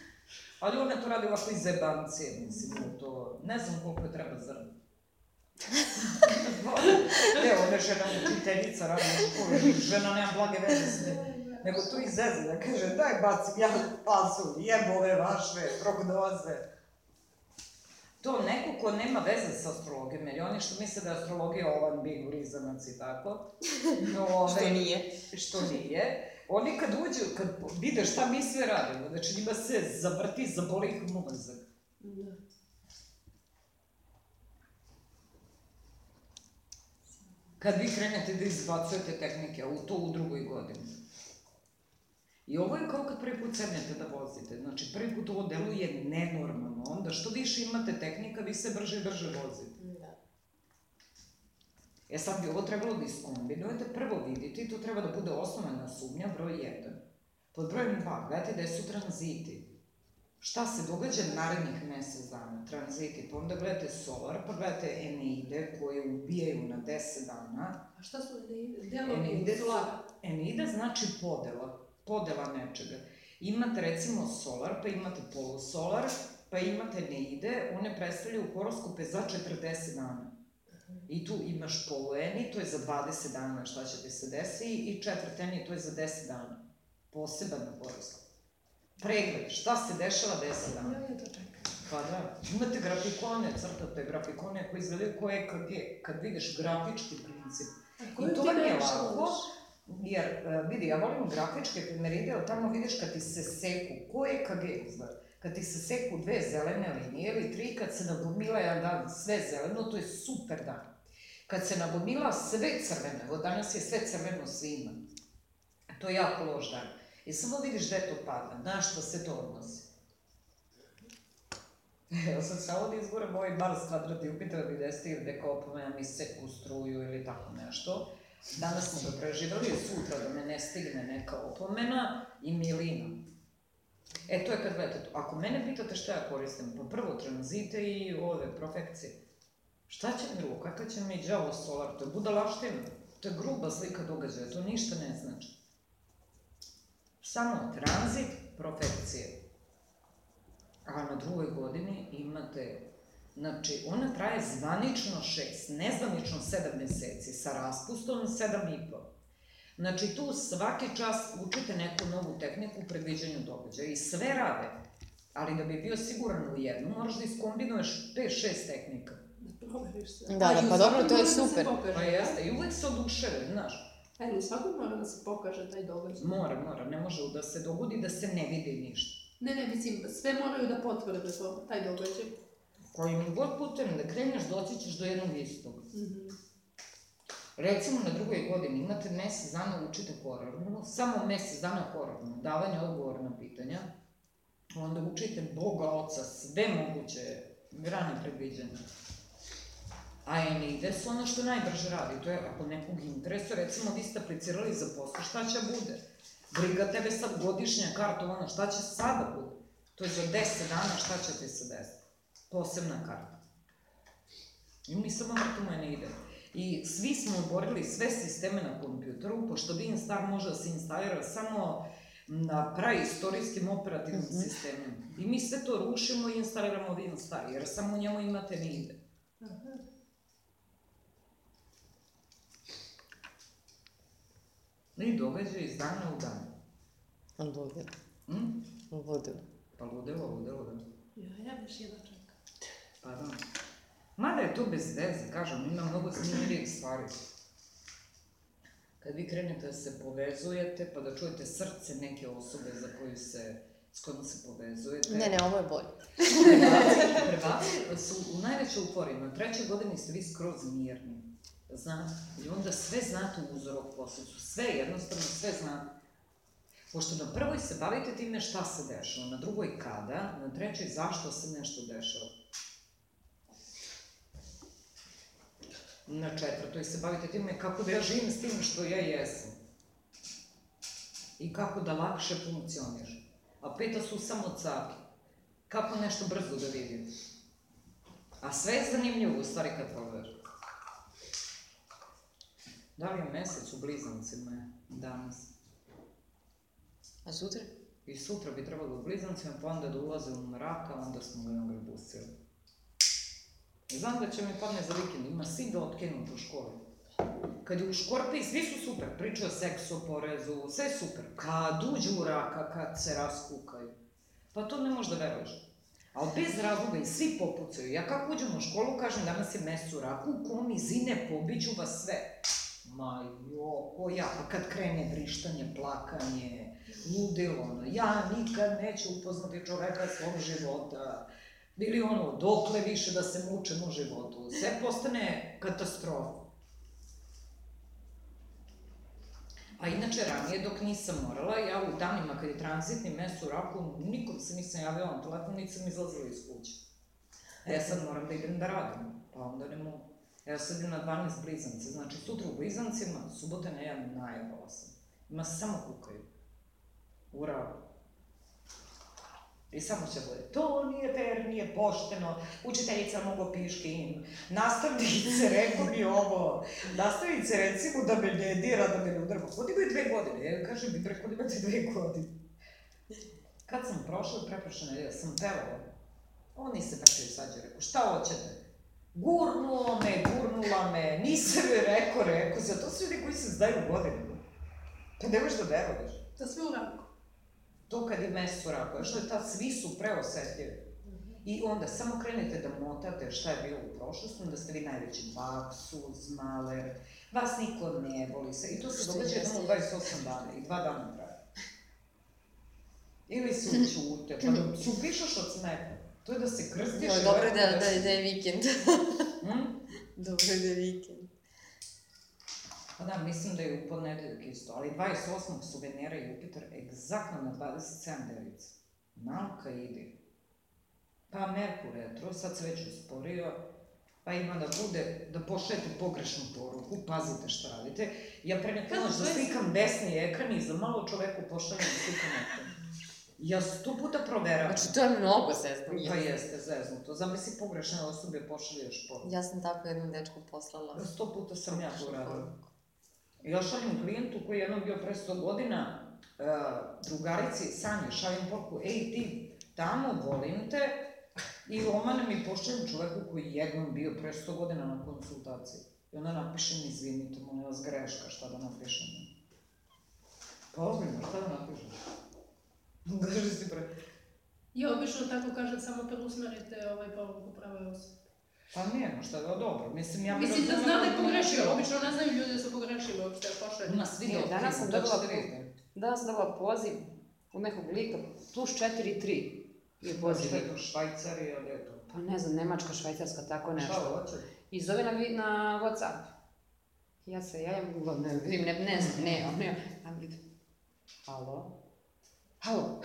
Ali ona to radi ovako iz zebancije, mislim, u to, ne znam koliko je treba zrna. ne, ona je žena učiteljica, radi u školi, žena nema blage veze s ne. Nego tu iz zeze, da kaže, daj bacim ja pasu, jebove vaše, prognoze. To neko ko nema veze sa astrologijom, jer oni što misle da je astrologija ovan big blizanac i tako, no, ove, Što nije. što nije, oni kad uđu, kad vide šta mi sve radimo, znači njima se zavrti, zaboli ih mozak. Da. Kad vi krenete da izbacujete tehnike, u to u drugoj godini. I ovo je kao kad prvi put sednete da vozite. Znači, prvi put ovo deluje nenormalno. Onda što više imate tehnika, vi se brže i brže vozite. E sad bi ovo trebalo da iskombinujete, prvo vidite i to treba da bude osnovana sumnja, broj 1. Pod brojem 2, gledajte da su tranziti. Šta se događa narednih mesec dana, tranziti, pa onda gledate solar, pa gledate Eneide koje ubijaju na 10 dana. A šta su Eneide delovi zla? Eneide znači podela, podela nečega. Imate recimo solar, pa imate polusolar, pa imate Eneide, one predstavljaju horoskope za 40 dana. I tu imaš polueni, to je za 20 dana šta će ti se desi, i četvrteni, to je za 10 dana. Poseban horoskop. Pregled, šta se dešava 10 dana. Ja, ja to čekam. Pa da, imate grafikone, crtate grafikone koji izgledaju kad, je, kad vidiš grafički princip. I to vam je lako, jer, uh, vidi, ja volim grafičke primeride, ali tamo vidiš kad ti se seku, ko je KG izgleda, kad ti se seku dve zelene linije ili tri, kad se nagomila jedan dan sve zeleno, to je super dan. Kad se nagomila sve crveno, evo danas je sve crveno svima, to je jako loš dan. I samo vidiš gde to pada, na što se to odnosi. Evo sad samo da izgurem ovaj Mars kvadrat Jupitera bi desiti gde kao pomena mi seku struju ili tako nešto. Danas smo ga preživali, sutra da me ne stigne neka opomena i milina. E, to je kad gledate. Ako mene pitate šta ja koristim, pa prvo tranzite i ove profekcije. Šta će mi drugo? Kakav će mi đavo solar? To je budalaština. To je gruba slika događaja, to ništa ne znači. Samo tranzit, profekcije. A na drugoj godini imate, znači, ona traje zvanično šest, nezvanično sedam meseci, sa raspustom sedam i po. Znači, tu svaki čas učite neku novu tehniku u predviđanju događaja i sve rade. Ali da bi bio siguran u jednu, moraš da iskombinuješ 5-6 tehnika. Da proveriš se. Da, da, pa dobro, to je da super. pokaže, Pa jeste, i uvek se oduševe, znaš. E, ali svakog mora da se pokaže taj događaj. Mora, mora, ne može da se dogodi da se ne vidi ništa. Ne, ne, mislim, sve moraju da potvrde to, taj događaj. Kojim god putem da kreneš, doći ćeš do jednog istog. Mhm. Recimo na drugoj godini imate mesec dana učite hororno, samo mesec dana hororno, davanje odgovora na pitanja, onda učite Boga Oca, sve moguće grane predviđanja. A Enide su ono što najbrže radi, to je ako nekog interesuje, recimo vi ste aplicirali za posao, šta će bude? Briga tebe sad godišnja karta, ono, šta će sada bude? To je za 10 dana, šta će ti se desiti? Posebna karta. I mi samo vrtimo Enide. I svi smo oborili sve sisteme na kompjuteru, pošto Winstar može da se instalira samo na praistorijskim operativnim Mhm. sistemima. I mi sve to rušimo i instaliramo Winstar, jer samo u njemu imate nide. Aha. I događa iz dana u dan. Ludilo. Hm? Ludilo. Pa ludilo, ludilo, da. Ja, ja baš jedno čekam. Pa da. Mada je to bez veze, kažem, ima mnogo zanimljivih stvari. Kad vi krenete da se povezujete, pa da čujete srce neke osobe za koju se, s kojom se povezujete. Ne, ne, ovo je bolje. Prebaci su u najvećoj upori. Na trećoj godini ste vi skroz mirni. Znate? I onda sve znate u uzorok posljedcu. Sve, jednostavno sve znate. Pošto na prvoj se bavite time šta se dešava, na drugoj kada, na trećoj zašto se nešto dešava. Na četvrtoj se bavite time kako da ja živim s tim što ja jesam. I kako da lakše funkcioniš. A peta su samo caki. Kako nešto brzo da vidim. A sve je zanimljivo u stvari kad pogledaš. Da li je mesec u blizancima danas? A sutra? I sutra bi trebalo u blizancima, pa onda da ulaze u mrak, a onda smo ga nagrebusili. Znam da će mi padne za vikend, ima svi da otkinu u školi. Kad je u škorpiji, svi su super, pričaju o seksu, porezu, sve super. Kad uđu u raka, kad se raskukaju. Pa to ne možeš da veruješ. Ali bez razloga i svi popucaju. Ja kako uđem u školu, kažem danas je mesec u raku, kom izine, pobiću vas sve. Ma jo, ko ja, pa kad krene vrištanje, plakanje, ludilo, ja nikad neću upoznati čoveka svog života, ili ono, dokle više da se mučem u životu, sve postane katastrofa. A inače, ranije, dok nisam morala, ja u danima kad je tranzitni mes u raku, nikom se nisam javila na telefon, niti sam izlazila iz kuće. A ja sad moram da idem da radim, pa onda ne mogu. Ja sad idem na 12 blizanci, znači sutra u blizancima, subota ne jedan najebala sam. Ima samo kukaju. U raku. I samo će bude, to nije fair, nije pošteno, učiteljica mogo piške im, nastavnice rekao mi ovo, nastavnice recimo da me ne dira, da me ne udrma. Kod imaju dve godine, ja kažem mi preko imate dve godine. Kad sam prošla, preprošla nedelja, sam pevala. Oni se vrtaju sađe, rekao, šta hoćete? Gurnulo me, gurnula me, nisam joj rekao, rekao, za to su ljudi koji se zdaju godinama. Pa ne možeš da veruješ. Da sve u raku. To kad je meso rako, što je tad, svi su preosetljivi. I onda samo krenete da motate šta je bilo u prošlosti, onda ste vi najveći baksuz, maler, vas niko ne voli se. I to se događa jednom 28 dana i dva dana traje. Ili su čute, pa da su pišeš od smeha. To je da se krstiš. Jo, dobro da, da, da je vikend. Hm? dobro da je vikend. Pa da, mislim da je u ponedeljak isto, ali 28. su Venera i Jupiter egzaktno na 27 devica. Nauka ide. Pa Merkur retro, sad se već usporio, pa ima da bude, da pošaljete pogrešnu poruku, pazite šta radite. Ja pre Kako noć da sve- slikam desni ekran i za malo čoveku pošaljem da slikam ekran. Ja sto puta proveravam. Znači, to je mnogo sestra. Pa jeste, zeznuto. Zamisli pogrešne osobe pošalješ poruku. Ja sam tako jednom dečku poslala. Sto puta sam ja to uradila. Ja šaljem klijentu koji je jednom bio pre 100 godina, uh, drugarici Sanje, šaljem poruku, ej ti, tamo volim te, i omanem i pošaljem čoveku koji je jednom bio pre 100 godina na konsultaciji. I onda napišem, izvinite, molim vas, greška, šta da napišem. Pa ozbiljno, šta da napišem? Kaže si pre... Ja obično tako kažem, samo kad usmerite ovaj poruku prave osobe. Pa nema, šta da, dobro, mislim, ja... Mislim da razumem zna da je pogrešio, obično ne znaju ljudi da su pogrešili uopšte, pošalju. Nas vidi Ne, danas sam dobila. Danas sam dobila poziv od nekog lika, plus 4 3 je poziv. Šta je to, Švajcarija, ili je to? Pa ne znam, Nemačka, Švajcarska, tako Šta nešto. hoće? I zove na, na Whatsapp. Ja se javim, ne, vidim, ne, ne znam, ne, ne, a vidim. Halo? Halo?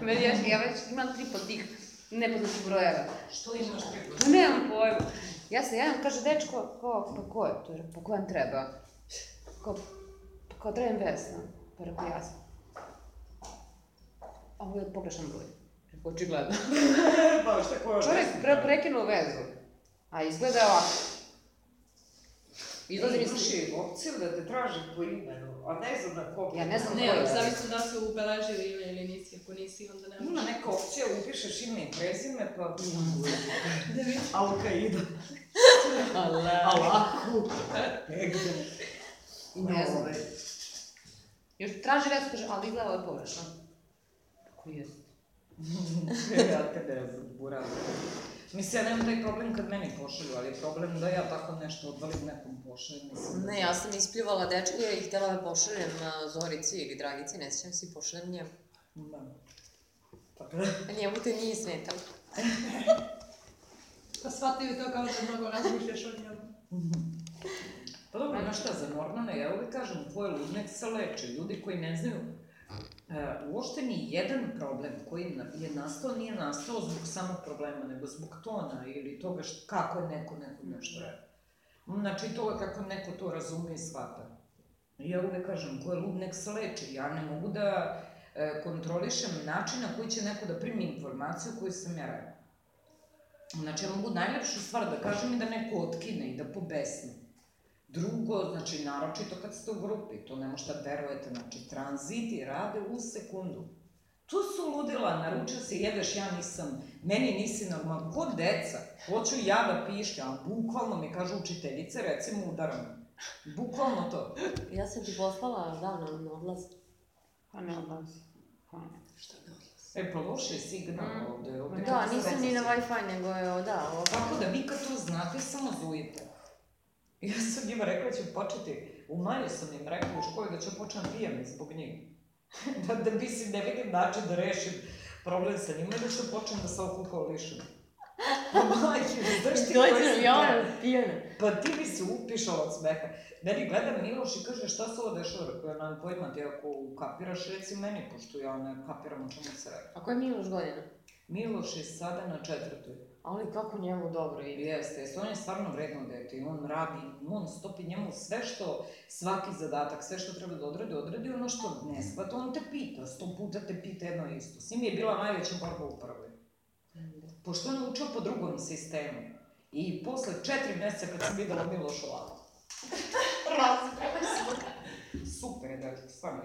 Meni ja, ja već imam tri po tih nepoznatih brojeva. Što imaš preko? Pa nemam pojma. Ja se javim, kaže, dečko, ko, pa ko je to? Pa ko vam treba? Kao, pa kao trebam Vesna. Pa rekao, ja sam. A ovo je pogrešan broj. Rekao, očigledno. pa šta ko je? Čovjek pre, prekinuo vezu. A izgleda ovako. Izlazi mi Imaš se... i opciju da te traži po imenu, a ne znam na koga. Ja ne znam Ne, ko je. zavisno da su ubeležili ime ili nisi, ako nisi onda ne Ima možeš. neka opcija, upišeš ime i prezime, pa... Da vidiš. Al-Qaida. Allah. Alaku. Negde. I ne znam. Ovaj, Još traži vezu, kaže, ali izgleda ovo je pogrešno. Kako jest? ja te ne znam, burazu. Mislim, ja nemam taj problem kad meni pošalju, ali je problem da ja tako nešto odvalim nekom pošaljem. Mislim, da- Ne, ja sam ispljivala dečke i htjela da pošaljem Zorici ili Dragici, ne sjećam se i pošaljem njemu. Da. Tako da... A njemu te nije smetalo. Pa shvataju to kao da mnogo razmišljaš o njemu. Pa dobro, znaš šta, za normalno, ja uvijek kažem, tvoj ludnek se leči. Ljudi koji ne znaju, uopšte ni jedan problem koji je nastao, nije nastao zbog samog problema, nego zbog tona ili toga št, kako je neko neko nešto rekao. Znači, to kako neko to razume i shvata. Ja uvijek kažem, ko je lud, nek se leči. Ja ne mogu da e, kontrolišem način na koji će neko da primi informaciju koju sam ja rekao. Znači, ja mogu najlepšu stvar da kažem i da neko otkine i da pobesni. Drugo, znači, naročito kad ste u grupi, to ne možete da verujete, znači, tranziti rade u sekundu. Tu su ludila, naručio se, jedeš, ja nisam, meni nisi normalno, ko deca, hoću ja da pišljam, bukvalno mi kažu učiteljice, recimo udaram. Bukvalno to. Ja sam ti poslala, da, na, odlaz. Pa ne odlazi. Pa ne. E, pa loš je signal ovde. ovde Da, nisam ni na Wi-Fi, nego je, da, ovo. Tako da vi kad to znate, samo zujite. Ja sam njima rekla da ću početi, u maju sam im rekla u školi da ću počnem pijem zbog njih. da, da mislim, ne vidim način da rešim problem sa njima da ću počnem da se alkoholišem. Pa majke, znaš ti koji ono, te? pijana. Pa ti mi se upišala od smeha. Meni gleda Miloš i kaže šta se ovo dešava, rekao ja nemam pojma, ti ako kapiraš reci meni, pošto ja ne kapiram o čemu se radi. A ko je Miloš godina? Miloš je sada na četvrtoj. Ali kako njemu dobro ide. Jeste, jeste, on je stvarno vredno dete i on radi non stop i njemu sve što, svaki zadatak, sve što treba da odradi, odradi ono što ne shvata, on te pita, sto puta te pita jedno isto. S njim je bila najveća borba u prvoj. Pošto on je učio po drugom sistemu. I posle četiri meseca kad sam videla Miloš ovako. Razgledala sam. Super je dečko, stvarno.